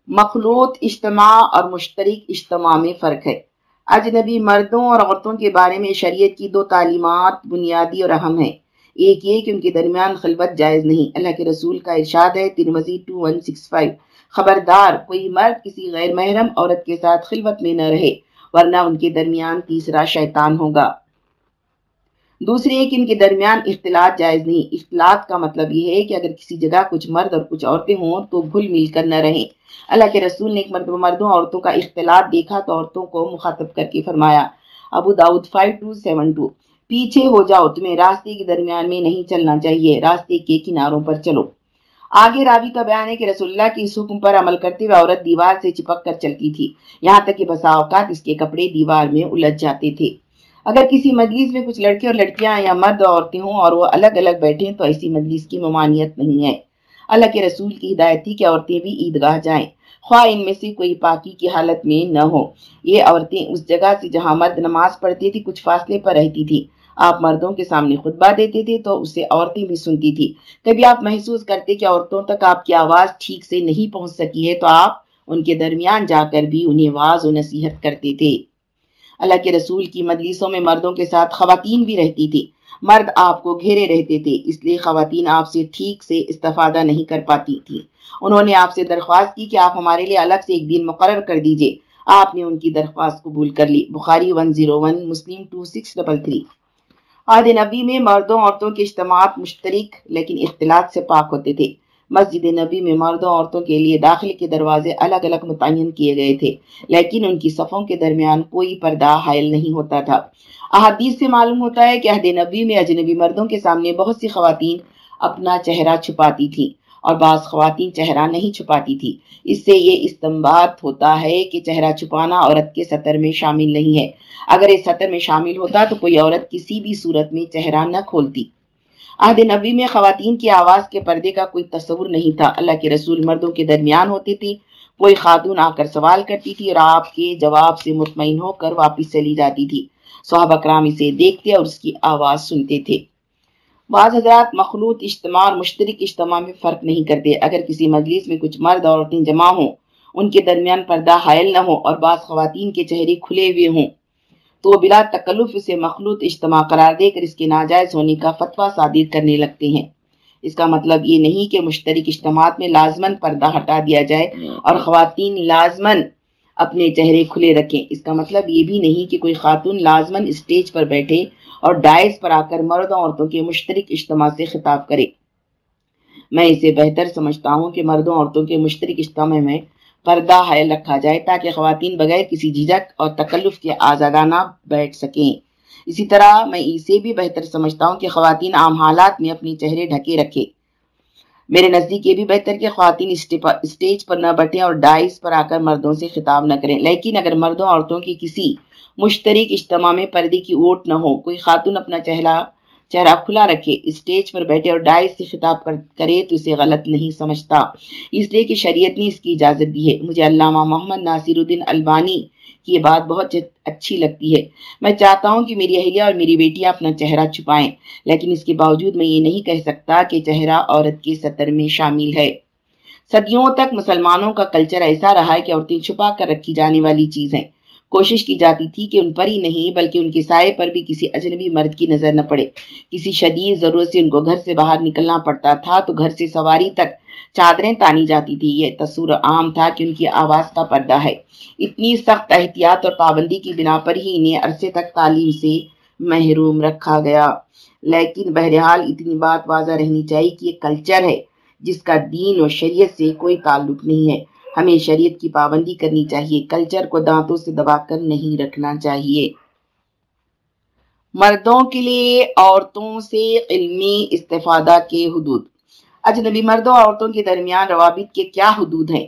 مخلوط اجتماع اور مشترک اجتماع میں فرق ہے۔ اجنبی مردوں اور عورتوں کے بارے میں شریعت کی دو تعلیمات بنیادی اور اہم ہیں۔ ایک یہ کہ ان کے درمیان خلوت جائز نہیں۔ اللہ کے رسول کا ارشاد ہے ترمزی 2165 خبردار، کوئی مرد کسی غیر محرم عورت کے ساتھ خلوت میں نہ رہے، ورنہ ان کے درمیان تیسرا شیطان ہوگا۔ دوسری ایک ان کے درمیان اختلاط جائز نہیں۔ اختلاط کا مطلب یہ ہے کہ اگر کسی جگہ کچھ مرد اور کچھ عورتیں ہوں تو گھل مل کر نہ رہیں۔ اللہ کے رسول نے ایک مرتبہ مردوں عورتوں کا اختلاط دیکھا تو عورتوں کو مخاطب کر کے فرمایا، ابو داود 5272 پیچھے ہو جاؤ، تمہیں راستے کے درمیان میں نہیں چلنا چاہیے۔ راستے کے کناروں پر چلو۔ آگے راوی کا بیان ہے کہ رسول اللہ کی اس حکم پر عمل کرتے ہوئے عورت دیوار سے چپک کر چلتی تھی۔ یہاں تک کہ بسا اوقات اس کے کپڑے دیوار میں الجھ جاتے تھے۔ اگر کسی مجلس میں کچھ لڑکے اور لڑکیاں یا مرد عورتیں ہوں اور وہ الگ الگ بیٹھیں تو ایسی مجلس کی ممانعت نہیں ہے۔ اللہ کے رسول کی ہدایت تھی کہ عورتیں بھی عیدگاہ جائیں۔ خواہ ان میں سے کوئی پاکی کی حالت میں نہ ہو۔ یہ عورتیں اس جگہ سے جہاں مرد نماز پڑھتی تھی کچھ فاصلے پر رہتی تھی آپ مردوں کے سامنے خطبہ دیتے تھے تو اسے عورتیں بھی سنتی تھی کبھی آپ محسوس کرتے کہ عورتوں تک آپ کی آواز ٹھیک سے نہیں پہنچ سکی ہے تو آپ ان کے درمیان جا کر بھی انہیں واز و نصیحت کرتے تھے۔ اللہ کے رسول کی مجلسوں میں مردوں کے ساتھ خواتین بھی رہتی تھی مرد آپ کو گھیرے رہتے تھے، اس لیے خواتین آپ سے ٹھیک سے استفادہ نہیں کر پاتی تھی انہوں نے آپ سے درخواست کی کہ آپ ہمارے لیے الگ سے ایک دن مقرر کر دیجیے۔ آپ نے ان کی درخواست قبول کر لی۔ بخاری 101 مسلم 2633 عہد نبی میں مردوں عورتوں کے اجتماعات مشترک لیکن اختلاط سے پاک ہوتے تھے۔ مسجد نبی میں مردوں عورتوں کے لیے داخل کے دروازے الگ الگ متعین کیے گئے تھے، لیکن ان کی صفوں کے درمیان کوئی پردہ حائل نہیں ہوتا تھا۔ احادیث سے معلوم ہوتا ہے کہ عہد نبی میں اجنبی مردوں کے سامنے بہت سی خواتین اپنا چہرہ چھپاتی تھیں۔ اور بعض خواتین چہرہ نہیں چھپاتی تھی۔ اس سے یہ استمباد ہوتا ہے کہ چہرہ چھپانا عورت کے سطر میں شامل نہیں ہے۔ اگر اس سطر میں شامل ہوتا تو کوئی عورت کسی بھی صورت میں چہرہ نہ کھولتی۔ عہد نبی میں خواتین کی آواز کے پردے کا کوئی تصور نہیں تھا۔ اللہ کے رسول مردوں کے درمیان ہوتے تھے۔ کوئی خاتون آ کر سوال کرتی تھی اور آپ کے جواب سے مطمئن ہو کر واپس چلی جاتی تھی۔ صحابہ کرام اسے دیکھتے اور اس کی آواز سنتے تھے۔ بعض حضرات مخلوط اجتماع اور مشترک اجتماع میں فرق نہیں کرتے۔ اگر کسی مجلس میں کچھ مرد اور عورتیں جمع ہوں، ان کے درمیان پردہ حائل نہ ہو اور بعض خواتین کے چہرے کھلے ہوئے ہوں، تو بلا تکلف اسے مخلوط اجتماع قرار دے کر اس کے ناجائز ہونے کا فتویٰ صادر کرنے لگتے ہیں۔ اس کا مطلب یہ نہیں کہ مشترک اجتماعات میں لازمن پردہ ہٹا دیا جائے اور خواتین لازمن اپنے چہرے کھلے رکھیں۔ اس کا مطلب یہ بھی نہیں کہ کوئی خاتون لازمن اسٹیج پر بیٹھے اور ڈائز پر آ کر مردوں عورتوں کے مشترک اجتماع سے خطاب کرے۔ میں اسے بہتر سمجھتا ہوں کہ مردوں عورتوں کے مشترک اجتماع میں پردہ حائل رکھا جائے تاکہ خواتین بغیر کسی جھجک اور تکلف کے آزادانہ بیٹھ سکیں۔ اسی طرح میں اسے بھی بہتر سمجھتا ہوں کہ خواتین عام حالات میں اپنی چہرے ڈھکے رکھے میرے نزدیک یہ بھی بہتر کہ خواتین اسٹیج پر نہ بٹھیں اور ڈائز پر آ کر مردوں سے خطاب نہ کریں۔ لیکن اگر مردوں عورتوں کی کسی مشترک اجتماع میں پردے کی اوٹ نہ ہو۔ کوئی خاتون اپنا چہرہ چہرہ کھلا رکھے، اسٹیج پر بیٹھے اور ڈائز سے خطاب کرے تو اسے غلط نہیں سمجھتا۔ اس لیے کہ شریعت نے اس کی اجازت دی ہے۔ مجھے علامہ محمد ناصر الدین البانی کی یہ بات بہت اچھا، اچھی لگتی ہے۔ میں چاہتا ہوں کہ میری اہلیہ اور میری بیٹیاں اپنا چہرہ چھپائیں، لیکن اس کے باوجود میں یہ نہیں کہہ سکتا کہ چہرہ عورت کے سطر میں شامل ہے۔ صدیوں تک مسلمانوں کا کلچر ایسا رہا ہے کہ عورتیں چھپا کر رکھی جانے والی چیز ہیں کوشش کی جاتی تھی کہ ان پر ہی نہیں، بلکہ ان کے سائے پر بھی کسی اجنبی مرد کی نظر نہ پڑے۔ کسی شدید ضرورت سے ان کو گھر سے باہر نکلنا پڑتا تھا تو گھر سے سواری تک چادریں تانی جاتی تھی یہ تصور عام تھا کہ ان کی آواز کا پردہ ہے۔ اتنی سخت احتیاط اور پابندی کی بنا پر ہی انہیں عرصے تک تعلیم سے محروم رکھا گیا۔ لیکن بہرحال اتنی بات واضح رہنی چاہیے کہ یہ کلچر ہے، جس کا دین اور شریعت سے کوئی تعلق نہیں ہے۔ ہمیں شریعت کی پابندی کرنی چاہیے۔ کلچر کو دانتوں سے دبا کر نہیں رکھنا چاہیے۔ مردوں کے لیے عورتوں سے علمی استفادہ کے حدود۔ اجنبی مردوں اور عورتوں کے درمیان روابط کے کیا حدود ہیں؟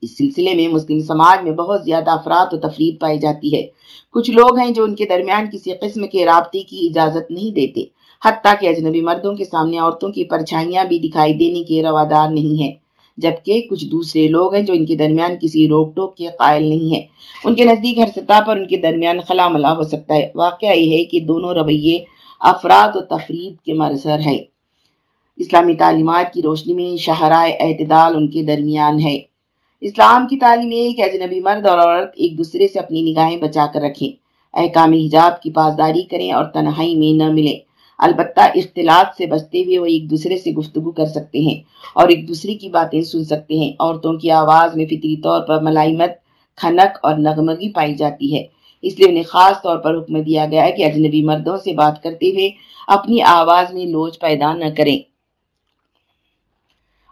اس سلسلے میں مسلم سماج میں بہت زیادہ افراد و تفرید پائی جاتی ہے۔ کچھ لوگ ہیں جو ان کے درمیان کسی قسم کے رابطے کی اجازت نہیں دیتے، حتیٰ کہ اجنبی مردوں کے سامنے عورتوں کی پرچھائیاں بھی دکھائی دینے کے روادار نہیں ہیں۔ جبکہ کچھ دوسرے لوگ ہیں جو ان کے درمیان کسی روک ٹوک کے قائل نہیں ان کے نزدیک ہر سطح پر ان کے درمیان خلا ملا ہو سکتا ہے۔ واقعہ یہ ہے کہ دونوں رویے افراد و تفرید کے مرسر ہے اسلامی تعلیمات کی روشنی میں شہراء اعتدال ان کے درمیان ہے۔ اسلام کی تعلیم ہے کہ اجنبی مرد اور عورت ایک دوسرے سے اپنی نگاہیں بچا کر رکھیں۔ احکام حجاب کی پاسداری کریں اور تنہائی میں نہ ملیں۔ البتہ اختلاط سے بچتے ہوئے وہ ایک دوسرے سے گفتگو کر سکتے ہیں اور ایک دوسرے کی باتیں سن سکتے ہیں۔ عورتوں کی آواز میں فطری طور پر ملائمت کھنک اور نغمگی پائی جاتی ہے۔ اس لیے انہیں خاص طور پر حکم دیا گیا ہے کہ اجنبی مردوں سے بات کرتے ہوئے اپنی آواز میں لوچ پیدا نہ کریں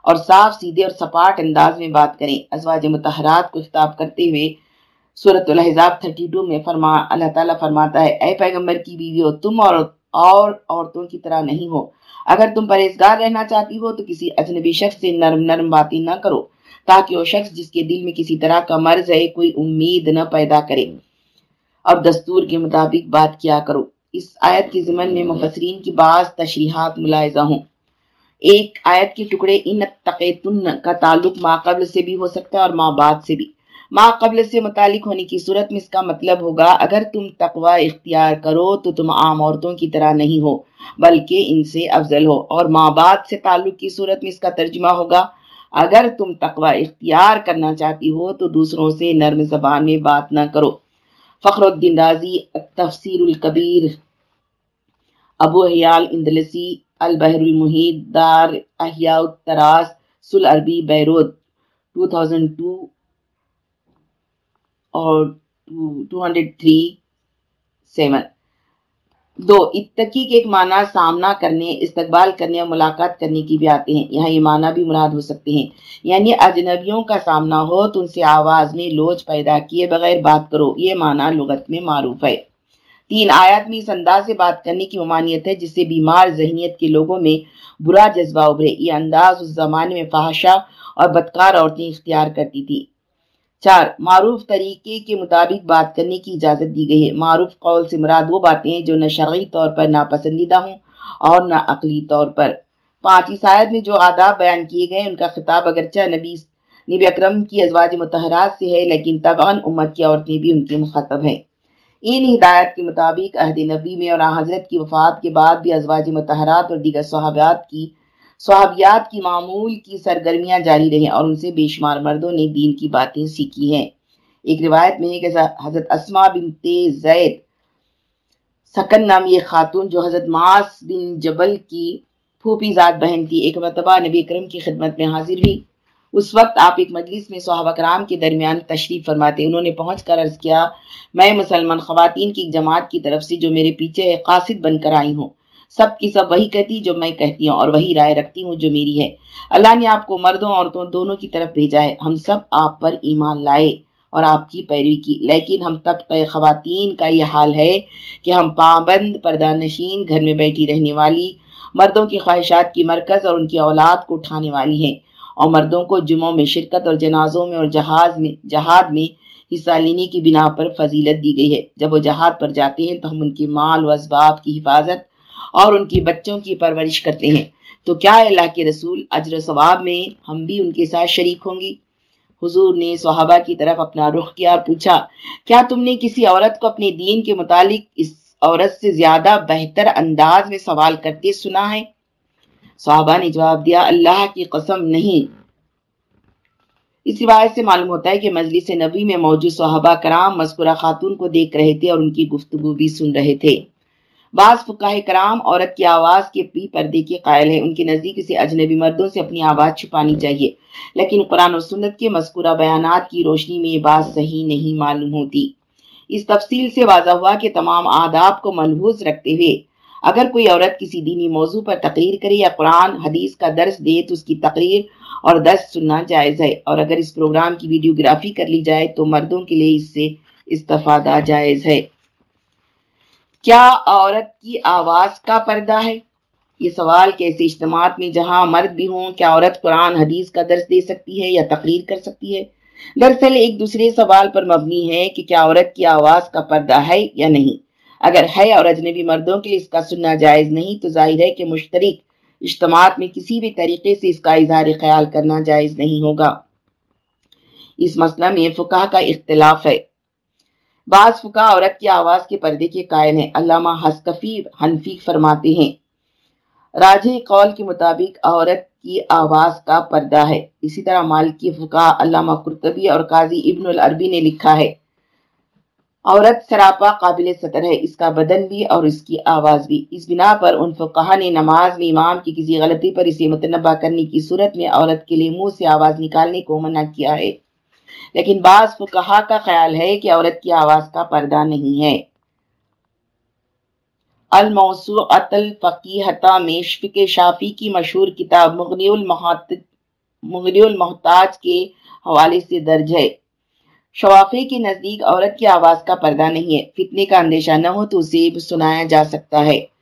اور صاف، سیدھے اور سپاٹ انداز میں بات کریں۔ ازواج متحرات کو خطاب کرتے ہوئے سورت الحضاب 32 میں فرما، اللہ تعالیٰ فرماتا ہے، اے پیغمبر کی بیوی تم اور اور عورتوں کی طرح نہیں ہو۔ اگر تم پرہیزگار رہنا چاہتی ہو تو کسی اجنبی شخص سے نرم نرم باتیں نہ کرو، تاکہ وہ شخص جس کے دل میں کسی طرح کا مرض ہے، کوئی امید نہ پیدا کرے۔ اور دستور کے مطابق بات کیا کرو۔ اس آیت کے ضمن میں مفسرین کی بعض تشریحات ملاحظہ ہوں۔ ایک آیت کے ٹکڑے ان تقیتن کا تعلق ماں قبل سے بھی ہو سکتا ہے اور ماں بعد سے بھی۔ ماں قبل سے متعلق ہونے کی صورت میں اس کا مطلب ہوگا، اگر تم تقوی اختیار کرو تو تم عام عورتوں کی طرح نہیں ہو، بلکہ ان سے افضل ہو۔ اور ماں بعد سے تعلق کی صورت میں اس کا ترجمہ ہوگا۔ اگر تم تقوی اختیار کرنا چاہتی ہو تو دوسروں سے نرم زبان میں بات نہ کرو۔ فخر الدین رازی تفسیر القبیر ابو حیال اندلسی، البحر المحید دار احیاء التراس سل عربی، بیروت۔ 2002 اور 203 سیون۔ دو، اتقی کے ایک معنی سامنا کرنے، استقبال کرنے اور ملاقات کرنے کی بھی آتے ہیں۔ یہاں یہ معنی بھی مراد ہو سکتے ہیں۔ یعنی اجنبیوں کا سامنا ہو تو ان سے آواز میں لوچ پیدا کیے بغیر بات کرو۔ یہ معنی لغت میں معروف ہے۔ تین، آیات میں اس انداز سے بات کرنے کی ممانیت ہے جس سے بیمار ذہنیت کے لوگوں میں برا جذبہ ابھرے۔ یہ انداز اس زمانے میں فحشہ اور بدکار عورتیں اختیار کرتی تھی چار، معروف طریقے کے مطابق بات کرنے کی اجازت دی گئی ہے۔ معروف قول سے مراد وہ باتیں ہیں جو نہ شرعی طور پر ناپسندیدہ ہوں اور نہ عقلی طور پر۔ پانچ عیسائیت میں جو آداب بیان کیے گئے ان کا خطاب اگرچہ نبی نبی اکرم کی ازواج متحرات سے ہے، لیکن طبعاً امت کی عورتیں بھی ان کے مخاطب ہیں۔ ان ہدایت کے مطابق عہد نبی میں اور حضرت کی وفات کے بعد بھی ازواج متحرات اور دیگر صحابیات کی صحابیات کی معمول کی سرگرمیاں جاری رہیں اور ان سے بے شمار مردوں نے دین کی باتیں سیکھی ہیں۔ ایک روایت میں ہے کہ حضرت اسما بنت زید سکن نامی ایک خاتون جو حضرت معاص بن جبل کی پھوپی ذات بہن تھی، ایک مرتبہ نبی کرم کی خدمت میں حاضر ہوئی۔ اس وقت آپ ایک مجلس میں صحابہ کرام کے درمیان تشریف فرماتے۔ انہوں نے پہنچ کر عرض کیا، میں مسلمان خواتین کی ایک جماعت کی طرف سے جو میرے پیچھے قاصد بن کر آئی ہوں سب کی سب وہی کہتی جو میں کہتی ہوں اور وہی رائے رکھتی ہوں جو میری ہے۔ اللہ نے آپ کو مردوں، عورتوں دونوں کی طرف بھیجا ہے۔ ہم سب آپ پر ایمان لائے اور آپ کی پیروی کی۔ لیکن ہم تب خواتین کا یہ حال ہے کہ ہم پابند پردہ نشین گھر میں بیٹھی رہنے والی، مردوں کی خواہشات کی مرکز اور ان کی اولاد کو اٹھانے والی ہیں۔ اور مردوں کو جمعوں میں شرکت اور جنازوں میں اور جہاز میں، جہاد میں حصہ لینے کی بنا پر فضیلت دی گئی ہے۔ جب وہ جہاد پر جاتے ہیں تو ہم ان کے مال و اسباب کی حفاظت اور ان کی بچوں کی پرورش کرتے ہیں۔ تو کیا اللہ کے رسول اجر و ثواب میں ہم بھی ان کے ساتھ شریک ہوں گی حضور نے صحابہ کی طرف اپنا رخ کیا اور پوچھا، کیا تم نے کسی عورت کو اپنے دین کے متعلق اس عورت سے زیادہ بہتر انداز میں سوال کرتے سنا ہے؟ صحابہ نے جواب دیا، اللہ کی قسم نہیں۔ اس روایت سے معلوم ہوتا ہے کہ مجلس نبی میں موجود صحابہ کرام مذکورہ خاتون کو دیکھ رہے تھے اور ان کی گفتگو بھی سن رہے تھے۔ بعض فقہ کرام عورت کی آواز کے پی پردے کے قائل ہیں۔ ان کے نزدیک اسے اجنبی مردوں سے اپنی آواز چھپانی چاہیے۔ لیکن قرآن و سنت کے مذکورہ بیانات کی روشنی میں یہ بات صحیح نہیں معلوم ہوتی۔ اس تفصیل سے واضح ہوا کہ تمام آداب کو ملحوظ رکھتے ہوئے اگر کوئی عورت کسی دینی موضوع پر تقریر کرے یا قرآن، حدیث کا درس دے تو اس کی تقریر اور درس سننا جائز ہے۔ اور اگر اس پروگرام کی ویڈیوگرافی کر لی جائے تو مردوں کے لیے اس سے استفادہ جائز ہے۔ کیا عورت کی آواز کا پردہ ہے؟ یہ سوال کیسے اجتماعات میں جہاں مرد بھی ہوں، کیا عورت قرآن، حدیث کا درس دے سکتی ہے یا تقریر کر سکتی ہے؟ دراصل ایک دوسرے سوال پر مبنی ہے کہ کیا عورت کی آواز کا پردہ ہے یا نہیں۔ اگر ہے اور اجنبی مردوں کے لیے اس کا سننا جائز نہیں، تو ظاہر ہے کہ مشترک اجتماعات میں کسی بھی طریقے سے اس کا اظہار خیال کرنا جائز نہیں ہوگا۔ اس مسئلہ میں فقہ کا اختلاف ہے۔ بعض فقہ عورت کی آواز کے پردے کے قائل ہیں۔ علامہ حسکفی حنفی فرماتے ہیں، راجہ قول کے مطابق عورت کی آواز کا پردہ ہے۔ اسی طرح مالکی فقہ علامہ قرطبی اور قاضی ابن العربی نے لکھا ہے، عورت سراپا قابل سطر ہے، اس کا بدن بھی اور اس کی آواز بھی۔ اس بنا پر ان فقہ نے نماز میں امام کی کسی غلطی پر اسے متنبع کرنے کی صورت میں عورت کے لیے منہ سے آواز نکالنے کو منع کیا ہے۔ لیکن بعض فقہا کا خیال ہے کہ عورت کی آواز کا پردہ نہیں ہے۔ الموسوعت الفقیحتا میں شفق شافی کی مشہور کتاب مغنی مغنی المحتاج کے حوالے سے درج ہے۔ شوافے کے نزدیک عورت کی آواز کا پردہ نہیں ہے۔ فتنے کا اندیشہ نہ ہو تو اسے سنایا جا سکتا ہے۔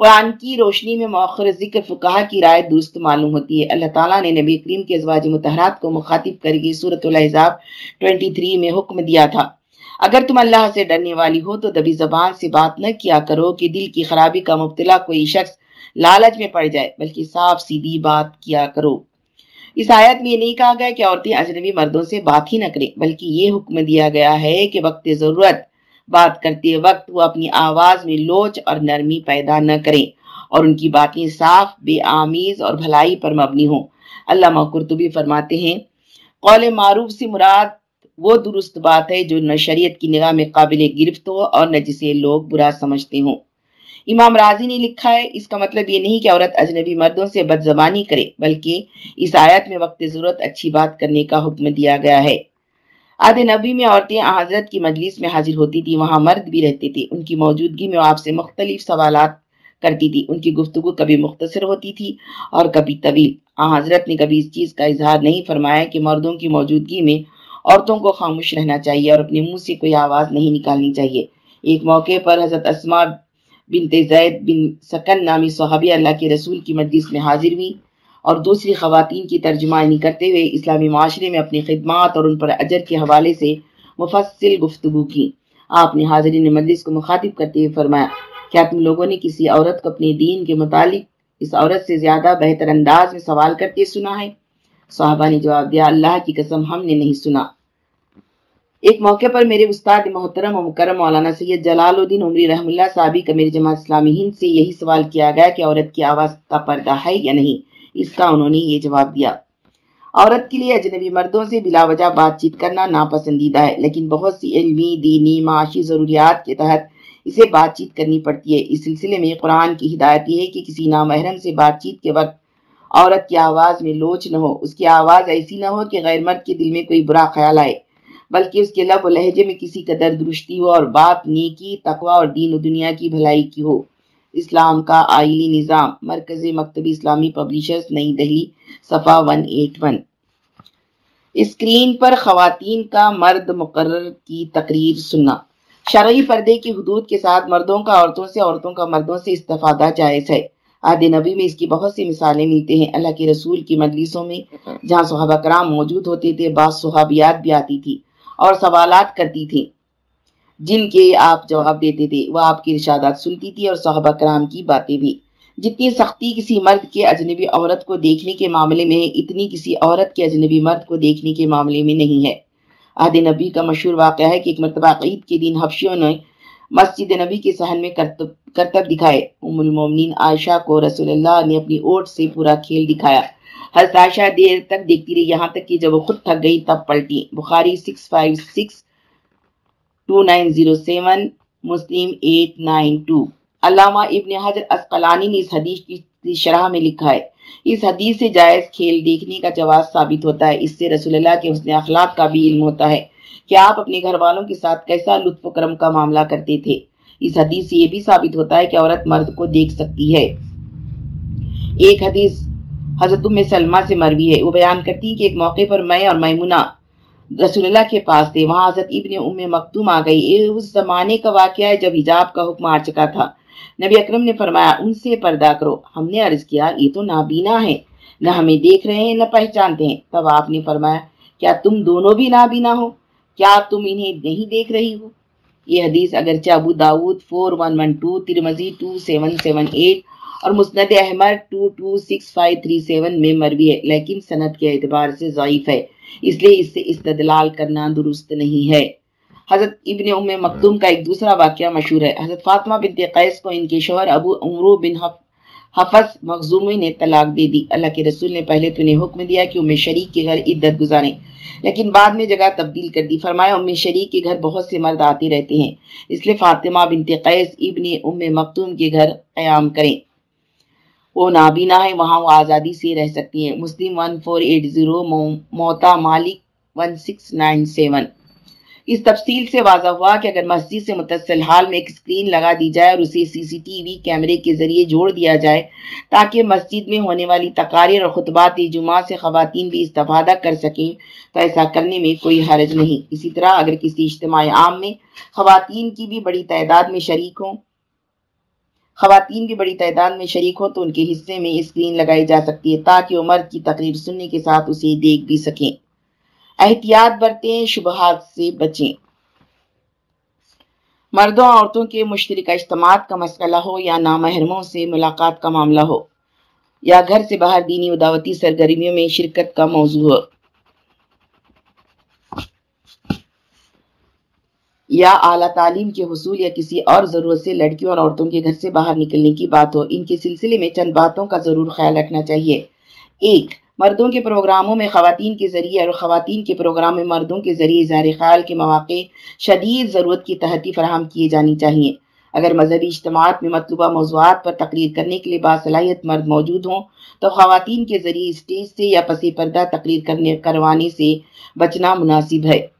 قرآن کی روشنی میں مؤخر ذکر فقہ کی رائے درست معلوم ہوتی ہے۔ اللہ تعالیٰ نے نبی کریم کے ازواج متحرات کو مخاطب کر کے صورت الحضاب 23 میں حکم دیا تھا۔ اگر تم اللہ سے ڈرنے والی ہو تو دبی زبان سے بات نہ کیا کرو کہ دل کی خرابی کا مبتلا کوئی شخص لالچ میں پڑ جائے، بلکہ صاف سیدھی بات کیا کرو۔ اس آیت میں یہ نہیں کہا گیا کہ عورتیں اجنبی مردوں سے بات ہی نہ کریں، بلکہ یہ حکم دیا گیا ہے کہ وقت ضرورت بات کرتے وقت وہ اپنی آواز میں لوچ اور نرمی پیدا نہ کریں اور ان کی باتیں صاف، بے آمیز اور بھلائی پر مبنی ہوں۔ اللہ قرطبی فرماتے ہیں، قول معروف سے مراد وہ درست بات ہے جو نہ شریعت کی نگاہ میں قابل گرفت ہو اور نہ جسے لوگ برا سمجھتے ہوں۔ امام راضی نے لکھا ہے، اس کا مطلب یہ نہیں کہ عورت اجنبی مردوں سے بد زبانی کرے، بلکہ اس آیت میں وقت ضرورت اچھی بات کرنے کا حکم دیا گیا ہے۔ آد نبی میں عورتیں حضرت کی مجلس میں حاضر ہوتی تھی وہاں مرد بھی رہتے تھے۔ ان کی موجودگی میں آپ سے مختلف سوالات کرتی تھی۔ ان کی گفتگو کبھی مختصر ہوتی تھی اور کبھی طویل۔ حضرت نے کبھی اس چیز کا اظہار نہیں فرمایا کہ مردوں کی موجودگی میں عورتوں کو خاموش رہنا چاہیے اور اپنے منہ سے کوئی آواز نہیں نکالنی چاہیے۔ ایک موقع پر حضرت اسما بنت زید بن سکن نامی صحابی اللہ کے رسول کی مجلس میں حاضر ہوئی۔ اور دوسری خواتین کی ترجمانی کرتے ہوئے اسلامی معاشرے میں اپنی خدمات اور ان پر اجر کے حوالے سے مفصل گفتگو کی۔ آپ نے حاضرین مجلس کو مخاطب کرتے ہوئے فرمایا کیا تم لوگوں نے کسی عورت کو اپنے دین کے متعلق اس عورت سے زیادہ بہتر انداز میں سوال کرتے سنا ہے؟ صحابہ نے جواب دیا، اللہ کی قسم ہم نے نہیں سنا۔ ایک موقع پر میرے استاد محترم و مکرم مولانا سید جلال الدین عمری رحم اللہ صحابی کا میری جماعت اسلامی ہند سے یہی سوال کیا گیا کہ عورت کی آواز کا پردہ ہے یا نہیں۔ اس کا انہوں نے یہ جواب دیا۔ عورت کے لیے اجنبی مردوں سے بلا وجہ بات چیت کرنا ناپسندیدہ ہے، لیکن بہت سی علمی، دینی، معاشی ضروریات کے تحت اسے بات چیت کرنی پڑتی ہے۔ اس سلسلے میں قرآن کی ہدایت یہ ہے کہ کسی نامحرم سے بات چیت کے وقت عورت کی آواز میں لوچ نہ ہو۔ اس کی آواز ایسی نہ ہو کہ غیر مرد کے دل میں کوئی برا خیال آئے، بلکہ اس کے لب و لہجے میں کسی قدر درستی ہو اور بات نیکی، تقوی اور دین و دنیا کی بھلائی کی ہو۔ اسلام کا آئلی نظام، مرکز مکتبی اسلامی پبلیشرز، نئی دہلی، صفحہ 181 اسکرین پر خواتین کا مرد مقرر کی تقریر سننا۔ شرعی پردے کی حدود کے ساتھ مردوں کا، عورتوں سے عورتوں کا مردوں سے استفادہ جائز ہے۔ عہد نبی میں اس کی بہت سی مثالیں ملتے ہیں۔ اللہ کے رسول کی مجلسوں میں جہاں صحابہ کرام موجود ہوتے تھے، بعض صحابیات بھی آتی تھی اور سوالات کرتی تھی جن کے آپ جواب دیتے تھے وہ آپ کی ارشادات سنتی تھی اور صحابہ کرام کی باتیں بھی۔ جتنی سختی کسی مرد کے اجنبی عورت کو دیکھنے کے معاملے میں ہے، اتنی کسی عورت کے اجنبی مرد کو دیکھنے کے معاملے میں نہیں ہے۔ عہد نبی کا مشہور واقعہ ہے کہ ایک مرتبہ عید کے دن حفشیوں نے مسجد نبی کے سہن میں کرتب دکھائے۔ ام المومنین عائشہ کو رسول اللہ نے اپنی اوٹ سے پورا کھیل دکھایا۔ حضرت عائشہ دیر تک دیکھتی رہی، یہاں تک کہ جب وہ خود تھک گئی تب پلٹی۔ Bukhari six five six 656 2907 Muslim 892 علامہ ابن حجر اسقلانی نے اس حدیث کی شرح میں لکھا ہے۔ اس حدیث سے جائز کھیل دیکھنے کا جواز ثابت ہوتا ہے۔ اس سے رسول اللہ کے حسن اخلاق کا بھی علم ہوتا ہے۔ کہ آپ اپنے گھر والوں کے ساتھ کیسا لطف و کرم کا معاملہ کرتے تھے؟ اس حدیث سے یہ بھی ثابت ہوتا ہے کہ عورت مرد کو دیکھ سکتی ہے۔ ایک حدیث حضرت ام سلمہ سے مروی ہے۔ وہ بیان کرتی کہ ایک موقع پر میں اور میمونہ رسول اللہ کے پاس تھے۔ وہاں حضرت ابن ام مکتوم آ گئی۔ اس زمانے کا واقعہ ہے جب حجاب کا حکم آ چکا تھا۔ نبی اکرم نے فرمایا، ان سے پردہ کرو۔ ہم نے عرض کیا، یہ تو نابینا ہے نہ ہمیں دیکھ رہے ہیں، نہ پہچانتے ہیں۔ تب آپ نے فرمایا، کیا تم دونوں بھی نابینا ہو؟ کیا تم انہیں نہیں دیکھ رہی ہو؟ یہ حدیث اگرچہ ابو داود 4112 ترمزی 2778 اور مسند احمد 226537 میں مروی ہے۔ لیکن سند کے اعتبار سے ضعیف ہے۔ اس لیے اس سے استدلال کرنا درست نہیں ہے۔ حضرت ابن ام مکتوم کا ایک دوسرا واقعہ مشہور ہے۔ حضرت فاطمہ بنت قیس کو ان کے شوہر ابو عمرو بن حفظ مخزومی نے طلاق دے دی۔ اللہ کے رسول نے پہلے تو انہیں حکم دیا کہ ام شریک کے گھر عدت گزاریں، لیکن بعد میں جگہ تبدیل کر دی۔ فرمایا، ام شریک کے گھر بہت سے مرد آتے رہتے ہیں، اس لیے فاطمہ بنت قیس ابن ام مکتوم کے گھر قیام کریں۔ وہ نابینا ہے، وہاں وہ آزادی سے رہ سکتی ہیں۔ Muslim one four eight zero Muwatta Malik one six nine seven. اس تفصیل سے واضح ہوا کہ اگر مسجد سے متصل حال میں ایک اسکرین لگا دی جائے اور اسے سی سی ٹی وی کیمرے کے ذریعے جوڑ دیا جائے، تاکہ مسجد میں ہونے والی تقاریر اور خطبات جمعہ سے خواتین بھی استفادہ کر سکیں، تو ایسا کرنے میں کوئی حرج نہیں۔ اسی طرح اگر کسی اجتماع عام میں خواتین کی بھی بڑی تعداد میں شریک ہوں خواتین بھی بڑی تعداد میں شریک ہوں تو ان کے حصے میں اسکرین لگائی جا سکتی ہے تاکہ عمر کی تقریر سننے کے ساتھ اسے دیکھ بھی سکیں۔ احتیاط برتیں، شبہات سے بچیں۔ مردوں عورتوں کے مشترکہ اجتماعات کا مسئلہ ہو یا نامحرموں سے ملاقات کا معاملہ ہو یا گھر سے باہر دینی و دعوتی سرگرمیوں میں شرکت کا موضوع ہو۔ یا اعلیٰ تعلیم کے حصول یا کسی اور ضرورت سے لڑکیوں اور عورتوں کے گھر سے باہر نکلنے کی بات ہو، ان کے سلسلے میں چند باتوں کا ضرور خیال رکھنا چاہیے۔ ایک، مردوں کے پروگراموں میں خواتین کے ذریعے اور خواتین کے پروگرام میں مردوں کے ذریعے اظہار خیال کے مواقع شدید ضرورت کی تحتی فراہم کیے جانی چاہیے۔ اگر مذہبی اجتماعات میں مطلوبہ موضوعات پر تقریر کرنے کے لیے باصلاحیت مرد موجود ہوں، تو خواتین کے ذریعے اسٹیج سے یا پسی پردہ تقریر کرنے، کروانے سے بچنا مناسب ہے۔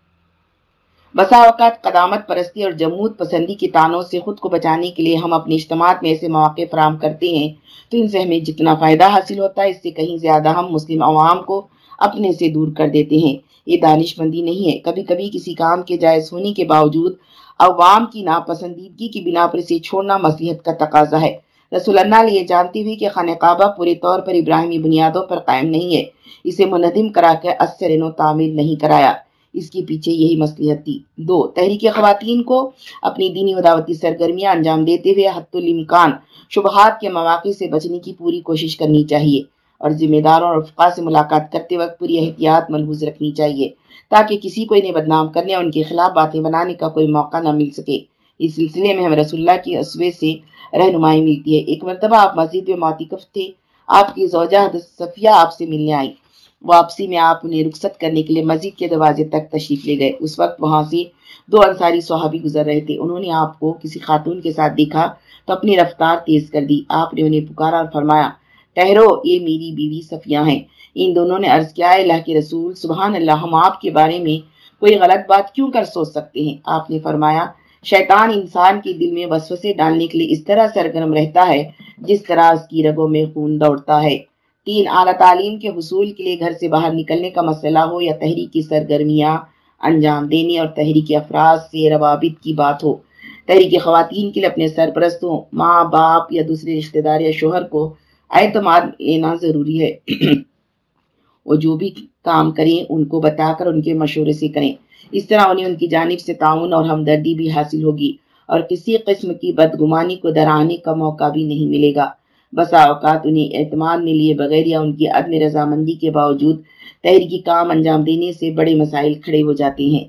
بسا اوقات قدامت پرستی اور جمود پسندی کی تانوں سے خود کو بچانے کے لیے ہم اپنے اجتماعات میں ایسے مواقع فراہم کرتے ہیں تو ان سے ہمیں جتنا فائدہ حاصل ہوتا ہے اس سے کہیں زیادہ ہم مسلم عوام کو اپنے سے دور کر دیتے ہیں۔ یہ دانش مندی نہیں ہے۔ کبھی کبھی کسی کام کے جائز ہونے کے باوجود عوام کی ناپسندیدگی کی بنا پر اسے چھوڑنا مسیحت کا تقاضا ہے۔ رسول اللہ نے یہ جانتے ہوئے کہ خانہ کعبہ پورے طور پر ابراہیمی بنیادوں پر قائم نہیں ہے۔ اسے منہدم کرا کے اثر نو تعمیر نہیں کرایا۔ اس کے پیچھے یہی مسلحت تھی۔ دو، تحریک خواتین کو اپنی دینی و دعوتی سرگرمیاں انجام دیتے ہوئے حت الامکان، شبہات کے مواقع سے بچنے کی پوری کوشش کرنی چاہیے اور ذمہ داروں اور افقا سے ملاقات کرتے وقت پوری احتیاط ملحوظ رکھنی چاہیے تاکہ کسی کو انہیں بدنام کرنے اور ان کے خلاف باتیں بنانے کا کوئی موقع نہ مل سکے۔ اس سلسلے میں ہمیں رسول اللہ کی اسوے سے رہنمائی ملتی ہے۔ ایک مرتبہ آپ مسجد میں معتکف تھے، آپ کی زوجہ صفیہ آپ سے ملنے آئی واپسی میں آپ انہیں رخصت کرنے کے لیے مسجد کے دروازے تک تشریف لے گئے۔ اس وقت وہاں سے دو انصاری صحابی گزر رہے تھے۔ انہوں نے آپ کو کسی خاتون کے ساتھ دیکھا تو اپنی رفتار تیز کر دی۔ آپ نے انہیں پکارا اور فرمایا ٹہرو یہ میری بیوی صفیہ ہیں۔ ان دونوں نے عرض کیا اللہ کے رسول، سبحان اللہ، ہم آپ کے بارے میں کوئی غلط بات کیوں کر سوچ سکتے ہیں؟ آپ نے فرمایا، شیطان انسان کے دل میں وسوسے ڈالنے کے لیے اس طرح سرگرم رہتا ہے جس طرح اس کی رگوں میں خون دوڑتا ہے۔ تین اعلیٰ تعلیم کے حصول کے لیے گھر سے باہر نکلنے کا مسئلہ ہو یا تحریکی سرگرمیاں، انجام دینے اور تحریکی افراد سے روابط کی بات ہو۔ تحریکی خواتین کے لیے اپنے سرپرستوں، ماں، باپ یا دوسرے رشتہ دار یا شوہر کو اعتماد لینا ضروری ہے۔ وہ جو بھی کام کریں، ان کو بتا کر ان کے مشورے سے کریں۔ اس طرح انہیں ان کی جانب سے تعاون اور ہمدردی بھی حاصل ہوگی اور کسی قسم کی بدگمانی کو درانے کا موقع بھی نہیں ملے گا۔ بسا اوقات انہیں اعتماد میں لیے بغیر یا ان کی عدم رضامندی کے باوجود تحریکی کام انجام دینے سے بڑے مسائل کھڑے ہو جاتے ہیں۔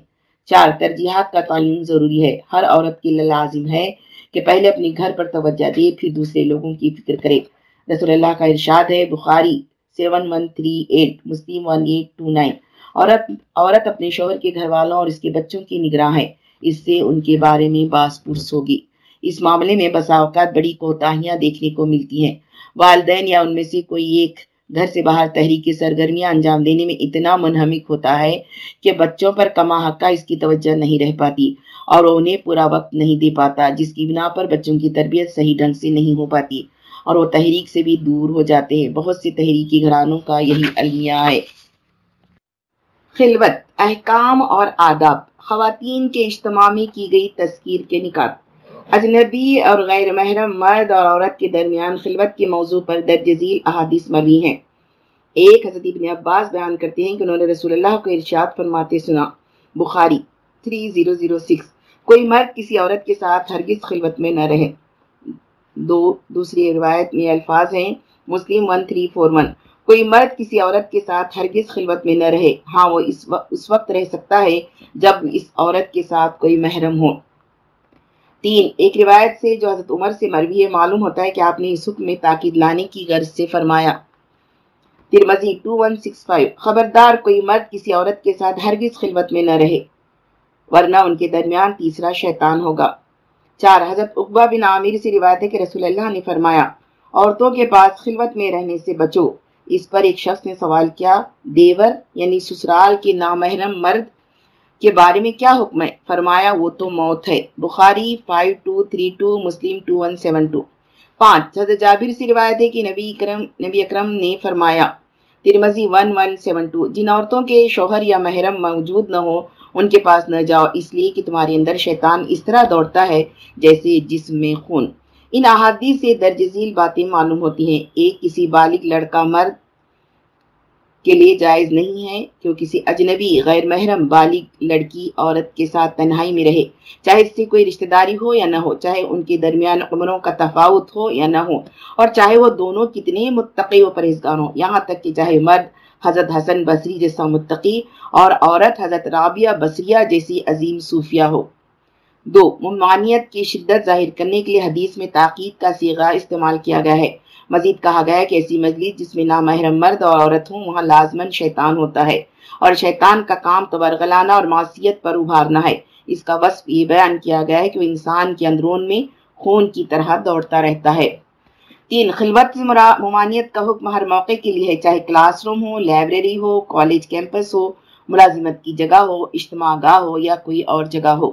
چار، ترجیحات کا تعلیم ضروری ہے۔ ہر عورت کے لیے لازم ہے کہ پہلے اپنے گھر پر توجہ دے، پھر دوسرے لوگوں کی فکر کرے۔ رسول اللہ کا ارشاد ہے، Bukhari seven one three eight Muslim one eight two nine عورت عورت اپنے شوہر کے گھر والوں اور اس کے بچوں کی نگراں ہے۔ اس سے ان کے بارے میں باس پرس ہوگی اس معاملے میں بسا اوقات بڑی کوتاہیاں دیکھنے کو ملتی ہیں۔ والدین یا ان میں سے کوئی ایک گھر سے باہر تحریکی سرگرمیاں انجام دینے میں اتنا منہمک ہوتا ہے کہ بچوں پر کما حقہ اس کی توجہ نہیں رہ پاتی اور انہیں پورا وقت نہیں دے پاتا، جس کی بنا پر بچوں کی تربیت صحیح ڈھنگ سے نہیں ہو پاتی اور وہ تحریک سے بھی دور ہو جاتے ہیں۔ بہت سی تحریکی گھرانوں کا یہی المیہ ہے۔ خلوت، احکام اور آداب۔ خواتین کے اجتماع میں کی گئی تذکیر کے نکات۔ اجنبی اور غیر محرم مرد اور عورت کے درمیان خلوت کے موضوع پر درج ذیل احادیث مبی ہیں۔ ایک حضرت ابن عباس بیان کرتے ہیں کہ انہوں نے رسول اللہ کو ارشاد فرماتے سنا۔ بخاری 3006 کوئی مرد کسی عورت کے ساتھ ہرگز خلوت میں نہ رہے۔ دو، دوسری روایت میں الفاظ ہیں۔ مسلم 1341 کوئی مرد کسی عورت کے ساتھ ہرگز خلوت میں نہ رہے۔ ہاں وہ اس وقت رہ سکتا ہے جب اس عورت کے ساتھ کوئی محرم ہو۔ تین۔ ایک روایت سے جو حضرت عمر سے مروی ہے، معلوم ہوتا ہے کہ آپ نے اس حکم میں تاکید لانے کی غرض سے فرمایا۔ ترمزی 2165 خبردار، کوئی مرد کسی عورت کے ساتھ ہرگز خلوت میں نہ رہے، ورنہ ان کے درمیان تیسرا شیطان ہوگا۔ چار، حضرت اقبا بن عامر سے روایت ہے کہ رسول اللہ نے فرمایا، عورتوں کے پاس خلوت میں رہنے سے بچو۔ اس پر ایک شخص نے سوال کیا، دیور یعنی سسرال کے نامحرم مرد کے بارے میں کیا حکم ہے؟ فرمایا، وہ تو موت ہے۔ بخاری 5232 مسلم 2172 پانچ، حضرت جابر سے روایت ہے کہ نبی اکرم نبی اکرم نے فرمایا ترمزی 1172 جن عورتوں کے شوہر یا محرم موجود نہ ہو ان کے پاس نہ جاؤ، اس لیے کہ تمہارے اندر شیطان اس طرح دوڑتا ہے جیسے جسم میں خون۔ ان احادیث سے درج ذیل باتیں معلوم ہوتی ہیں۔ ایک کسی بالغ لڑکا مرد کے لیے جائز نہیں ہے کہ وہ کسی اجنبی غیر محرم بالغ لڑکی عورت کے ساتھ تنہائی میں رہے۔ چاہے اس سے کوئی رشتہ داری ہو یا نہ ہو، چاہے ان کے درمیان عمروں کا تفاوت ہو یا نہ ہو، اور چاہے وہ دونوں کتنے متقی و پرہیزگار ہوں۔ یہاں تک کہ چاہے مرد حضرت حسن بصری جیسا متقی اور عورت حضرت رابعہ بصریہ جیسی عظیم صوفیہ ہو۔ دو ممانیت کی شدت ظاہر کرنے کے لیے حدیث میں تاقید کا سیغہ استعمال کیا گیا ہے۔ مزید کہا گیا ہے کہ ایسی مجلس جس میں نامحرم مرد اور عورت ہوں، وہاں لازمن شیطان ہوتا ہے اور شیطان کا کام تو اور معصیت پر ابھارنا ہے۔ اس کا وصف یہ بیان کیا گیا ہے کہ وہ انسان کے اندرون میں خون کی طرح دوڑتا رہتا ہے۔ تین، خلوت ممانیت کا حکم ہر موقع کے لیے ہے، چاہے کلاس روم ہو، لائبریری ہو، کالج کیمپس ہو، ملازمت کی جگہ ہو، اجتماع گاہ ہو یا کوئی اور جگہ ہو۔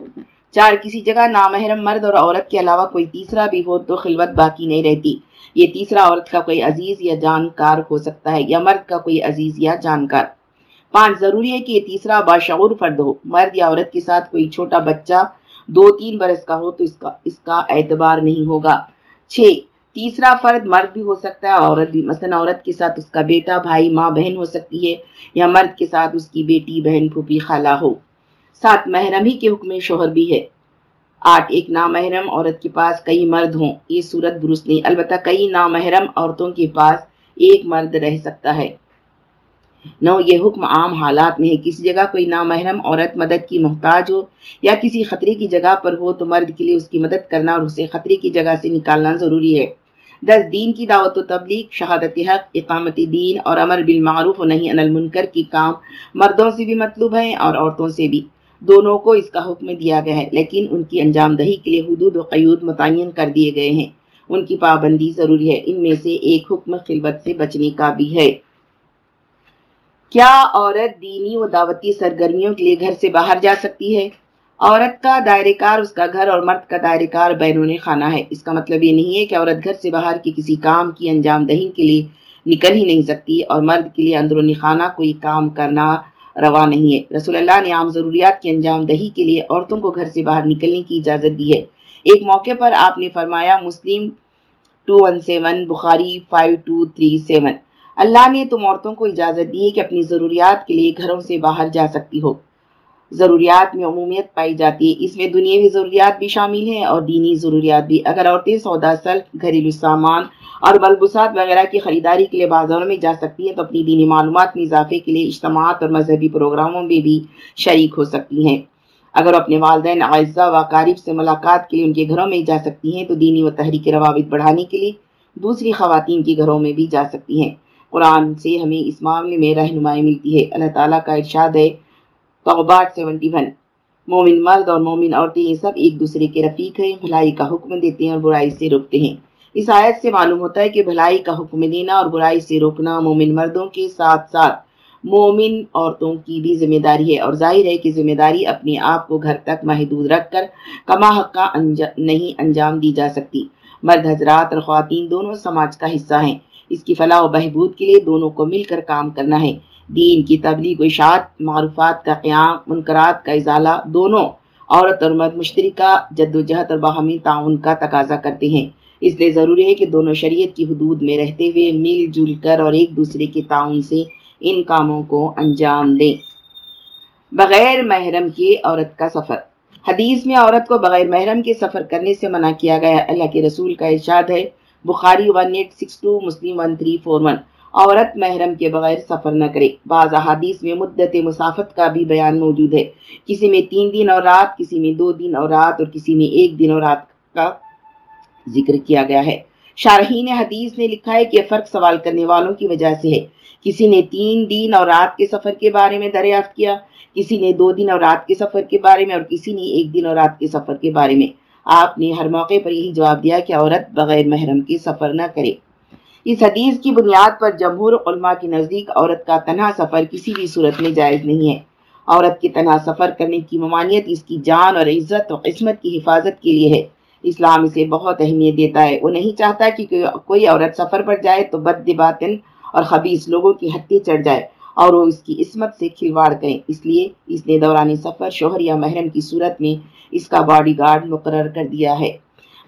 چار، کسی جگہ نامحرم مرد اور عورت کے علاوہ کوئی تیسرا بھی ہو تو خلوت باقی نہیں رہتی۔ یہ تیسرا عورت کا کوئی عزیز یا جانکار ہو سکتا ہے یا مرد کا کوئی عزیز یا جانکار۔ پانچ، ضروری ہے کہ یہ تیسرا باشعور فرد ہو۔ مرد یا عورت کے ساتھ کوئی چھوٹا بچہ دو تین برس کا ہو تو اس کا اس کا اعتبار نہیں ہوگا۔ چھ، تیسرا فرد مرد بھی ہو سکتا ہے، عورت بھی۔ مثلا عورت کے ساتھ اس کا بیٹا، بھائی، ماں، بہن ہو سکتی ہے یا مرد کے ساتھ اس کی بیٹی، بہن، پھوپھی، خالہ ہو۔ سات، محرم ہی کے حکم شوہر بھی ہے۔ آٹھ ایک نامحرم عورت کے پاس کئی مرد ہوں۔ یہ صورت درست نہیں، البتہ کئی نامحرم عورتوں کے پاس ایک مرد رہ سکتا ہے۔ نو، یہ حکم عام حالات میں ہے۔ کسی جگہ کوئی نامحرم عورت مدد کی محتاج ہو یا کسی خطرے کی جگہ پر ہو تو مرد کے لیے اس کی مدد کرنا اور اسے خطرے کی جگہ سے نکالنا ضروری ہے۔ دس، دین کی دعوت و تبلیغ، شہادت حق، اقامت دین اور امر بالمعروف و نہیں ان المنکر کی کام مردوں سے بھی مطلوب ہیں اور عورتوں سے بھی۔ دونوں کو اس کا حکم دیا گیا ہے، لیکن ان کی انجام دہی کے لیے حدود و قیود متعین کر دیے گئے ہیں۔ ان کی پابندی ضروری ہے، ان میں سے ایک حکم خلوت سے بچنے کا بھی ہے۔ کیا عورت دینی و دعوتی سرگرمیوں کے لیے گھر سے باہر جا سکتی ہے؟ عورت کا دائرے کار، اس کا گھر اور مرد کا دائرے کار بیرون خانہ ہے۔ اس کا مطلب یہ نہیں ہے کہ عورت گھر سے باہر کی کسی کام کی انجام دہی کے لیے نکل ہی نہیں سکتی اور مرد کے لیے اندرونی خانہ کوئی کام کرنا روا نہیں ہے۔ رسول اللہ نے عام ضروریات کی انجام دہی کے لیے عورتوں کو گھر سے باہر نکلنے کی اجازت دی ہے۔ ایک موقع پر آپ نے فرمایا، مسلم 217 بخاری 5237 اللہ نے تم عورتوں کو اجازت دی ہے کہ اپنی ضروریات کے لیے گھروں سے باہر جا سکتی ہو۔ ضروریات میں عمومیت پائی جاتی ہے۔ اس میں دنیاوی ضروریات بھی شامل ہیں اور دینی ضروریات بھی۔ اگر عورتیں سودا، سلف، گھریلو سامان اور ملبوسات وغیرہ کی خریداری کے لیے بازاروں میں جا سکتی ہیں، تو اپنی دینی معلومات میں اضافے کے لیے اجتماعات اور مذہبی پروگراموں میں بھی شریک ہو سکتی ہیں۔ اگر اپنے والدین اعزہ و قارب سے ملاقات کے لیے ان کے گھروں میں جا سکتی ہیں، تو دینی و تحریک روابط بڑھانے کے لیے دوسری خواتین کے گھروں میں بھی جا سکتی ہیں۔ قرآن سے ہمیں اس معاملے میں رہنمائی ملتی ہے۔ اللہ تعالیٰ کا ارشاد ہے توبات سیونٹی ون۔ مومن مرد اور مومن عورتیں یہ سب ایک دوسرے کے رفیق ہیں، بھلائی کا حکم دیتے ہیں اور برائی سے روکتے ہیں۔ اس آیت سے معلوم ہوتا ہے کہ بھلائی کا حکم دینا اور برائی سے روکنا مومن مردوں کے ساتھ ساتھ مومن عورتوں کی بھی ذمہ داری ہے۔ اور ظاہر ہے کہ ذمہ داری اپنے آپ کو گھر تک محدود رکھ کر کما حق کا نہیں انجام دی جا سکتی۔ مرد، حضرات اور خواتین دونوں سماج کا حصہ ہیں۔ اس کی فلاح و بہبود کے لیے دونوں کو مل کر کام کرنا ہے۔ دین کی تبلیغ و اشاعت، معروفات کا قیام، منکرات کا ازالہ، دونوں عورت اور مرد مشترکہ جد و جہد اور باہمی تعاون کا تقاضا کرتے ہیں۔ اس لیے ضروری ہے کہ دونوں شریعت کی حدود میں رہتے ہوئے مل جل کر اور ایک دوسرے کے تعاون سے ان کاموں کو انجام دیں۔ بغیر محرم کے عورت کا سفر۔ حدیث میں عورت کو بغیر محرم کے سفر کرنے سے منع کیا گیا۔ اللہ کے رسول کا ارشاد ہے۔ بخاری 1862 مسلم 1341 عورت محرم کے بغیر سفر نہ کرے۔ بعض احادیث میں مدت مسافت کا بھی بیان موجود ہے۔ کسی میں تین دن اور رات، کسی میں دو دن اور رات اور کسی میں ایک دن اور رات کا ذکر کیا گیا ہے۔ شارحین حدیث نے لکھا ہے کہ فرق سوال کرنے والوں کی وجہ سے ہے۔ کسی نے تین دن اور رات کے سفر کے بارے میں دریافت کیا، کسی نے دو دن اور رات کے سفر کے بارے میں اور کسی نے ایک دن اور رات کے سفر کے بارے میں۔ آپ نے ہر موقع پر یہی جواب دیا کہ عورت بغیر محرم کے سفر نہ کرے۔ اس حدیث کی بنیاد پر جمہور علماء کے نزدیک عورت کا تنہا سفر کسی بھی صورت میں جائز نہیں ہے۔ عورت کے تنہا سفر کرنے کی ممانعت اس کی جان اور عزت و قسمت کی حفاظت کے لیے ہے۔ اسلام اسے بہت اہمیت دیتا ہے۔ وہ نہیں چاہتا کہ کوئی عورت سفر پر جائے تو بد باطن اور خبیص لوگوں کی ہتھی چڑھ جائے اور وہ اس کی عصمت سے کھلواڑ کریں۔ اس لیے اس نے دوران سفر شوہر یا محرم کی صورت میں اس کا باڈی گارڈ مقرر کر دیا ہے۔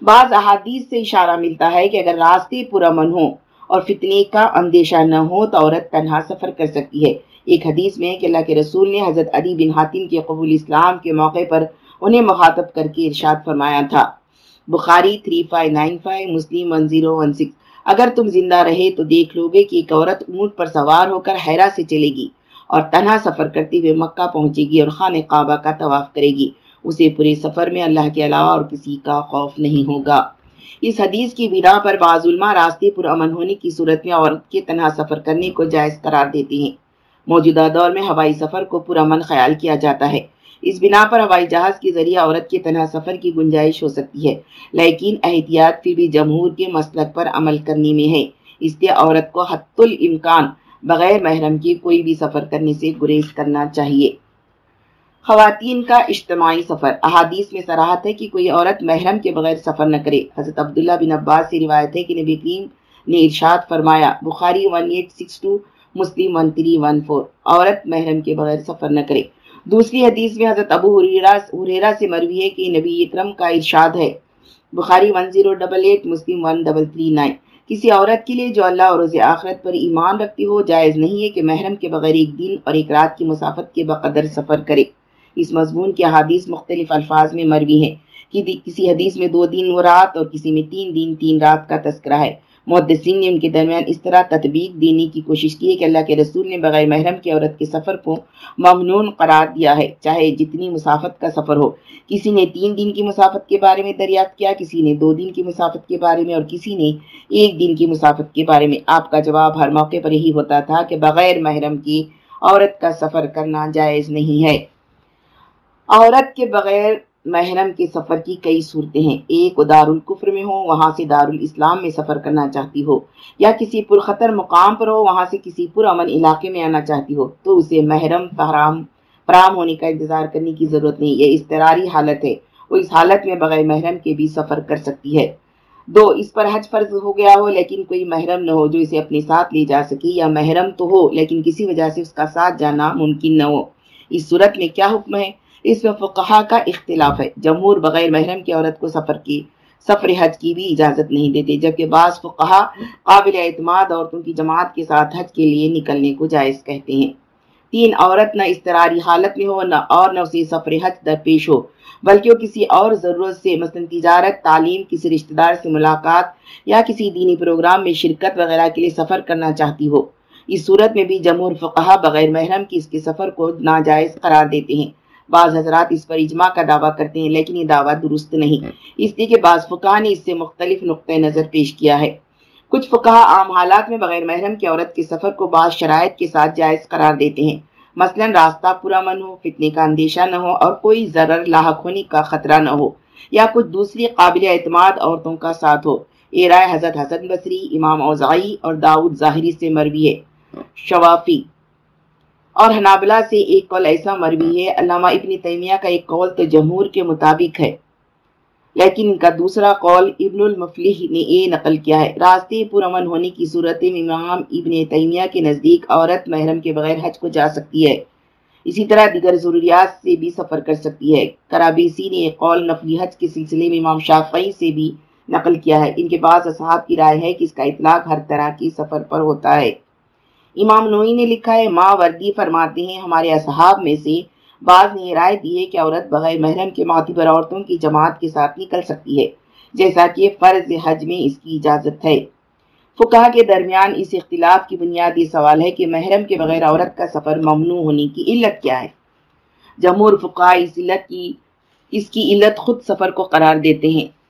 بعض احادیث سے اشارہ ملتا ہے کہ اگر راستے پرامن ہوں اور فتنے کا اندیشہ نہ ہو تو عورت تنہا سفر کر سکتی ہے۔ ایک حدیث میں کہ اللہ کے رسول نے حضرت علی بن حاتم کے قبول اسلام کے موقع پر انہیں مخاطب کر کے ارشاد فرمایا تھا۔ بخاری 3595 مسلم 1016 اگر تم زندہ رہے تو دیکھ لو گے کہ ایک عورت اونٹ پر سوار ہو کر حیرہ سے چلے گی اور تنہا سفر کرتے ہوئے مکہ پہنچے گی اور خانہ کعبہ کا طواف کرے گی۔ اسے پورے سفر میں اللہ کے علاوہ اور کسی کا خوف نہیں ہوگا۔ اس حدیث کی بنا پر بعض علماء راستے پر امن ہونے کی صورت میں عورت کے تنہا سفر کرنے کو جائز قرار دیتے ہیں۔ موجودہ دور میں ہوائی سفر کو پورا من خیال کیا جاتا ہے۔ اس بنا پر ہوائی جہاز کے ذریعے عورت کے تنہا سفر کی گنجائش ہو سکتی ہے، لیکن احتیاط پھر بھی جمہور کے مسلک پر عمل کرنے میں ہے۔ اس لیے عورت کو حت الامکان بغیر محرم کی کوئی بھی سفر کرنے سے گریز کرنا چاہیے۔ خواتین کا اجتماعی سفر۔ احادیث میں سراحت ہے کہ کوئی عورت محرم کے بغیر سفر نہ کرے۔ حضرت عبداللہ بن عباس سے روایت ہے کہ نبی کریم نے ارشاد فرمایا، بخاری 1862 مسلم 1314 عورت محرم کے بغیر سفر نہ کرے۔ دوسری حدیث میں حضرت ابو حریرہ سے مروی ہے کہ نبی اکرم کا ارشاد ہے۔ بخاری 1088 مسلم 1339 کسی عورت کے لیے جو اللہ اور روز آخرت پر ایمان رکھتی ہو، جائز نہیں ہے کہ محرم کے بغیر ایک دن اور ایک رات کی مسافت کے بقدر سفر کرے۔ اس مضمون کی حدیث مختلف الفاظ میں مروی ہے کہ کسی حدیث میں دو دن و رات اور کسی میں تین دن، تین رات کا تذکرہ ہے۔ محدثین نے ان کے درمیان اس طرح تطبیق دینے کی کوشش کی ہے کہ اللہ کے رسول نے بغیر محرم کی عورت کے سفر کو ممنون قرار دیا ہے، چاہے جتنی مسافت کا سفر ہو۔ کسی نے تین دن کی مسافت کے بارے میں دریافت کیا، کسی نے دو دن کی مسافت کے بارے میں اور کسی نے ایک دن کی مسافت کے بارے میں۔ آپ کا جواب ہر موقع پر یہی ہوتا تھا کہ بغیر محرم کی عورت کا سفر کرنا جائز نہیں ہے۔ عورت کے بغیر محرم کے سفر کی کئی صورتیں ہیں۔ ایک وہ دار القفر میں ہو، وہاں سے دار الاسلام میں سفر کرنا چاہتی ہو، یا کسی پرخطر مقام پر ہو، وہاں سے کسی پرامن علاقے میں آنا چاہتی ہو، تو اسے محرم فہرام فرام ہونے کا انتظار کرنے کی ضرورت نہیں۔ یہ استراری حالت ہے۔ وہ اس حالت میں بغیر محرم کے بھی سفر کر سکتی ہے۔ دو، اس پر حج فرض ہو گیا ہو، لیکن کوئی محرم نہ ہو جو اسے اپنے ساتھ لے جا سکے، یا محرم تو ہو، لیکن کسی وجہ سے اس کا ساتھ جانا ممکن نہ ہو۔ اس صورت میں کیا حکم ہے؟ اس میں فقہا کا اختلاف ہے۔ جمہور بغیر محرم کی عورت کو سفر کی، سفر حج کی بھی اجازت نہیں دیتے، جبکہ بعض فقہا قابل اعتماد عورتوں کی جماعت کے ساتھ حج کے لیے نکلنے کو جائز کہتے ہیں۔ تین، عورت نہ استراری حالت میں ہو، نہ اور نہ اسے سفر حج درپیش ہو، بلکہ وہ کسی اور ضرورت سے، مثلا تجارت، تعلیم، کسی رشتہ دار سے ملاقات یا کسی دینی پروگرام میں شرکت وغیرہ کے لیے سفر کرنا چاہتی ہو۔ اس صورت میں بھی جمہور فقہا بغیر محرم کی اس کے سفر کو ناجائز قرار دیتے ہیں۔ بعض حضرات اس پر اجماع کا دعویٰ کرتے ہیں لیکن یہ دعویٰ درست نہیں۔ اس لیے کہ بعض فقہ نے اس سے مختلف نقطۂ نظر پیش کیا ہے۔ کچھ فقہ عام حالات میں بغیر محرم کی عورت کے سفر کو بعض شرائط کے ساتھ جائز قرار دیتے ہیں۔ مثلا راستہ پورا من ہو فتنے کا اندیشہ نہ ہو اور کوئی ضرر لاحق ہونے کا خطرہ نہ ہو یا کچھ دوسری قابل اعتماد عورتوں کا ساتھ ہو۔ اے رائے حضرت حسن بصری امام اوزائی اور داؤد ظاہری سے مروی ہے۔ شوافی اور حنابلہ سے ایک قول ایسا مروی ہے، علامہ ابن تیمیہ کا ایک قول تو جمہور کے مطابق ہے۔ لیکن ان کا دوسرا قول ابن المفلح نے یہ نقل کیا ہے۔ راستے پرامن ہونے کی صورت میں امام ابن تیمیہ کے نزدیک عورت محرم کے بغیر حج کو جا سکتی ہے۔ اسی طرح دیگر ضروریات سے بھی سفر کر سکتی ہے۔ کرابیسی نے ایک قول نفلی حج کے سلسلے میں امام شافعی سے بھی نقل کیا ہے۔ ان کے بعض اصحاب کی رائے ہے کہ اس کا اطلاق ہر طرح کی سفر پر ہوتا ہے۔ امام نوئی نے لکھا ہے، ماں وردی فرماتے ہیں، ہمارے اصحاب میں سے بعض نے رائے دی ہے کہ عورت بغیر محرم کے معتبر عورتوں کی جماعت کے ساتھ نکل سکتی ہے، جیسا کہ فرض حج میں اس کی اجازت ہے۔ فقہ کے درمیان اس اختلاف کی بنیاد یہ سوال ہے کہ محرم کے بغیر عورت کا سفر ممنوع ہونے کی علت کیا ہے۔ جمہور فقہ اس علت کی، اس کی علت خود سفر کو قرار دیتے ہیں۔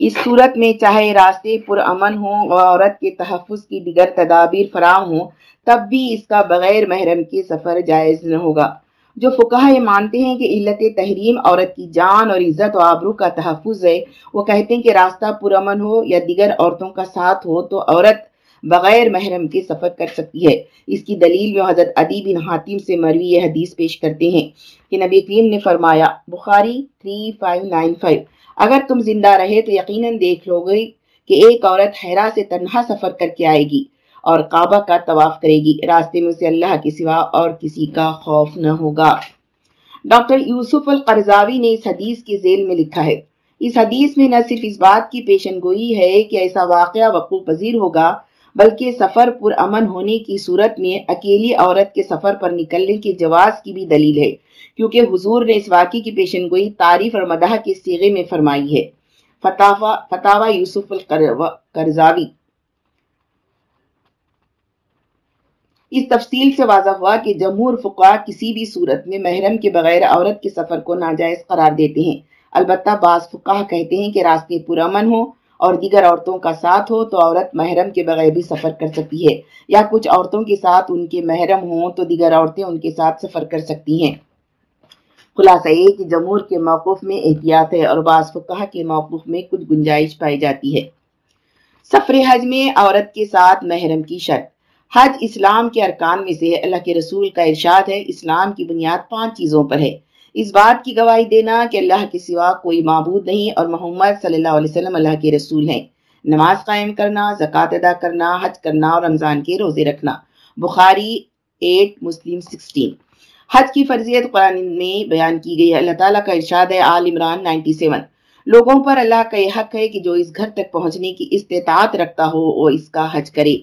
اس صورت میں چاہے راستے پر امن ہوں اور عورت کے تحفظ کی دیگر تدابیر فراہم ہوں، تب بھی اس کا بغیر محرم کے سفر جائز نہ ہوگا۔ جو فقہ یہ مانتے ہیں کہ علت تحریم عورت کی جان اور عزت و آبرو کا تحفظ ہے، وہ کہتے ہیں کہ راستہ پرامن ہو یا دیگر عورتوں کا ساتھ ہو، تو عورت بغیر محرم کے سفر کر سکتی ہے۔ اس کی دلیل میں حضرت عدی بن حاتم سے مروی یہ حدیث پیش کرتے ہیں کہ نبی کریم نے فرمایا، بخاری 3595 اگر تم زندہ رہے تو یقیناً دیکھ لو گے کہ ایک عورت حیرہ سے تنہا سفر کر کے آئے گی اور کعبہ کا طواف کرے گی۔ راستے میں اسے اللہ کے سوا اور کسی کا خوف نہ ہوگا۔ ڈاکٹر یوسف القرضاوی نے اس حدیث کے ذیل میں لکھا ہے۔ اس حدیث میں نہ صرف اس بات کی پیشن گوئی ہے کہ ایسا واقعہ وقوع پذیر ہوگا، بلکہ سفر پر امن ہونے کی صورت میں اکیلی عورت کے سفر پر نکلنے کے جواز کی بھی دلیل ہے۔ کیونکہ حضور نے اس واقعے کی پیشن گوئی تعریف اور مدح کے سیغے میں فرمائی ہے۔ فتح یوسف القرضاوی اس تفصیل سے واضح ہوا کہ جمہور فقہ کسی بھی صورت میں محرم کے بغیر عورت کے سفر کو ناجائز قرار دیتے ہیں۔ البتہ بعض فقہ کہتے ہیں کہ راستے پرامن ہو اور دیگر عورتوں کا ساتھ ہو تو عورت محرم کے بغیر بھی سفر کر سکتی ہے، یا کچھ عورتوں کے ساتھ ان کے محرم ہوں تو دیگر عورتیں ان کے ساتھ سفر کر سکتی ہیں۔ خلاصہ یہ کہ جمہور کے موقف میں احتیاط ہے اور بعض فقہ کے موقف میں کچھ گنجائش پائی جاتی ہے۔ سفر حج میں عورت کے ساتھ محرم کی شرط۔ حج اسلام کے ارکان میں سے اللہ کے رسول کا ارشاد ہے، اسلام کی بنیاد پانچ چیزوں پر ہے۔ اس بات کی گواہی دینا کہ اللہ کے سوا کوئی معبود نہیں اور محمد صلی اللہ علیہ وسلم اللہ کے رسول ہیں۔ نماز قائم کرنا، زکوٰۃ ادا کرنا، حج کرنا اور رمضان کے روزے رکھنا۔ بخاری ایٹ، مسلم سکسٹین۔ حج کی فرضیت قرآن میں بیان کی گئی ہے۔ اللہ تعالیٰ کا ارشاد ہے آل عمران نائنٹی سیون۔ لوگوں پر اللہ کا یہ حق ہے کہ جو اس گھر تک پہنچنے کی استطاعت رکھتا ہو وہ اس کا حج کرے۔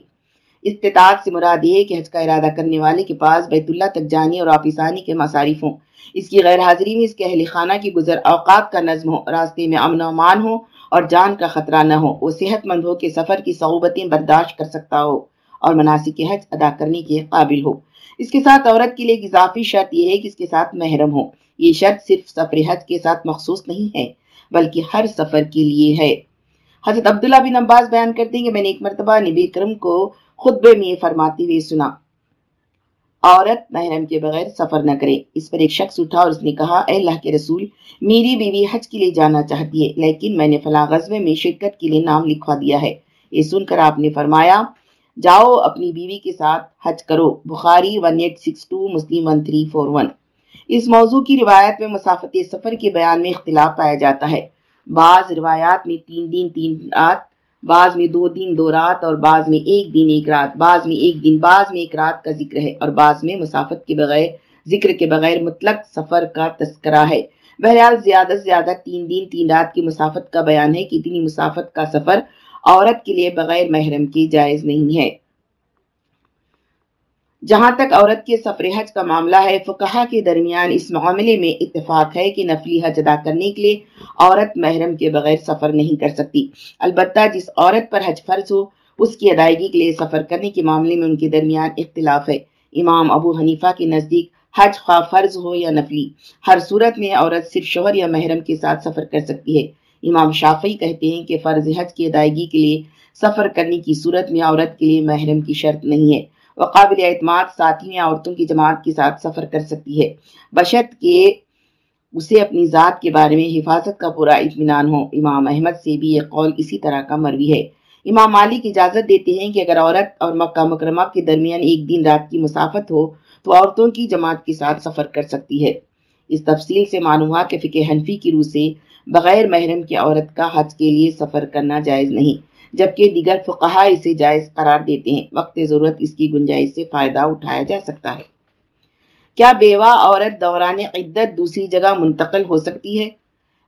استطاعت سے مراد یہ کہ حج کا ارادہ کرنے والے کے پاس بیت اللہ تک جانے اور واپس آنے کے مصارف ہوں۔ اس کی غیر حاضری میں اس کے اہل خانہ کی گزر اوقات کا نظم ہو، راستے میں امن و امان ہو اور جان کا خطرہ نہ ہو۔ وہ صحت مند ہو کہ سفر کی صعوبتیں برداشت کر سکتا ہو اور مناسب حج ادا کرنے کے قابل ہو۔ اس کے ساتھ عورت کے لیے ایک اضافی شرط یہ ہے کہ اس کے ساتھ محرم ہو۔ یہ شرط صرف سفر حج کے ساتھ مخصوص نہیں ہے، بلکہ ہر سفر کے لیے ہے۔ حضرت عبداللہ بن عباس بیان کرتے ہیں کہ میں نے ایک مرتبہ نبی کرم کو خطبے میں فرماتی ہوئے سنا۔ عورت محرم کے بغیر سفر نہ کرے۔ اس پر ایک شخص اٹھا اور اس نے کہا، اے اللہ کے رسول، میری بیوی حج کے لیے جانا چاہتی ہے، لیکن میں نے فلاں غزوے میں شرکت کے لیے نام لکھوا دیا ہے۔ یہ سن کر آپ نے فرمایا جاؤ اپنی بیوی کے ساتھ حج کرو۔ بخاری 1862 مسلم 1341 اس موضوع کی روایت میں مسافت سفر کے بیان میں اختلاف پایا جاتا ہے۔ بعض روایات میں تین دن، تین رات، بعض میں دو دن، دو رات اور بعض میں ایک دن، ایک رات۔ بعض میں ایک دن، بعض میں ایک رات کا ذکر ہے اور بعض میں مسافت کے بغیر، ذکر کے بغیر مطلق سفر کا تذکرہ ہے۔ بہرحال زیادہ سے زیادہ تین دن، تین رات کی مسافت کا بیان ہے کہ اتنی مسافت کا سفر عورت کے لیے بغیر محرم کی جائز نہیں ہے۔ جہاں تک عورت کے سفر حج کا معاملہ ہے، فقہا کے درمیان اس معاملے میں اتفاق ہے کہ نفلی حج ادا کرنے کے لیے عورت محرم کے بغیر سفر نہیں کر سکتی۔ البتہ جس عورت پر حج فرض ہو، اس کی ادائیگی کے لیے سفر کرنے کے معاملے میں ان کے درمیان اختلاف ہے۔ امام ابو حنیفہ کے نزدیک حج خواہ فرض ہو یا نفلی، ہر صورت میں عورت صرف شوہر یا محرم کے ساتھ سفر کر سکتی ہے۔ امام شافعی کہتے ہیں کہ فرض حج کی ادائیگی کے لیے سفر کرنے کی صورت میں عورت کے لیے محرم کی شرط نہیں ہے۔ وقابل اعتماد ساتھی عورتوں کی جماعت کے ساتھ سفر کر سکتی ہے۔ بشرط کہ اسے اپنی ذات کے بارے میں حفاظت کا پورا اطمینان ہو۔ امام احمد سے بھی یہ قول اسی طرح کا مروی ہے۔ امام مالک اجازت دیتے ہیں کہ اگر عورت اور مکہ مکرمہ کے درمیان ایک دن رات کی مسافت ہو تو عورتوں کی جماعت کے ساتھ سفر کر سکتی ہے۔ اس تفصیل سے معلوم ہوا کہ فقہ حنفی کی روح سے بغیر محرم کی عورت کا حج کے لیے سفر کرنا جائز نہیں، جبکہ دیگر فقہا اسے جائز قرار دیتے ہیں۔ وقت ضرورت اس کی گنجائش سے فائدہ اٹھایا جا سکتا ہے۔ کیا بیوہ عورت دوران عدت دوسری جگہ منتقل ہو سکتی ہے؟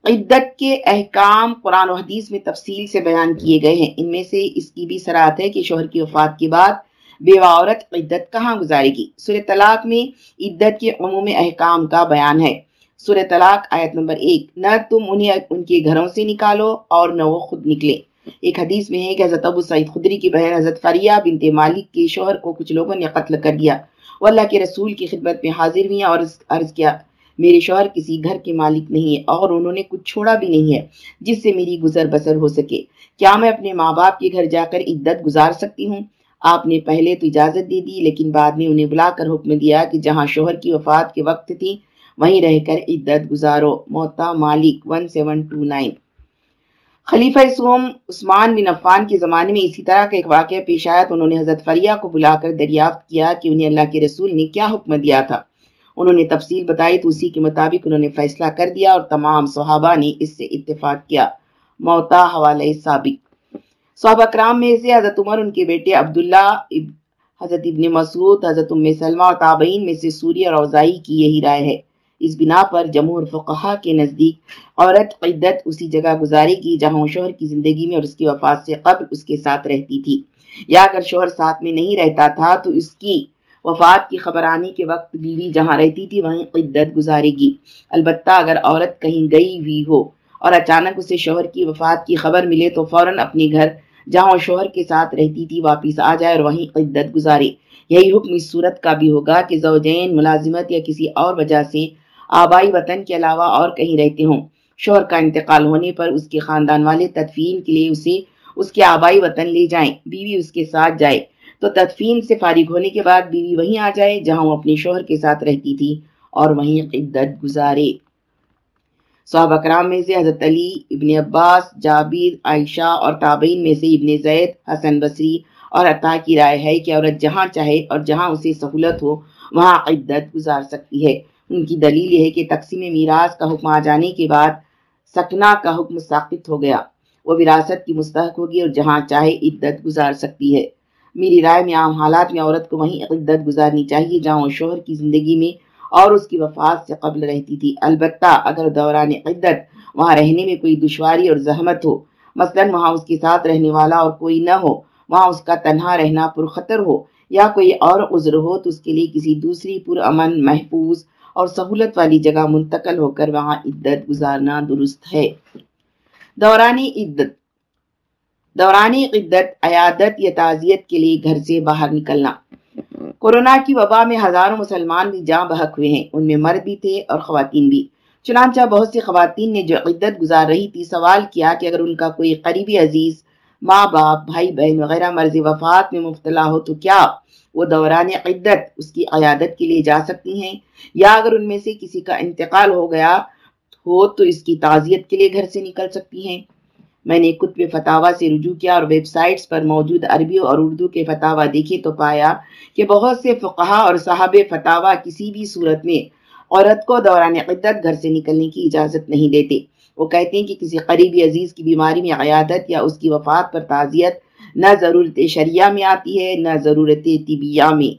عدت کے احکام قرآن و حدیث میں تفصیل سے بیان کیے گئے ہیں۔ ان میں سے اس کی بھی سرات ہے کہ شوہر کی وفات کے بعد بیوہ عورت عدت کہاں گزارے گی؟ سورہ طلاق میں عدت کے عموم احکام کا بیان ہے۔ سورہ طلاق آیت نمبر ایک۔ نہ تم انہیں ان کے گھروں سے نکالو اور نہ وہ خود نکلے۔ ایک حدیث میں ہے کہ حضرت ابو سعید خدری کی بہن حضرت فریہ بنت مالک کے شوہر کو کچھ لوگوں نے قتل کر دیا۔ وہ اللہ کے رسول کی خدمت میں حاضر ہوئی اور عرض کیا، میرے شوہر کسی گھر کے مالک نہیں ہے اور انہوں نے کچھ چھوڑا بھی نہیں ہے جس سے میری گزر بسر ہو سکے۔ کیا میں اپنے ماں باپ کے گھر جا کر عدت گزار سکتی ہوں؟ آپ نے پہلے تو اجازت دے دی، لیکن بعد میں انہیں بلا کر حکم دیا کہ جہاں شوہر کی وفات کے وقت تھی وہیں رہ کر عدت گزارو۔ موتا مالک 1729 خلیفہ سوم عثمان بن عفان کے زمانے میں اسی طرح کا ایک واقعہ پیش آیا تو انہوں نے حضرت فریہ کو بلا کر دریافت کیا کہ انہیں اللہ کے رسول نے کیا حکم دیا تھا۔ انہوں نے تفصیل بتائی تو اسی کے مطابق انہوں نے فیصلہ کر دیا اور تمام صحابہ نے اس سے اتفاق کیا۔ موتا حوالہ سابق۔ صحابہ کرام میں سے حضرت عمر، ان کے بیٹے عبداللہ حضرت ابن مسعود، حضرت ام سلمہ اور تابعین میں سے سوری اور اوزائی کی یہی رائے ہے۔ اس بنا پر جمہور فقہا کے نزدیک عورت قدت اسی جگہ گزارے گی جہاں شوہر کی زندگی میں اور اس کی وفات سے قبل اس کے ساتھ رہتی تھی۔ یا اگر شوہر ساتھ میں نہیں رہتا تھا تو اس کی وفات کی خبر آنے کے وقت بیوی جہاں رہتی تھی وہیں قدت گزارے گی۔ البتہ اگر عورت کہیں گئی ہوئی ہو اور اچانک اسے شوہر کی وفات کی خبر ملے تو فوراً اپنے گھر جہاں شوہر کے ساتھ رہتی تھی واپس آ جائے اور وہیں قدت گزارے۔ یہی حکم اس صورت کا بھی ہوگا کہ زوجین ملازمت یا کسی اور وجہ سے آبائی وطن کے علاوہ اور کہیں رہتے ہوں۔ شوہر کا انتقال ہونے پر اس کے خاندان والے تدفین کے لیے اسے، اس کے آبائی وطن لے جائیں۔ بیوی اس کے ساتھ جائے۔ تو تدفین سے فارغ ہونے کے بعد بیوی وہیں آ جائے جہاں وہ اپنے شوہر کے ساتھ رہتی تھی اور وہیں قدت گزارے۔ صحابہ کرام میں سے حضرت علی ابن عباس، جابر، عائشہ اور تابعین میں سے ابن زید، حسن بصری اور عطا کی رائے ہے کہ عورت جہاں چاہے اور جہاں اسے سہولت ہو، وہاں عدت گزار سکتی ہے۔ ان کی دلیل یہ ہے کہ تقسیم میراث کا حکم آ جانے کے بعد سکنا کا حکم ثابت ہو گیا۔ وہ وراثت کی مستحق ہوگی اور جہاں چاہے عدت گزار سکتی ہے۔ میری رائے میں عام حالات میں عورت کو وہیں عدت گزارنی چاہیے جہاں وہ شوہر کی زندگی میں اور اس کی وفات سے قبل رہتی تھی۔ البتہ اگر دوران عدت وہاں رہنے میں کوئی دشواری اور زحمت ہو، مثلا وہاں اس کے ساتھ رہنے والا اور کوئی نہ ہو، وہاں اس کا تنہا رہنا پرخطر ہو یا کوئی اور عذر ہو، تو اس کے لیے کسی دوسری پرامن، محفوظ اور سہولت والی جگہ منتقل ہو کر وہاں عدت گزارنا درست ہے۔ دورانی عدت دورانی عدت عیادت یا تعزیت کے لیے گھر سے باہر نکلنا۔ کورونا کی وبا میں ہزاروں مسلمان بھی جاں بحق ہوئے ہیں، ان میں مرد بھی تھے اور خواتین بھی۔ چنانچہ بہت سی خواتین نے جو عدت گزار رہی تھی، سوال کیا کہ اگر ان کا کوئی قریبی عزیز، ماں باپ، بھائی بہن وغیرہ مرض وفات میں مبتلا ہو تو کیا؟ وہ دوران عدت اس کی عیادت کے لیے جا سکتی ہیں۔ یا اگر ان میں سے کسی کا انتقال ہو گیا ہو تو اس کی تعزیت کے لیے گھر سے نکل سکتی ہیں۔ میں نے کتب فتاوا سے رجوع کیا اور ویب سائٹس پر موجود عربی اور اردو کے فتاوا دیکھے تو پایا کہ بہت سے فقہا اور صحاب فتاوا کسی بھی صورت میں عورت کو دوران عدت گھر سے نکلنے کی اجازت نہیں دیتے۔ وہ کہتے ہیں کہ کسی قریبی عزیز کی بیماری میں عیادت یا اس کی وفات پر تعزیت نہ ضرورت شریعہ میں آتی ہے، نہ ضرورت طبیہ میں،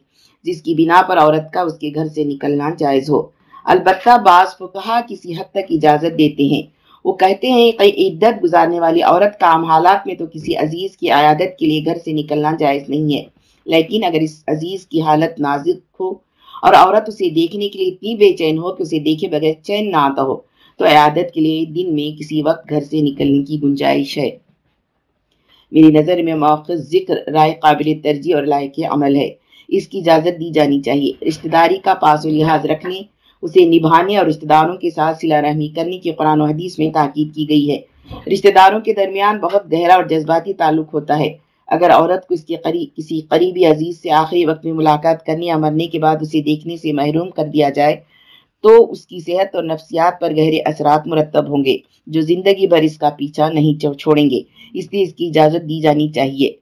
جس کی بنا پر عورت کا اس کے گھر سے نکلنا جائز ہو۔ البتہ بعض فقہا کسی حد تک اجازت دیتے ہیں۔ وہ کہتے ہیں کہ عدت گزارنے والی عورت کا عام حالات میں تو کسی عزیز کی عیادت کے لیے گھر سے نکلنا جائز نہیں ہے۔ لیکن اگر اس عزیز کی حالت نازک ہو اور عورت اسے دیکھنے کے لیے اتنی بے چین ہو کہ اسے دیکھے بغیر چین نہ آتا ہو، تو عیادت کے لیے دن میں کسی وقت گھر سے نکلنے کی گنجائش ہے۔ میری نظر میں موقع ذکر، رائے، قابل ترجیح اور لائق عمل ہے۔ اس کی اجازت دی جانی چاہیے۔ رشتہ داری کا پاس و لحاظ رکھنے، اسے نبھانے اور رشتہ داروں کے ساتھ صلہ رحمی کرنے کی قرآن و حدیث میں تاکید کی گئی ہے۔ رشتہ داروں کے درمیان بہت گہرا اور جذباتی تعلق ہوتا ہے۔ اگر عورت کو اس کے قریب، کسی قریبی عزیز سے آخری وقت میں ملاقات کرنے یا مرنے کے بعد اسے دیکھنے سے محروم کر دیا جائے، تو اس کی صحت اور نفسیات پر گہرے اثرات مرتب ہوں گے، جو زندگی بھر اس کا پیچھا نہیں چھوڑیں گے۔ اس لیے اس کی اجازت دی جانی چاہیے۔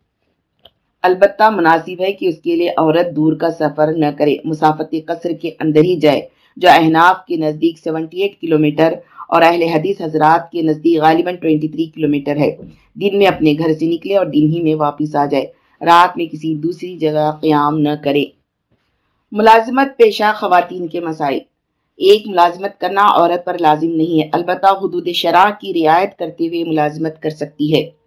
البتہ مناسب ہے کہ اس کے لیے عورت دور کا سفر نہ کرے، مسافت قصر کے اندر ہی جائے، جو احناف کے نزدیک 78 کلومیٹر اور اہل حدیث حضرات کے نزدیک غالباً 23 کلومیٹر ہے۔ دن میں اپنے گھر سے نکلے اور دن ہی میں واپس آ جائے۔ رات میں کسی دوسری جگہ قیام نہ کرے۔ ملازمت پیشہ خواتین کے مسائل۔ ایک ملازمت کرنا عورت پر لازم نہیں ہے، البتہ حدود شرع کی رعایت کرتے ہوئے ملازمت کر سکتی ہے۔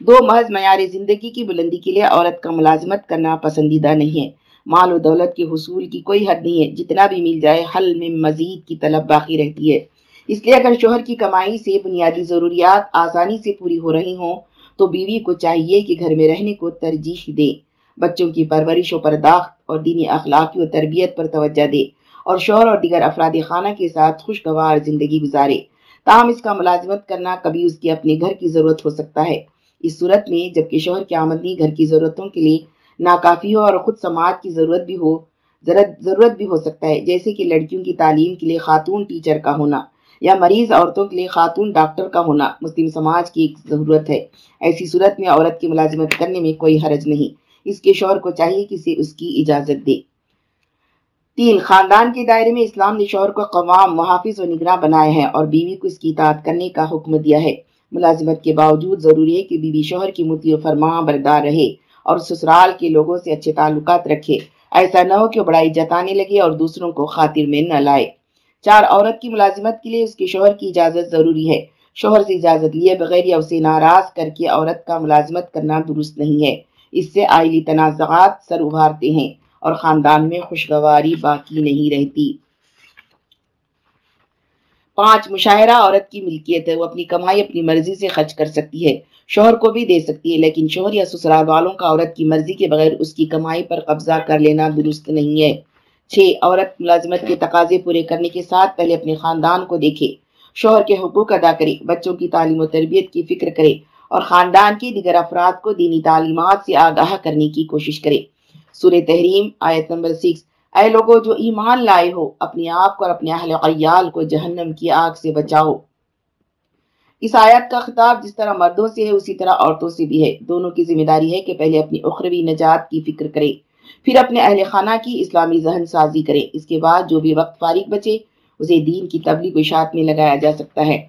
دو محض معیار زندگی کی بلندی کے لیے عورت کا ملازمت کرنا پسندیدہ نہیں ہے۔ مال و دولت کے حصول کی کوئی حد نہیں ہے۔ جتنا بھی مل جائے، حل میں مزید کی طلب باقی رہتی ہے۔ اس لیے اگر شوہر کی کمائی سے بنیادی ضروریات آسانی سے پوری ہو رہی ہوں، تو بیوی کو چاہیے کہ گھر میں رہنے کو ترجیح دے۔ بچوں کی پرورش و پرداخت اور دینی اخلاقی و تربیت پر توجہ دے۔ اور شوہر اور دیگر افراد خانہ کے ساتھ خوشگوار زندگی گزارے۔ تاہم اس کا ملازمت کرنا کبھی اس کے اپنے گھر کی ضرورت ہو سکتا ہے۔ اس صورت میں جبکہ شوہر کی آمدنی گھر کی ضرورتوں کے لیے ناکافی ہو اور خود سماج کی ضرورت بھی ہو، ضرورت بھی ہو سکتا ہے، جیسے کہ لڑکیوں کی تعلیم کے لیے خاتون ٹیچر کا ہونا یا مریض عورتوں کے لیے خاتون ڈاکٹر کا ہونا، مسلم سماج کی ایک ضرورت ہے۔ ایسی صورت میں عورت کی ملازمت کرنے میں کوئی حرج نہیں۔ اس کے شوہر کو چاہیے کہ اسے اس کی اجازت دے۔ تین، خاندان کے دائرے میں اسلام نے شوہر کو قوام، محافظ و نگراں بنایا ہے اور بیوی کو اس کی اطاعت کرنے کا حکم دیا ہے۔ ملازمت کے باوجود ضروری ہے کہ بیوی شوہر کی متی و فرما بردار رہے اور سسرال کے لوگوں سے اچھے تعلقات رکھے۔ ایسا نہ ہو کہ بڑائی جتانے لگے اور دوسروں کو خاطر میں نہ لائے۔ چار عورت کی ملازمت کے لیے اس کے شوہر کی اجازت ضروری ہے۔ شوہر سے اجازت لیے بغیر یا اسے ناراض کر کے عورت کا ملازمت کرنا درست نہیں ہے۔ اس سے آئلی تنازعات سر ابھارتے ہیں اور خاندان میں خوشگواری باقی نہیں رہتی۔ پانچ مشاہرہ عورت کی ملکیت ہے، وہ اپنی کمائی، اپنی مرضی سے خرچ کر سکتی ہے۔ شوہر کو بھی دے سکتی ہے، لیکن شوہر یا سسرال والوں کا عورت کی مرضی کے بغیر اس کی کمائی پر قبضہ کر لینا درست نہیں ہے۔ چھ، عورت ملازمت کے تقاضے پورے کرنے کے ساتھ پہلے اپنے خاندان کو دیکھے۔ شوہر کے حقوق ادا کرے، بچوں کی تعلیم و تربیت کی فکر کرے اور خاندان کے دیگر افراد کو دینی تعلیمات سے آگاہ کرنے کی کوشش کرے۔ سورہ تحریم، آیت نمبر سکس اے لوگو جو ایمان لائے ہو، اپنے آپ کو اور اپنے اہل قیال کو جہنم کی آگ سے بچاؤ۔ اس آیت کا خطاب جس طرح مردوں سے ہے، اسی طرح عورتوں سے بھی ہے۔ دونوں کی ذمہ داری ہے کہ پہلے اپنی اخروی نجات کی فکر کرے پھر اپنے اہل خانہ کی اسلامی ذہن سازی کرے اس کے بعد جو بھی وقت فارغ بچے، اسے دین کی تبلیغ و اشاعت میں لگایا جا سکتا ہے۔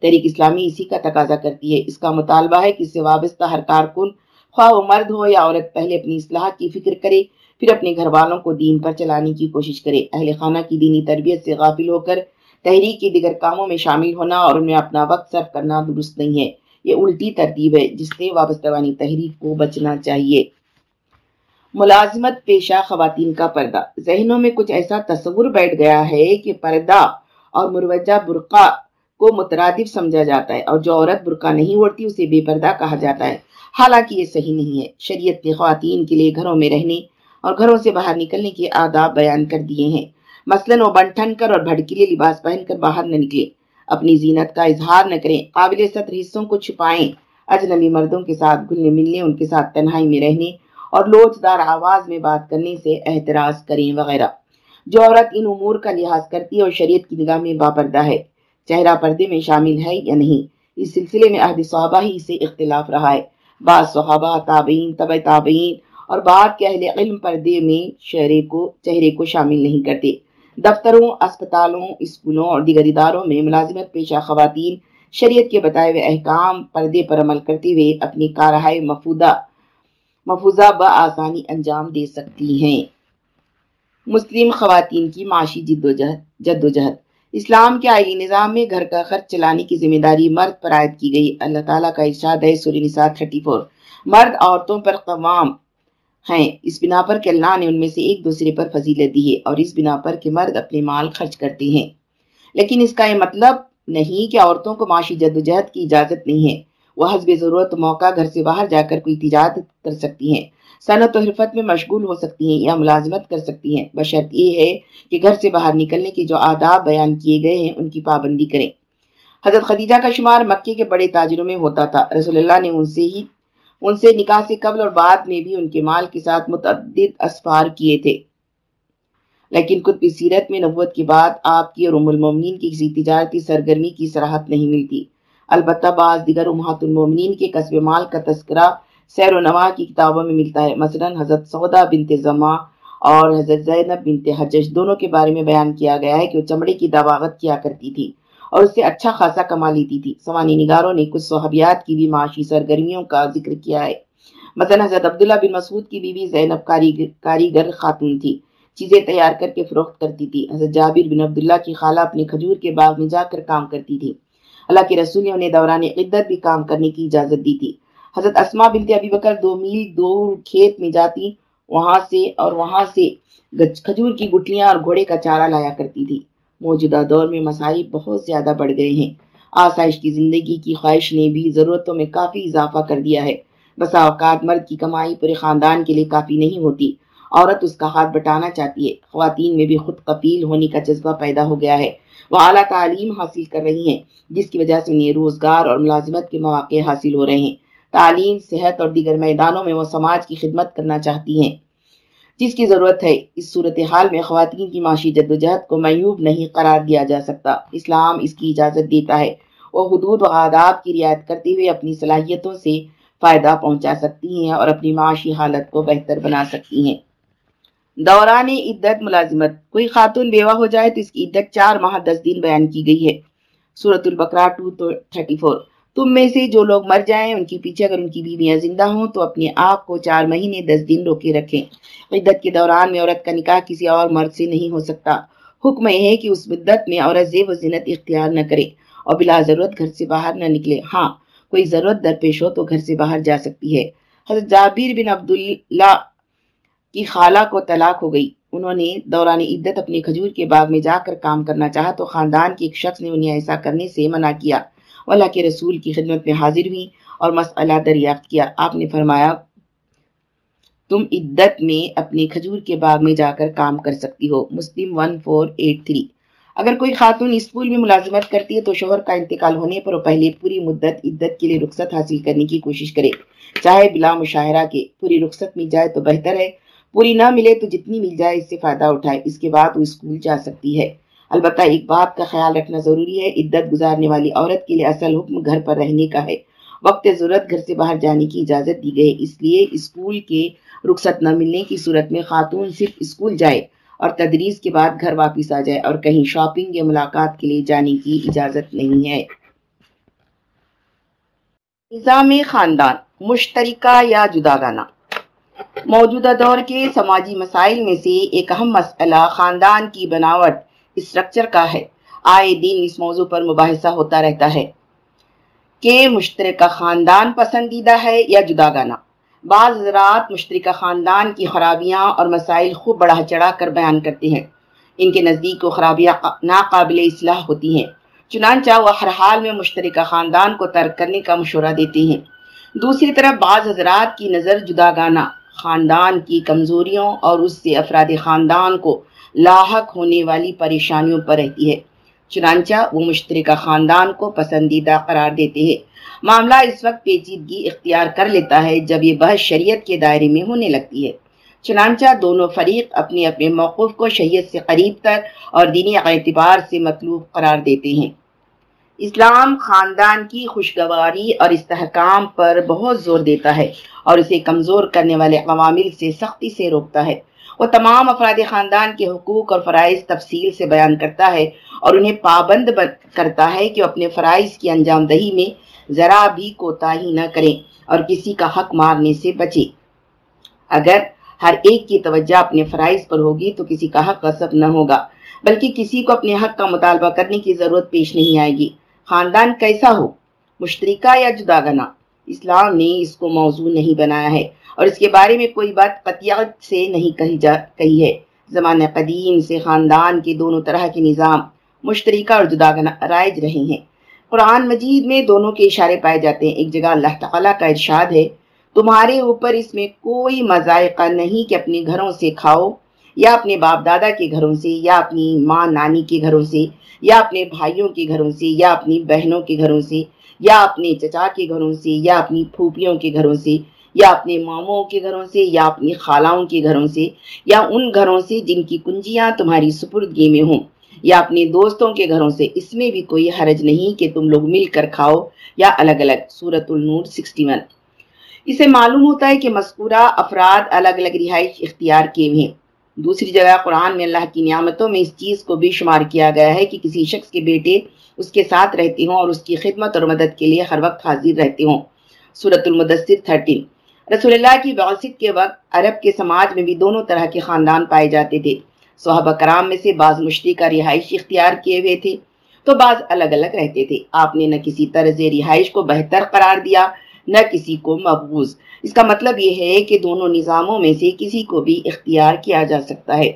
تحریک اسلامی اسی کا تقاضا کرتی ہے۔ اس کا مطالبہ ہے کہ اس سے وابستہ ہر کارکن، خواہ وہ مرد ہو یا عورت، پہلے اپنی اصلاح کی فکر کرے۔ پھر اپنے گھر والوں کو دین پر چلانے کی کوشش کرے۔ اہل خانہ کی دینی تربیت سے غافل ہو کر تحریک کے دیگر کاموں میں شامل ہونا اور انہیں اپنا وقت صرف کرنا درست نہیں ہے۔ یہ الٹی ترتیب ہے جس سے وابستگانی تحریک کو بچنا چاہیے۔ ملازمت پیشہ خواتین کا پردہ۔ ذہنوں میں کچھ ایسا تصور بیٹھ گیا ہے کہ پردہ اور مروجہ برقع کو مترادف سمجھا جاتا ہے اور جو عورت برقع نہیں اوڑتی اسے بے پردہ کہا جاتا ہے۔ حالانکہ یہ صحیح نہیں ہے۔ شریعت نے خواتین کے لیے گھروں میں رہنے اور گھروں سے باہر نکلنے کے آداب بیان کر دیے ہیں۔ مثلاً وہ بنٹھن کر اور بھڑکیلے لباس پہن کر باہر نہ نکلے۔ اپنی زینت کا اظہار نہ کریں۔ قابل سطر حصوں کو چھپائیں۔ اجنبی مردوں کے ساتھ گھلنے ملنے، ان کے ساتھ تنہائی میں رہنے اور لوچدار آواز میں بات کرنے سے احتراز کریں وغیرہ۔ جو عورت ان امور کا لحاظ کرتی ہے اور شریعت کی نگاہ میں باپردہ ہے، چہرہ پردے میں شامل ہے یا نہیں؟ اس سلسلے میں عہد صحابہ ہی سے اختلاف رہا ہے۔ بعض صحابہ تابعین، طبع تابعین اور بعد کے اہل علم پردے میں شہرے کو چہرے کو شامل نہیں کرتے۔ دفتروں، اسپتالوں، اسکولوں اور دیگر اداروں میں ملازمت پیشہ خواتین شریعت کے بتائے ہوئے احکام پردے پر عمل کرتے ہوئے اپنی کارہائے مفودہ مفوضہ بآسانی انجام دے سکتی ہیں۔ مسلم خواتین کی معاشی جد و جہد جد و جہد۔ اسلام کے آئلی نظام میں گھر کا خرچ چلانے کی ذمہ داری مرد پر عائد کی گئی۔ اللہ تعالیٰ کا ارشاد ہے سوری نساء 34 مرد عورتوں پر قوام ہیں۔ اس بنا پر کہ اللہ نے ان میں سے ایک دوسرے پر فضیلت دی ہے اور اس بنا پر کہ مرد اپنے مال خرچ کرتے ہیں۔ لیکن اس کا یہ مطلب نہیں کہ عورتوں کو معاشی جد و جہد کی اجازت نہیں ہے۔ وہ حسب ضرورت موقع گھر سے باہر جا کر کوئی تجارت کر سکتی ہیں۔ صنعت و حرفت میں مشغول ہو سکتی ہیں یا ملازمت کر سکتی ہیں۔ بشرط یہ ہے کہ گھر سے باہر نکلنے کے جو آداب بیان کیے گئے ہیں ان کی پابندی کریں۔ حضرت خدیجہ کا شمار مکے کے بڑے تاجروں میں ہوتا تھا۔ رسول اللہ نے ان سے ہی ان سے نکاح سے قبل اور بعد میں بھی ان کے مال کے ساتھ متعدد اسفار کیے تھے۔ لیکن کتب سیرت میں نبوت کے بعد آپ کی اور ام المومنین کی کسی تجارتی سرگرمی کی صراحت نہیں ملتی۔ البتہ بعض دیگر امہات المومنین کے قصب مال کا تذکرہ سیر و نواح کی کتابوں میں ملتا ہے۔ مثلا حضرت سودا بنت زما اور حضرت زینب بنت حجج دونوں کے بارے میں بیان کیا گیا ہے کہ وہ چمڑے کی دواغت کیا کرتی تھی اور اس سے اچھا خاصا کما لیتی تھی۔ سوانی نگاروں نے کچھ صحابیات کی بھی معاشی سرگرمیوں کا ذکر کیا ہے۔ مثلا حضرت عبداللہ بن مسعود کی بیوی زینب کاریگر خاتون تھی۔ چیزیں تیار کر کے فروخت کرتی تھی۔ حضرت جابر بن عبداللہ کی خالہ اپنے کھجور کے باغ میں جا کر کام کرتی تھی۔ اللہ کے رسول نے انہیں دوران عدت بھی کام کرنے کی اجازت دی تھی۔ حضرت اسما بنت ابی بکر دو میل دور کھیت میں جاتی، وہاں سے اور وہاں سے کھجور کی گٹلیاں اور گھوڑے کا چارہ لایا کرتی تھی۔ موجودہ دور میں مسائل بہت زیادہ بڑھ گئے ہیں۔ آسائش کی زندگی کی خواہش نے بھی ضرورتوں میں کافی اضافہ کر دیا ہے۔ بسا اوقات مرد کی کمائی پورے خاندان کے لیے کافی نہیں ہوتی۔ عورت اس کا ہاتھ بٹانا چاہتی ہے۔ خواتین میں بھی خود قفیل ہونے کا جذبہ پیدا ہو گیا ہے۔ وہ اعلیٰ تعلیم حاصل کر رہی ہیں، جس کی وجہ سے انہیں روزگار اور ملازمت کے مواقع حاصل ہو رہے ہیں۔ تعلیم، صحت اور دیگر میدانوں میں وہ سماج کی خدمت کرنا چاہتی ہیں۔ جس کی ضرورت ہے، اس صورتحال میں خواتین کی معاشی جدوجہد کو میوب نہیں قرار دیا جا سکتا۔ اسلام اس کی اجازت دیتا ہے وہ حدود و آداب کی رعایت کرتے ہوئے اپنی صلاحیتوں سے فائدہ پہنچا سکتی ہیں اور اپنی معاشی حالت کو بہتر بنا سکتی ہیں۔ دوران عدت ملازمت۔ کوئی خاتون بیوہ ہو جائے تو اس کی عدت چار ماہ دس دن بیان کی گئی ہے۔ سورت البقرہ ٹو تھرٹی فور۔ تم میں سے جو لوگ مر جائیں، ان کے پیچھے اگر ان کی بیویاں زندہ ہوں تو اپنے آپ کو چار مہینے، دس دن روکے رکھیں۔ عدت کے دوران میں عورت کا نکاح کسی اور مرد سے نہیں ہو سکتا۔ حکم یہ ہے کہ اس مدت میں عورت زیب و زینت اختیار نہ کرے اور بلا ضرورت گھر سے باہر نہ نکلے۔ ہاں کوئی ضرورت درپیش ہو تو گھر سے باہر جا سکتی ہے۔ حضرت جابیر بن عبداللہ کی خالہ کو طلاق ہو گئی۔ انہوں نے دوران عدت اپنے کھجور کے باغ میں جا کر کام کرنا چاہا تو خاندان کے ایک شخص نے انہیں ایسا کرنے سے منع کیا۔ اللہ کے رسول کی خدمت میں حاضر ہوئی اور مسئلہ دریافت کیا۔ آپ نے فرمایا، تم عدت میں اپنے کھجور کے باغ میں جا کر کام کر سکتی ہو۔ Muslim one four eight three اگر کوئی خاتون اسکول میں ملازمت کرتی ہے تو شوہر کا انتقال ہونے پر وہ پہلے پوری مدت عدت کے لیے رخصت حاصل کرنے کی کوشش کرے۔ چاہے بلا مشاہرہ کے پوری رخصت مل جائے تو بہتر ہے۔ پوری نہ ملے تو جتنی مل جائے اس سے فائدہ اٹھائے۔ اس کے بعد وہ اسکول جا سکتی ہے۔ البتہ ایک بات کا خیال رکھنا ضروری ہے، عدت گزارنے والی عورت کے لیے اصل حکم گھر پر رہنے کا ہے۔ وقت ضرورت گھر سے باہر جانے کی اجازت دی گئی، اس لیے اسکول کے رخصت نہ ملنے کی صورت میں خاتون صرف اسکول جائے اور تدریس کے بعد گھر واپس آ جائے اور کہیں شاپنگ یا ملاقات کے لیے جانے کی اجازت نہیں ہے۔ نظام خاندان، مشترکہ یا جداگانہ۔ موجودہ دور کے سماجی مسائل میں سے ایک اہم مسئلہ خاندان کی بناوٹ اسٹرکچر کا ہے۔ آئے دن اس موضوع پر مباحثہ ہوتا رہتا ہے۔ کہ مشترکہ خاندان پسندیدہ ہے یا جدا گانا بعض حضرات مشترکہ خاندان کی خرابیاں اور مسائل خوب بڑھا چڑھا کر بیان کرتے ہیں۔ ان کے نزدیک وہ خرابیاں ناقابل اصلاح ہوتی ہیں۔ چنانچہ وہ ہر حال میں مشترکہ خاندان کو ترک کرنے کا مشورہ دیتے ہیں۔ دوسری طرف بعض حضرات کی نظر جدا گانا خاندان کی کمزوریوں اور اس سے افراد خاندان کو لاحق ہونے والی پریشانیوں پر رہتی ہے۔ چنانچہ وہ مشترکہ خاندان کو پسندیدہ قرار دیتے ہیں۔ معاملہ اس وقت پیچیدگی اختیار کر لیتا ہے جب یہ بحث شریعت کے دائرے میں ہونے لگتی ہے۔ چنانچہ دونوں فریق اپنے اپنے موقف کو شریعت سے قریب تر اور دینی اعتبار سے مطلوب قرار دیتے ہیں۔ اسلام خاندان کی خوشگواری اور استحکام پر بہت زور دیتا ہے اور اسے کمزور کرنے والے عوامل سے سختی سے روکتا ہے۔ وہ تمام افراد خاندان کے حقوق اور فرائض تفصیل سے بیان کرتا ہے اور انہیں پابند کرتا ہے کہ اپنے فرائض کی انجام دہی میں ذرا بھی کوتاہی نہ کریں اور کسی کا حق مارنے سے بچے۔ اگر ہر ایک کی توجہ اپنے فرائض پر ہوگی تو کسی کا حق غصب نہ ہوگا، بلکہ کسی کو اپنے حق کا مطالبہ کرنے کی ضرورت پیش نہیں آئے گی۔ خاندان کیسا ہو؟ مشترکہ یا جدا گنا اسلام نے اس کو موضوع نہیں بنایا ہے۔ اور اس کے بارے میں کوئی بات قطعیت سے نہیں کہی جا کہی ہے۔ زمانہ قدیم سے خاندان کے دونوں طرح کے نظام مشترکہ اور جدا رائج رہے ہیں۔ قرآن مجید میں دونوں کے اشارے پائے جاتے ہیں۔ ایک جگہ اللہ تعالیٰ کا ارشاد ہے، تمہارے اوپر اس میں کوئی مذائقہ نہیں کہ اپنے گھروں سے کھاؤ، یا اپنے باپ دادا کے گھروں سے، یا اپنی ماں نانی کے گھروں سے، یا اپنے بھائیوں کے گھروں سے، یا اپنی بہنوں کے گھروں سے، یا اپنے چچا کے گھروں سے، یا اپنی پھوپھیوں کے گھروں سے۔ یا اپنے ماموں کے گھروں سے، یا اپنی خالاؤں کے گھروں سے، یا ان گھروں سے جن کی کنجیاں تمہاری سپردگی میں ہوں، یا اپنے دوستوں کے گھروں سے۔ اس میں بھی کوئی حرج نہیں کہ تم لوگ مل کر کھاؤ، یا الگ الگ۔ سورت النور سکسٹی ون اسے معلوم ہوتا ہے کہ مذکورہ افراد الگ الگ رہائش اختیار کیے ہیں۔ دوسری جگہ قرآن میں اللہ کی نعمتوں میں اس چیز کو بھی شمار کیا گیا ہے کہ کسی شخص کے بیٹے اس کے ساتھ رہتے ہوں اور اس کی خدمت اور مدد کے لیے ہر وقت حاضر رہتے ہوں۔ سورت المدثر تھرٹین رسول اللہ کی بعثت کے وقت عرب کے سماج میں بھی دونوں طرح کے خاندان پائے جاتے تھے۔ صحابہ کرام میں سے بعض مشتی کا رہائش اختیار کیے ہوئے تھے تو بعض الگ الگ رہتے تھے۔ آپ نے نہ کسی طرز رہائش کو بہتر قرار دیا، نہ کسی کو مقبوض اس کا مطلب یہ ہے کہ دونوں نظاموں میں سے کسی کو بھی اختیار کیا جا سکتا ہے۔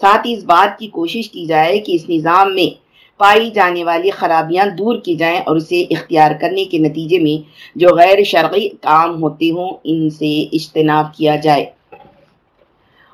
ساتھ ہی اس بات کی کوشش کی جائے کہ اس نظام میں پائی جانے والی خرابیاں دور کی جائیں اور اسے اختیار کرنے کے نتیجے میں جو غیر شرعی کام ہوتے ہوں، ان سے اجتناب کیا جائے۔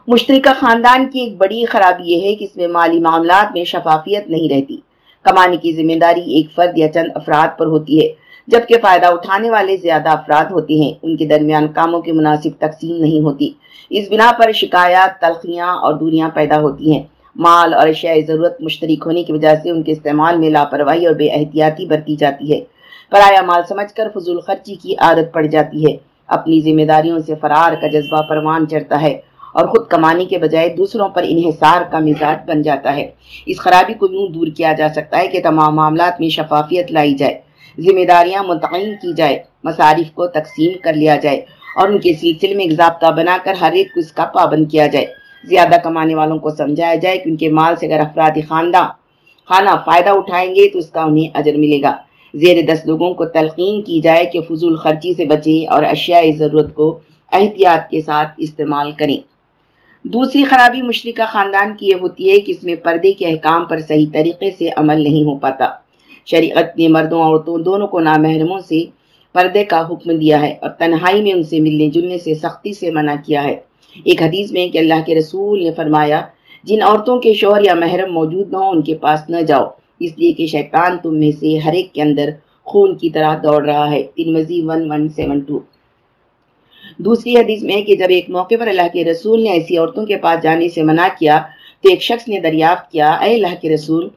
مشترکہ خاندان کی ایک بڑی خرابی یہ ہے کہ اس میں مالی معاملات میں شفافیت نہیں رہتی۔ کمانے کی ذمہ داری ایک فرد یا چند افراد پر ہوتی ہے، جبکہ فائدہ اٹھانے والے زیادہ افراد ہوتے ہیں۔ ان کے درمیان کاموں کی مناسب تقسیم نہیں ہوتی۔ اس بنا پر شکایات، تلخیاں اور دوریاں پیدا ہوتی ہیں۔ مال اور اشیاء ضرورت مشترک ہونے کی وجہ سے ان کے استعمال میں لاپرواہی اور بے احتیاطی برتی جاتی ہے۔ پرایا مال سمجھ کر فضول خرچی کی عادت پڑ جاتی ہے۔ اپنی ذمہ داریوں سے فرار کا جذبہ پروان چڑھتا ہے اور خود کمانے کے بجائے دوسروں پر انحصار کا مزاج بن جاتا ہے۔ اس خرابی کو یوں دور کیا جا سکتا ہے کہ تمام معاملات میں شفافیت لائی جائے۔ ذمہ داریاں متعین کی جائے، مصارف کو تقسیم کر لیا جائے اور ان کے سلسلے میں ایک ضابطہ بنا کر ہر ایک کو اس کا پابند کیا جائے۔ زیادہ کمانے والوں کو سمجھایا جائے کہ ان کے مال سے اگر افرادی خاندان خانہ فائدہ اٹھائیں گے تو اس کا انہیں اجر ملے گا۔ زیر دس لوگوں کو تلقین کی جائے کہ فضول خرچی سے بچیں اور اشیاء ضرورت کو احتیاط کے ساتھ استعمال کریں۔ دوسری خرابی مشرقہ خاندان کی یہ ہوتی ہے کہ اس میں پردے کے احکام پر صحیح طریقے سے عمل نہیں ہو پاتا۔ شریعت نے مردوں عورتوں دونوں کو نامحرموں سے پردے کا حکم دیا ہے اور تنہائی میں ان سے ملنے جلنے سے سختی سے منع کیا ہے۔ ایک حدیث میں کہ اللہ کے رسول نے فرمایا، جن عورتوں کے شوہر یا محرم موجود نہ ہو ان کے پاس نہ جاؤ۔ اس لیے کہ شیطان تم میں سے ہر ایک کے اندر خون کی طرح دوڑ رہا ہے۔ تین Tirmidhi one one seven two دوسری حدیث میں کہ جب ایک موقع پر اللہ کے رسول نے ایسی عورتوں کے پاس جانے سے منع کیا، تو ایک شخص نے دریافت کیا، اے اللہ کے رسول،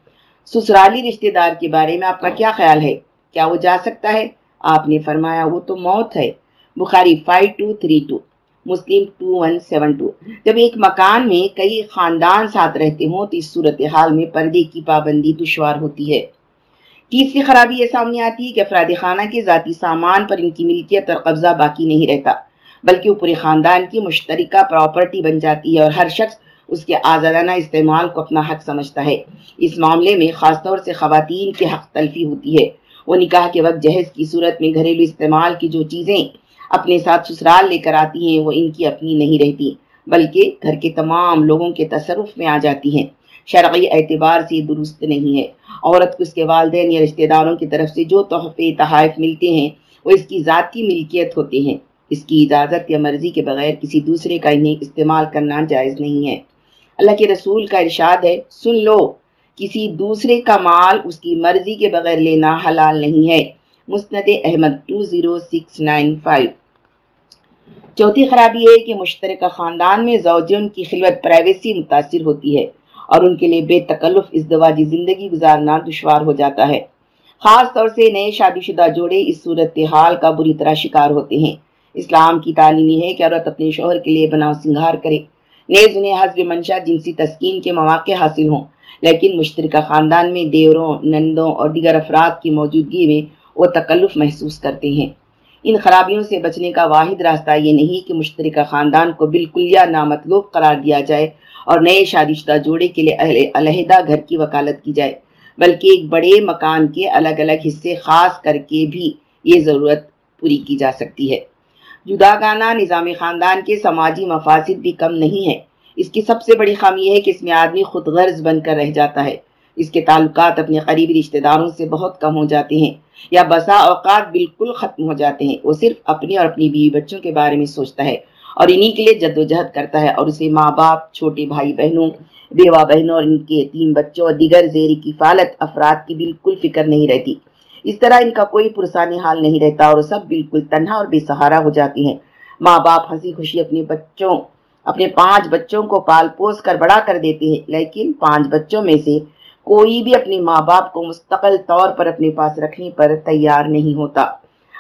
سسرالی رشتہ دار کے بارے میں آپ کا کیا خیال ہے؟ کیا وہ جا سکتا ہے؟ آپ نے فرمایا، وہ تو موت ہے۔ بخاری 5232 مسلم 2172 جب ایک مکان میں کئی خاندان ساتھ رہتے ہوں تو اس صورتحال میں پردے کی پابندی دشوار ہوتی ہے۔ تیسری خرابی یہ سامنے آتی ہے کہ افراد خانہ کے ذاتی سامان پر ان کی ملکیت اور قبضہ باقی نہیں رہتا، بلکہ وہ پورے خاندان کی مشترکہ پراپرٹی بن جاتی ہے اور ہر شخص اس کے آزادانہ استعمال کو اپنا حق سمجھتا ہے۔ اس معاملے میں خاص طور سے خواتین کے حق تلفی ہوتی ہے۔ وہ نکاح کے وقت جہیز کی صورت میں گھریلو استعمال کی جو چیزیں اپنے ساتھ سسرال لے کر آتی ہیں، وہ ان کی اپنی نہیں رہتی، بلکہ گھر کے تمام لوگوں کے تصرف میں آ جاتی ہیں۔ شرعی اعتبار سے درست نہیں ہے۔ عورت کو اس کے والدین یا رشتہ داروں کی طرف سے جو تحفے، تحائف ملتے ہیں، وہ اس کی ذاتی ملکیت ہوتے ہیں۔ اس کی اجازت یا مرضی کے بغیر کسی دوسرے کا انہیں استعمال کرنا جائز نہیں ہے۔ اللہ کے رسول کا ارشاد ہے، سن لو، کسی دوسرے کا مال اس کی مرضی کے بغیر لینا حلال نہیں ہے۔ مسند احمد 20695 چوتھی خرابی ہے کہ مشترکہ خاندان میں زوجن کی خلوت پرائیویسی متاثر ہوتی ہے اور ان کے لیے بے تکلف ازدواجی زندگی گزارنا دشوار ہو جاتا ہے۔ خاص طور سے نئے شادی شدہ جوڑے اس صورتحال کا بری طرح شکار ہوتے ہیں۔ اسلام کی تعلیمی ہے کہ عورت اپنے شوہر کے لیے بنا سنگھار کرے۔ نیز انہیں حسب منشا جنسی تسکین کے مواقع حاصل ہوں۔ لیکن مشترکہ خاندان میں دیوروں، نندوں اور دیگر افراد کی موجودگی میں وہ تکلف محسوس کرتے ہیں۔ ان خرابیوں سے بچنے کا واحد راستہ یہ نہیں کہ مشترکہ خاندان کو بالکل یا نامطلوب قرار دیا جائے اور نئے شادی شدہ جوڑے کے لیے علیحدہ گھر کی وکالت کی جائے، بلکہ ایک بڑے مکان کے الگ الگ حصے خاص کر کے بھی یہ ضرورت پوری کی جا سکتی ہے۔ جدا گانا نظام خاندان کے سماجی مفاصد بھی کم نہیں ہے اس کی سب سے بڑی خامی یہ ہے کہ اس میں آدمی خود غرض بن کر رہ جاتا ہے۔ اس کے تعلقات اپنے قریبی رشتہ داروں سے بہت کم ہو جاتے ہیں۔ یا بسا اوقات بالکل ختم ہو جاتے ہیں۔ وہ صرف اپنی اور اپنی بیوی بچوں کے بارے میں سوچتا ہے اور انہی کے لیے جد و جہد کرتا ہے اور اسے ماں باپ، چھوٹے بھائی بہنوں، بیوہ بہنوں اور ان کے تین بچوں اور دیگر زیری کی فالت افراد کی بالکل فکر نہیں رہتی۔ اس طرح ان کا کوئی پرسانی حال نہیں رہتا اور سب بالکل تنہا اور بے سہارا ہو جاتی ہیں۔ ماں باپ ہنسی خوشی اپنے بچوں، اپنے پانچ بچوں کو پال پوس کر بڑا کر دیتے ہیں، لیکن پانچ بچوں میں سے کوئی بھی اپنے ماں باپ کو مستقل طور پر اپنے پاس رکھنے پر تیار نہیں ہوتا،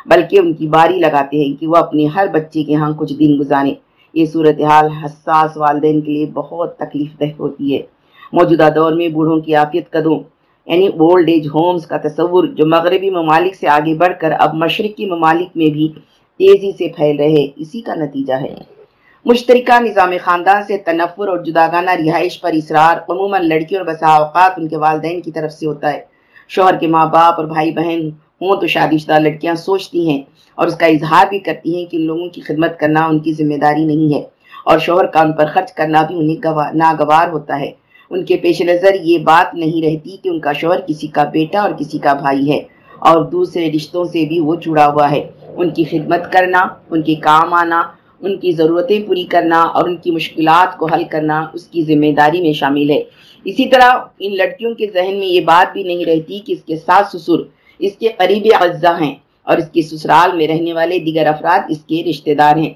بلکہ ان کی باری لگاتے ہیں کہ وہ اپنے ہر بچے کے ہاں کچھ دن گزارے یہ صورتحال حساس والدین کے لیے بہت تکلیف دہ ہوتی ہے۔ موجودہ دور میں بوڑھوں کی آفیت قدوں یعنی اولڈ ایج ہومز کا تصور جو مغربی ممالک سے آگے بڑھ کر اب مشرقی ممالک میں بھی تیزی سے پھیل رہے، اسی کا نتیجہ ہے۔ مشترکہ نظام خاندان سے تنفر اور جداگانہ رہائش پر اصرار، عموماً لڑکیوں اور بسا اوقات ان کے والدین کی طرف سے ہوتا ہے۔ شوہر کے ماں باپ اور بھائی بہن ہوں تو شادی شدہ لڑکیاں سوچتی ہیں اور اس کا اظہار بھی کرتی ہیں کہ ان لوگوں کی خدمت کرنا ان کی ذمہ داری نہیں ہے اور شوہر کا ان پر خرچ کرنا بھی انہیں ناگوار ہوتا ہے۔ ان کے پیش نظر یہ بات نہیں رہتی کہ ان کا شوہر کسی کا بیٹا اور کسی کا بھائی ہے اور دوسرے رشتوں سے بھی وہ جڑا ہوا ہے۔ ان کی خدمت کرنا، ان کے کام آنا ان کی ضرورتیں پوری کرنا اور ان کی مشکلات کو حل کرنا اس کی ذمہ داری میں شامل ہے۔ اسی طرح ان لڑکیوں کے ذہن میں یہ بات بھی نہیں رہتی کہ اس کے ساتھ سسر، اس کے قریبی اعضاء ہیں اور اس کے سسرال میں رہنے والے دیگر افراد اس کے رشتہ دار ہیں۔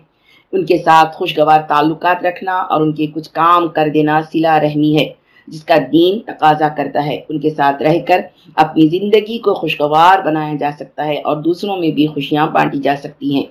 ان کے ساتھ خوشگوار تعلقات رکھنا اور ان کے کچھ کام کر دینا سلا رحمی ہے، جس کا دین تقاضا کرتا ہے۔ ان کے ساتھ رہ کر اپنی زندگی کو خوشگوار بنایا جا سکتا ہے اور دوسروں میں بھی خوشیاں بانٹی جا سکتی ہیں۔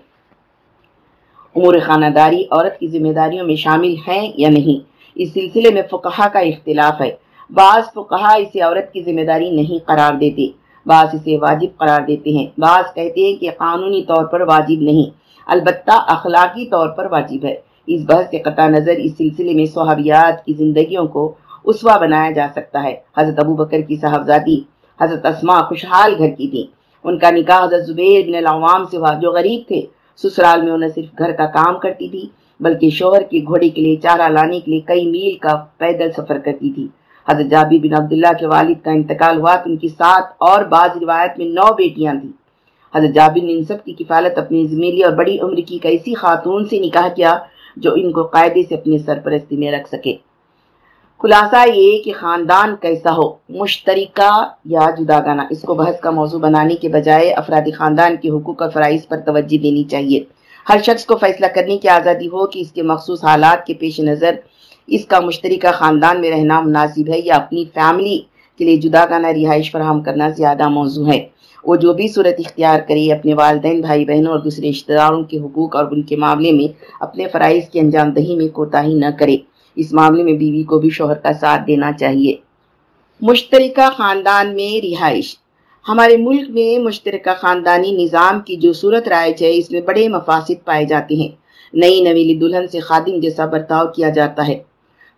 امور خانہ داری عورت کی ذمہ داریوں میں شامل ہیں یا نہیں؟ اس سلسلے میں فقہا کا اختلاف ہے۔ بعض فقہا اسے عورت کی ذمہ داری نہیں قرار دیتے۔ بعض اسے واجب قرار دیتے ہیں۔ بعض کہتے ہیں کہ قانونی طور پر واجب نہیں۔ البتہ اخلاقی طور پر واجب ہے۔ اس بحث کے قطع نظر اس سلسلے میں صحابیات کی زندگیوں کو اسوا بنایا جا سکتا ہے۔ حضرت ابو بکر کی صاحبزادی حضرت اسما خوشحال گھر کی تھی ان کا نکاح حضرت زبیر بن العوام سے ہوا جو غریب تھے۔ سسرال میں انہیں صرف گھر کا کام کرتی تھی، بلکہ شوہر کی گھوڑے کے لیے چارہ لانے کے لیے کئی میل کا پیدل سفر کرتی تھی۔ حضرت جابی بن عبداللہ کے والد کا انتقال ہوا تو ان کی سات اور بعض روایت میں نو بیٹیاں تھیں۔ حضرت جابر نے ان سب کی کفالت اپنی زمیلی اور بڑی عمر کی کیسی خاتون سے نکاح کیا جو ان کو قاعدے سے اپنے سرپرستی میں رکھ سکے۔ خلاصہ یہ کہ خاندان کیسا ہو، مشترکہ یا جدا گانا اس کو بحث کا موضوع بنانے کے بجائے افرادی خاندان کے حقوق اور فرائض پر توجہ دینی چاہیے۔ ہر شخص کو فیصلہ کرنے کی آزادی ہو کہ اس کے مخصوص حالات کے پیش نظر اس کا مشترکہ خاندان میں رہنا مناسب ہے یا اپنی فیملی کے لیے جدا گانا رہائش فراہم کرنا زیادہ موضوع ہے۔ وہ جو بھی صورت اختیار کرے، اپنے والدین، بھائی بہنوں اور دوسرے رشتہ داروں کے حقوق اور ان کے معاملے میں اپنے فرائض کی انجام دہی میں کوتاہی نہ کرے۔ اس معاملے میں بیوی کو بھی شوہر کا ساتھ دینا چاہیے۔ مشترکہ خاندان میں رہائش۔ ہمارے ملک میں مشترکہ خاندانی نظام کی جو صورت رائج ہے، اس میں بڑے مفاسد پائے جاتے ہیں۔ نئی نویلی دلہن سے خادم جیسا برتاؤ کیا جاتا ہے۔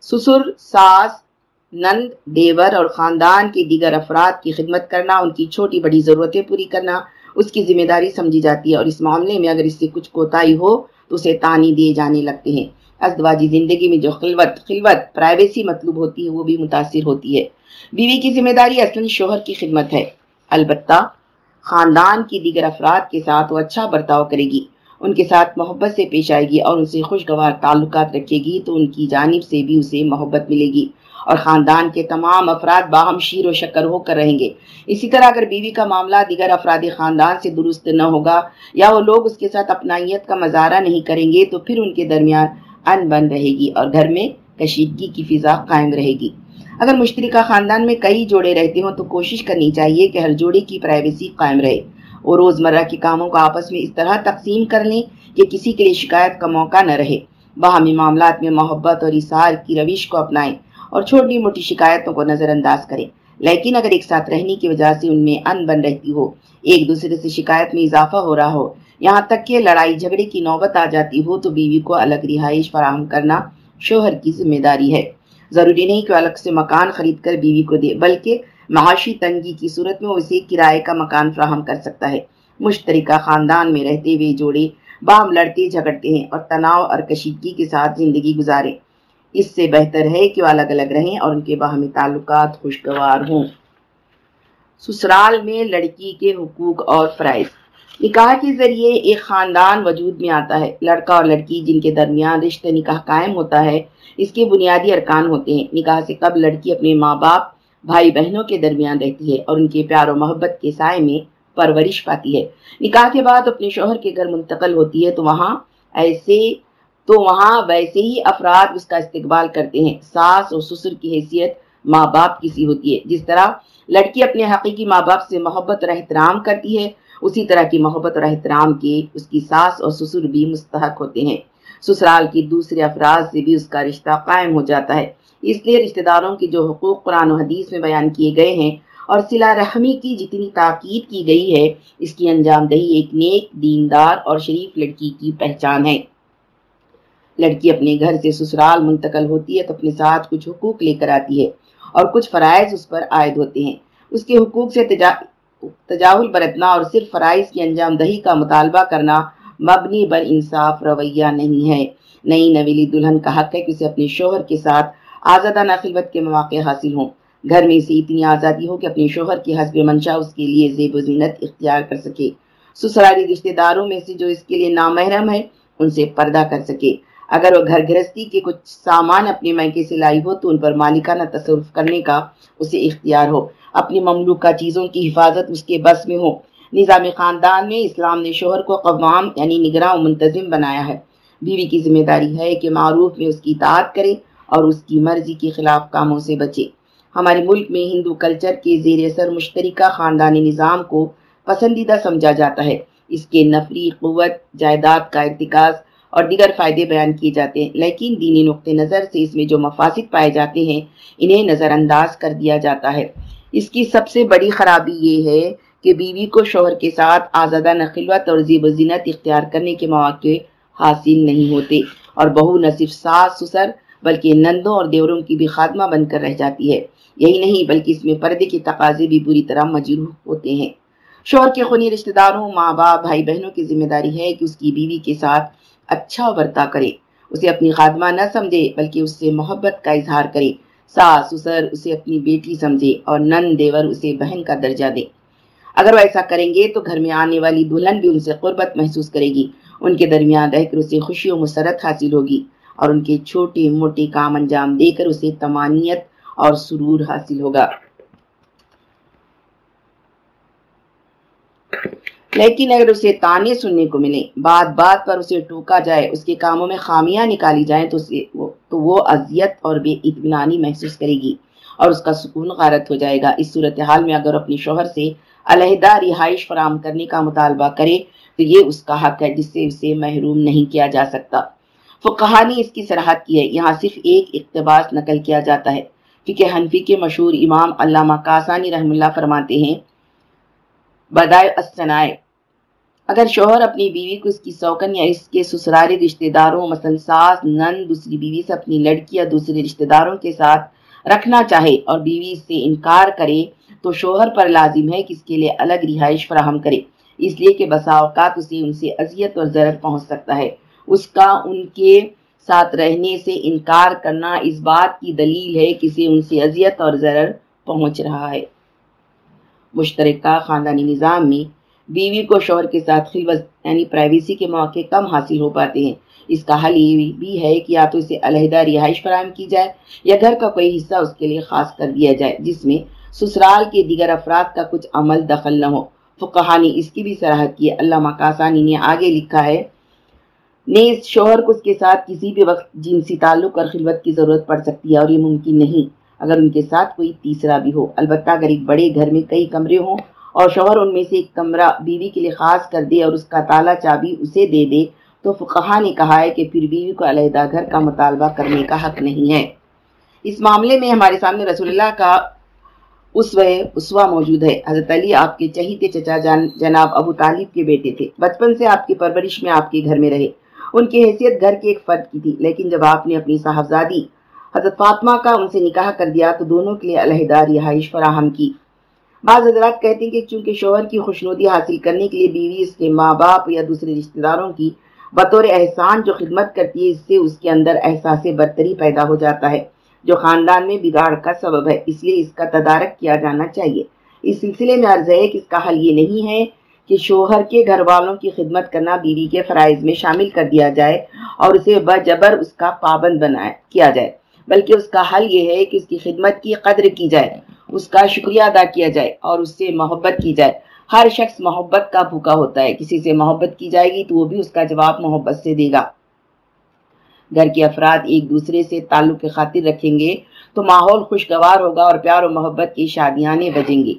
سسر، ساس، نند، دیور اور خاندان کے دیگر افراد کی خدمت کرنا، ان کی چھوٹی بڑی ضرورتیں پوری کرنا، اس کی ذمہ داری سمجھی جاتی ہے اور اس معاملے میں اگر اس سے کچھ کوتاہی ہو، تو اسے تانی دیے جانے لگتے ہیں۔ ازدواجی زندگی میں جو خلوت خلوت پرائیویسی مطلوب ہوتی ہے، وہ بھی متاثر ہوتی ہے۔ بیوی کی ذمہ داری اصلا شوہر کی خدمت ہے۔ البتہ خاندان کی دیگر افراد کے ساتھ وہ اچھا برتاؤ کرے گی۔ ان کے ساتھ محبت سے پیش آئے گی اور ان سے خوشگوار تعلقات رکھے گی، تو ان کی جانب سے بھی اسے محبت ملے گی۔ اور خاندان کے تمام افراد باہم شیر و شکر ہو کر رہیں گے۔ اسی طرح اگر بیوی کا معاملہ دیگر افرادی خاندان سے درست نہ ہوگا یا وہ لوگ اس کے ساتھ اپنائیت کا مظاہرہ نہیں کریں گے، تو پھر ان کے درمیان ان بن رہے گی اور گھر میں کشیدگی کی فضا قائم رہے گی۔ اگر مشترکہ خاندان میں کئی جوڑے رہتے ہوں تو کوشش کرنی چاہیے کہ ہر جوڑے کی پرائیویسی قائم رہے۔ وہ روزمرہ کے کاموں کو آپس میں اس طرح تقسیم کر لیں کہ کسی کے لیے شکایت کا موقع نہ رہے۔ باہمی معاملات میں محبت اور اظہار کی روش کو اپنائیں اور چھوٹی موٹی شکایتوں کو نظر انداز کریں۔ لیکن اگر ایک ساتھ رہنے کی وجہ سے ان میں ان بن رہتی ہو، ایک دوسرے سے شکایت میں اضافہ ہو رہا ہو یہاں تک کہ لڑائی جھگڑے کی نوبت آ جاتی ہو تو بیوی کو الگ رہائش فراہم کرنا شوہر کی ذمہ داری ہے۔ ضروری نہیں کہ الگ سے مکان خرید کر بیوی کو دے، بلکہ معاشی تنگی کی صورت میں اسے کرائے کا مکان فراہم کر سکتا ہے۔ مشترکہ خاندان میں رہتے ہوئے جوڑے بام لڑتے، جھگڑتے ہیں اور تناؤ اور کشیدگی کے ساتھ زندگی گزارے۔ اس سے بہتر ہے کہ وہ الگ الگ رہیں اور ان کے باہمی تعلقات خوشگوار ہوں۔ سسرال میں لڑکی کے حقوق اور فرائض۔ نکاح کے ذریعے ایک خاندان وجود میں آتا ہے۔ لڑکا اور لڑکی جن کے درمیان رشتہ نکاح قائم ہوتا ہے، اس کے بنیادی ارکان ہوتے ہیں۔ نکاح سے قبل لڑکی اپنے ماں باپ، بھائی بہنوں کے درمیان رہتی ہے اور ان کے پیار و محبت کے سائے میں پرورش پاتی ہے۔ نکاح کے بعد اپنے شوہر کے گھر منتقل ہوتی ہے، تو وہاں ایسے، تو وہاں ویسے ہی افراد اس کا استقبال کرتے ہیں۔ ساس اور سسر کی حیثیت ماں باپ کی سی ہوتی ہے۔ جس طرح لڑکی اپنے حقیقی ماں باپ سے محبت اور احترام کرتی ہے اسی طرح کی محبت اور احترام کے اس کی ساس اور سسر بھی مستحق ہوتے ہیں۔ سسرال کی دوسرے افراد سے بھی اس کا رشتہ قائم ہو جاتا ہے۔ اس لیے رشتہ داروں کی جو حقوق قرآن و حدیث میں بیان کیے گئے ہیں اور صلہ رحمی کی جتنی تاکید کی گئی ہے، اس کی انجام دہی ایک نیک، دیندار اور شریف لڑکی کی پہچان ہے۔ لڑکی اپنے گھر سے سسرال منتقل ہوتی ہے تو اپنے ساتھ کچھ حقوق لے کر آتی ہے اور کچھ فرائض اس پر عائد ہوتے ہیں۔ اس کے حقوق سے تجاہل برتنا اور صرف فرائض کی انجام دہی کا مطالبہ کرنا مبنی بر انصاف رویہ نہیں ہے۔ نئی نویلی دلہن کا حق ہے کہ اسے اپنے شوہر کے ساتھ آزادانہ خلوت کے مواقع حاصل ہوں۔ گھر میں اسے اتنی آزادی ہو کہ اپنے شوہر کی حسب منشا اس کے لیے زیب و زینت اختیار کر سکے۔ سسرالی رشتہ داروں میں سے جو اس کے لیے نامحرم ہے ان سے پردہ کر سکے۔ اگر وہ گھر گرستی کے کچھ سامان اپنے مائکے سے لائی ہو تو ان پر مالکانہ تصرف کرنے کا اسے اختیار ہو۔ اپنی مملوکہ چیزوں کی حفاظت اس کے بس میں ہو۔ نظام خاندان میں اسلام نے شوہر کو قوام یعنی نگراں و منتظم بنایا ہے۔ بیوی کی ذمہ داری ہے کہ معروف میں اس کی اطاعت کرے اور اس کی مرضی کے خلاف کاموں سے بچے۔ ہمارے ملک میں ہندو کلچر کے زیر اثر مشترکہ خاندانی نظام کو پسندیدہ سمجھا جاتا ہے۔ اس کے نفری قوت، جائیداد کا ارتکاز اور دیگر فائدے بیان کیے جاتے ہیں۔ لیکن دینی نقطہ نظر سے اس میں جو مفاسد پائے جاتے ہیں، انہیں نظر انداز کر دیا جاتا ہے۔ اس کی سب سے بڑی خرابی یہ ہے کہ بیوی کو شوہر کے ساتھ آزادہ نخلوت اور زیب و زینت اختیار کرنے کے مواقع حاصل نہیں ہوتے اور بہو نہ صرف ساس، سسر، بلکہ نندوں اور دیوروں کی بھی خاتمہ بن کر رہ جاتی ہے۔ یہی نہیں، بلکہ اس میں پردے کے تقاضے بھی بری طرح مجروح ہوتے ہیں۔ شوہر کے خونی رشتہ داروں، ماں باپ، بھائی بہنوں کی ذمہ داری ہے کہ اس کی بیوی کے ساتھ اچھا برتا کرے۔ اسے اپنی خادمہ نہ سمجھے، بلکہ اس سے محبت کا اظہار کرے۔ ساس، سسر، اسے اپنی بیٹی سمجھے اور نن دیور اسے بہن کا درجہ دے۔ اگر وہ ایسا کریں گے تو گھر میں آنے والی دلہن بھی ان سے قربت محسوس کرے گی۔ ان کے درمیان رہ کر اسے خوشی و مسرت حاصل ہوگی اور ان کے چھوٹے موٹے کام انجام دے کر اسے تمانیت اور سرور حاصل ہوگا۔ لیکن اگر اسے تانے سننے کو ملے، بات بات پر اسے ٹوکا جائے، اس کے کاموں میں خامیاں نکالی جائیں تو تو وہ اذیت اور بے اطمینانی محسوس کرے گی اور اس کا سکون غارت ہو جائے گا۔ اس صورتحال میں اگر اپنی شوہر سے علیحدہ رہائش فراہم کرنے کا مطالبہ کرے، تو یہ اس کا حق ہے جس سے اسے محروم نہیں کیا جا سکتا۔ فقہ نے اس کی سراحت کی ہے۔ یہاں صرف ایک اقتباس نقل کیا جاتا ہے۔ فقہ حنفی کے مشہور امام علامہ کاسانی رحم اللہ فرماتے ہیں بدائے السنائے اگر شوہر اپنی بیوی کو اس کی سوکن یا اس کے سسرالی رشتہ داروں مثلا ساس نن دوسری بیوی سے اپنی لڑکی یا دوسرے رشتہ داروں کے ساتھ رکھنا چاہے اور بیوی سے انکار کرے تو شوہر پر لازم ہے کہ اس کے لیے الگ رہائش فراہم کرے۔ اس لیے کہ بسا اوقات اسے ان سے اذیت اور ضرر پہنچ سکتا ہے۔ اس کا ان کے ساتھ رہنے سے انکار کرنا اس بات کی دلیل ہے کہ اسے ان سے اذیت اور ضرر پہنچ رہا ہے۔ مشترکہ خاندانی نظام میں بیوی کو شوہر کے ساتھ خلوت یعنی پرائیویسی کے مواقع کم حاصل ہو پاتے ہیں۔ اس کا حل یہ بھی ہے کہ یا تو اسے علیحدہ رہائش فراہم کی جائے یا گھر کا کوئی حصہ اس کے لیے خاص کر دیا جائے، جس میں سسرال کے دیگر افراد کا کچھ عمل دخل نہ ہو۔ فقہ نے اس کی بھی سراہد کی اللہ کاسانی نے آگے لکھا ہے، نیز شوہر کو اس کے ساتھ کسی بھی وقت جنسی تعلق اور خلوت کی ضرورت پڑ سکتی ہے اور یہ ممکن نہیں۔ اگر ان کے ساتھ کوئی تیسرا بھی ہو، البتہ اگر ایک بڑے گھر میں کئی کمرے ہوں اور شوہر ان میں سے ایک کمرہ بیوی کے لیے خاص کر دے اور اس کا تالا چابی اسے دے دے، تو فقہ نے کہا ہے کہ پھر بیوی کو علیحدہ گھر کا مطالبہ کرنے کا حق نہیں ہے۔ اس معاملے میں ہمارے سامنے رسول اللہ کا اسوا موجود ہے۔ حضرت علی آپ کے چہیتے چچا جان، جناب ابو طالب کے بیٹے تھے۔ بچپن سے آپ کی پرورش میں آپ کے گھر میں رہے۔ ان کی حیثیت گھر کے ایک فرد کی تھی، لیکن جب آپ نے اپنی صاحبزادی حضرت فاطمہ کا ان سے نکاح کر دیا تو دونوں کے لیے علیحدہ رہائش فراہم کی۔ بعض حضرات کہتے ہیں کہ چونکہ شوہر کی خوشنودی حاصل کرنے کے لیے بیوی اس کے ماں باپ یا دوسرے رشتہ داروں کی بطور احسان جو خدمت کرتی ہے، اس سے اس کے اندر احساس برتری پیدا ہو جاتا ہے، جو خاندان میں بگاڑ کا سبب ہے۔ اس لیے اس کا تدارک کیا جانا چاہیے۔ اس سلسلے میں عرض ہے کہ اس کا حل یہ نہیں ہے کہ شوہر کے گھر والوں کی خدمت کرنا بیوی کے فرائض میں شامل کر دیا جائے اور اسے بجبر اس کا پابند بنائے کیا جائے، بلکہ اس کا حل یہ ہے کہ اس کی خدمت کی قدر کی جائے۔ اس کا شکریہ ادا کیا جائے اور اس سے محبت کی جائے۔ ہر شخص محبت کا بھوکا ہوتا ہے۔ کسی سے محبت کی جائے گی تو وہ بھی اس کا جواب محبت سے دے گا۔ گھر کے افراد ایک دوسرے سے تعلق کے خاطر رکھیں گے تو ماحول خوشگوار ہوگا اور پیار و محبت کی شادیاں بجیں گی۔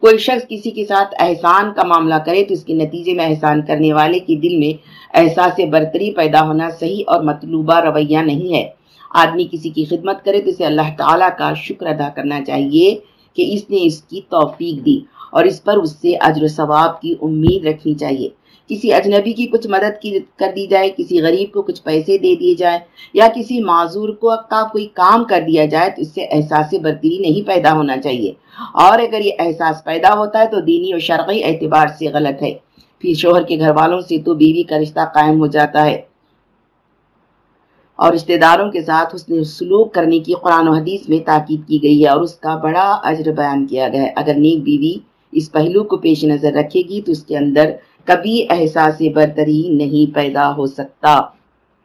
کوئی شخص کسی کے ساتھ احسان کا معاملہ کرے تو اس کے نتیجے میں احسان کرنے والے کی دل میں احساس برتری پیدا ہونا صحیح اور مطلوبہ رویہ نہیں ہے۔ آدمی کسی کی خدمت کرے تو اسے اللہ تعالیٰ کا شکر ادا کرنا چاہیے کہ اس نے اس کی توفیق دی اور اس پر اس سے اجر و ثواب کی امید رکھنی چاہیے۔ کسی اجنبی کی کچھ مدد کی کر دی جائے، کسی غریب کو کچھ پیسے دے دیے جائے یا کسی معذور کو کا کوئی کام کر دیا جائے تو اس سے احساس برتری نہیں پیدا ہونا چاہیے۔ اور اگر یہ احساس پیدا ہوتا ہے تو دینی و شرقی اعتبار سے غلط ہے۔ پھر شوہر کے گھر والوں سے تو بیوی کا رشتہ قائم ہو جاتا ہے۔ اور رشتہ داروں کے ساتھ حسن سلوک کرنے کی قرآن و حدیث میں تاکید کی گئی ہے اور اس کا بڑا اجر بیان کیا گیا ہے۔ اگر نیک بیوی اس پہلو کو پیش نظر رکھے گی تو اس کے اندر کبھی احساس برتری نہیں پیدا ہو سکتا۔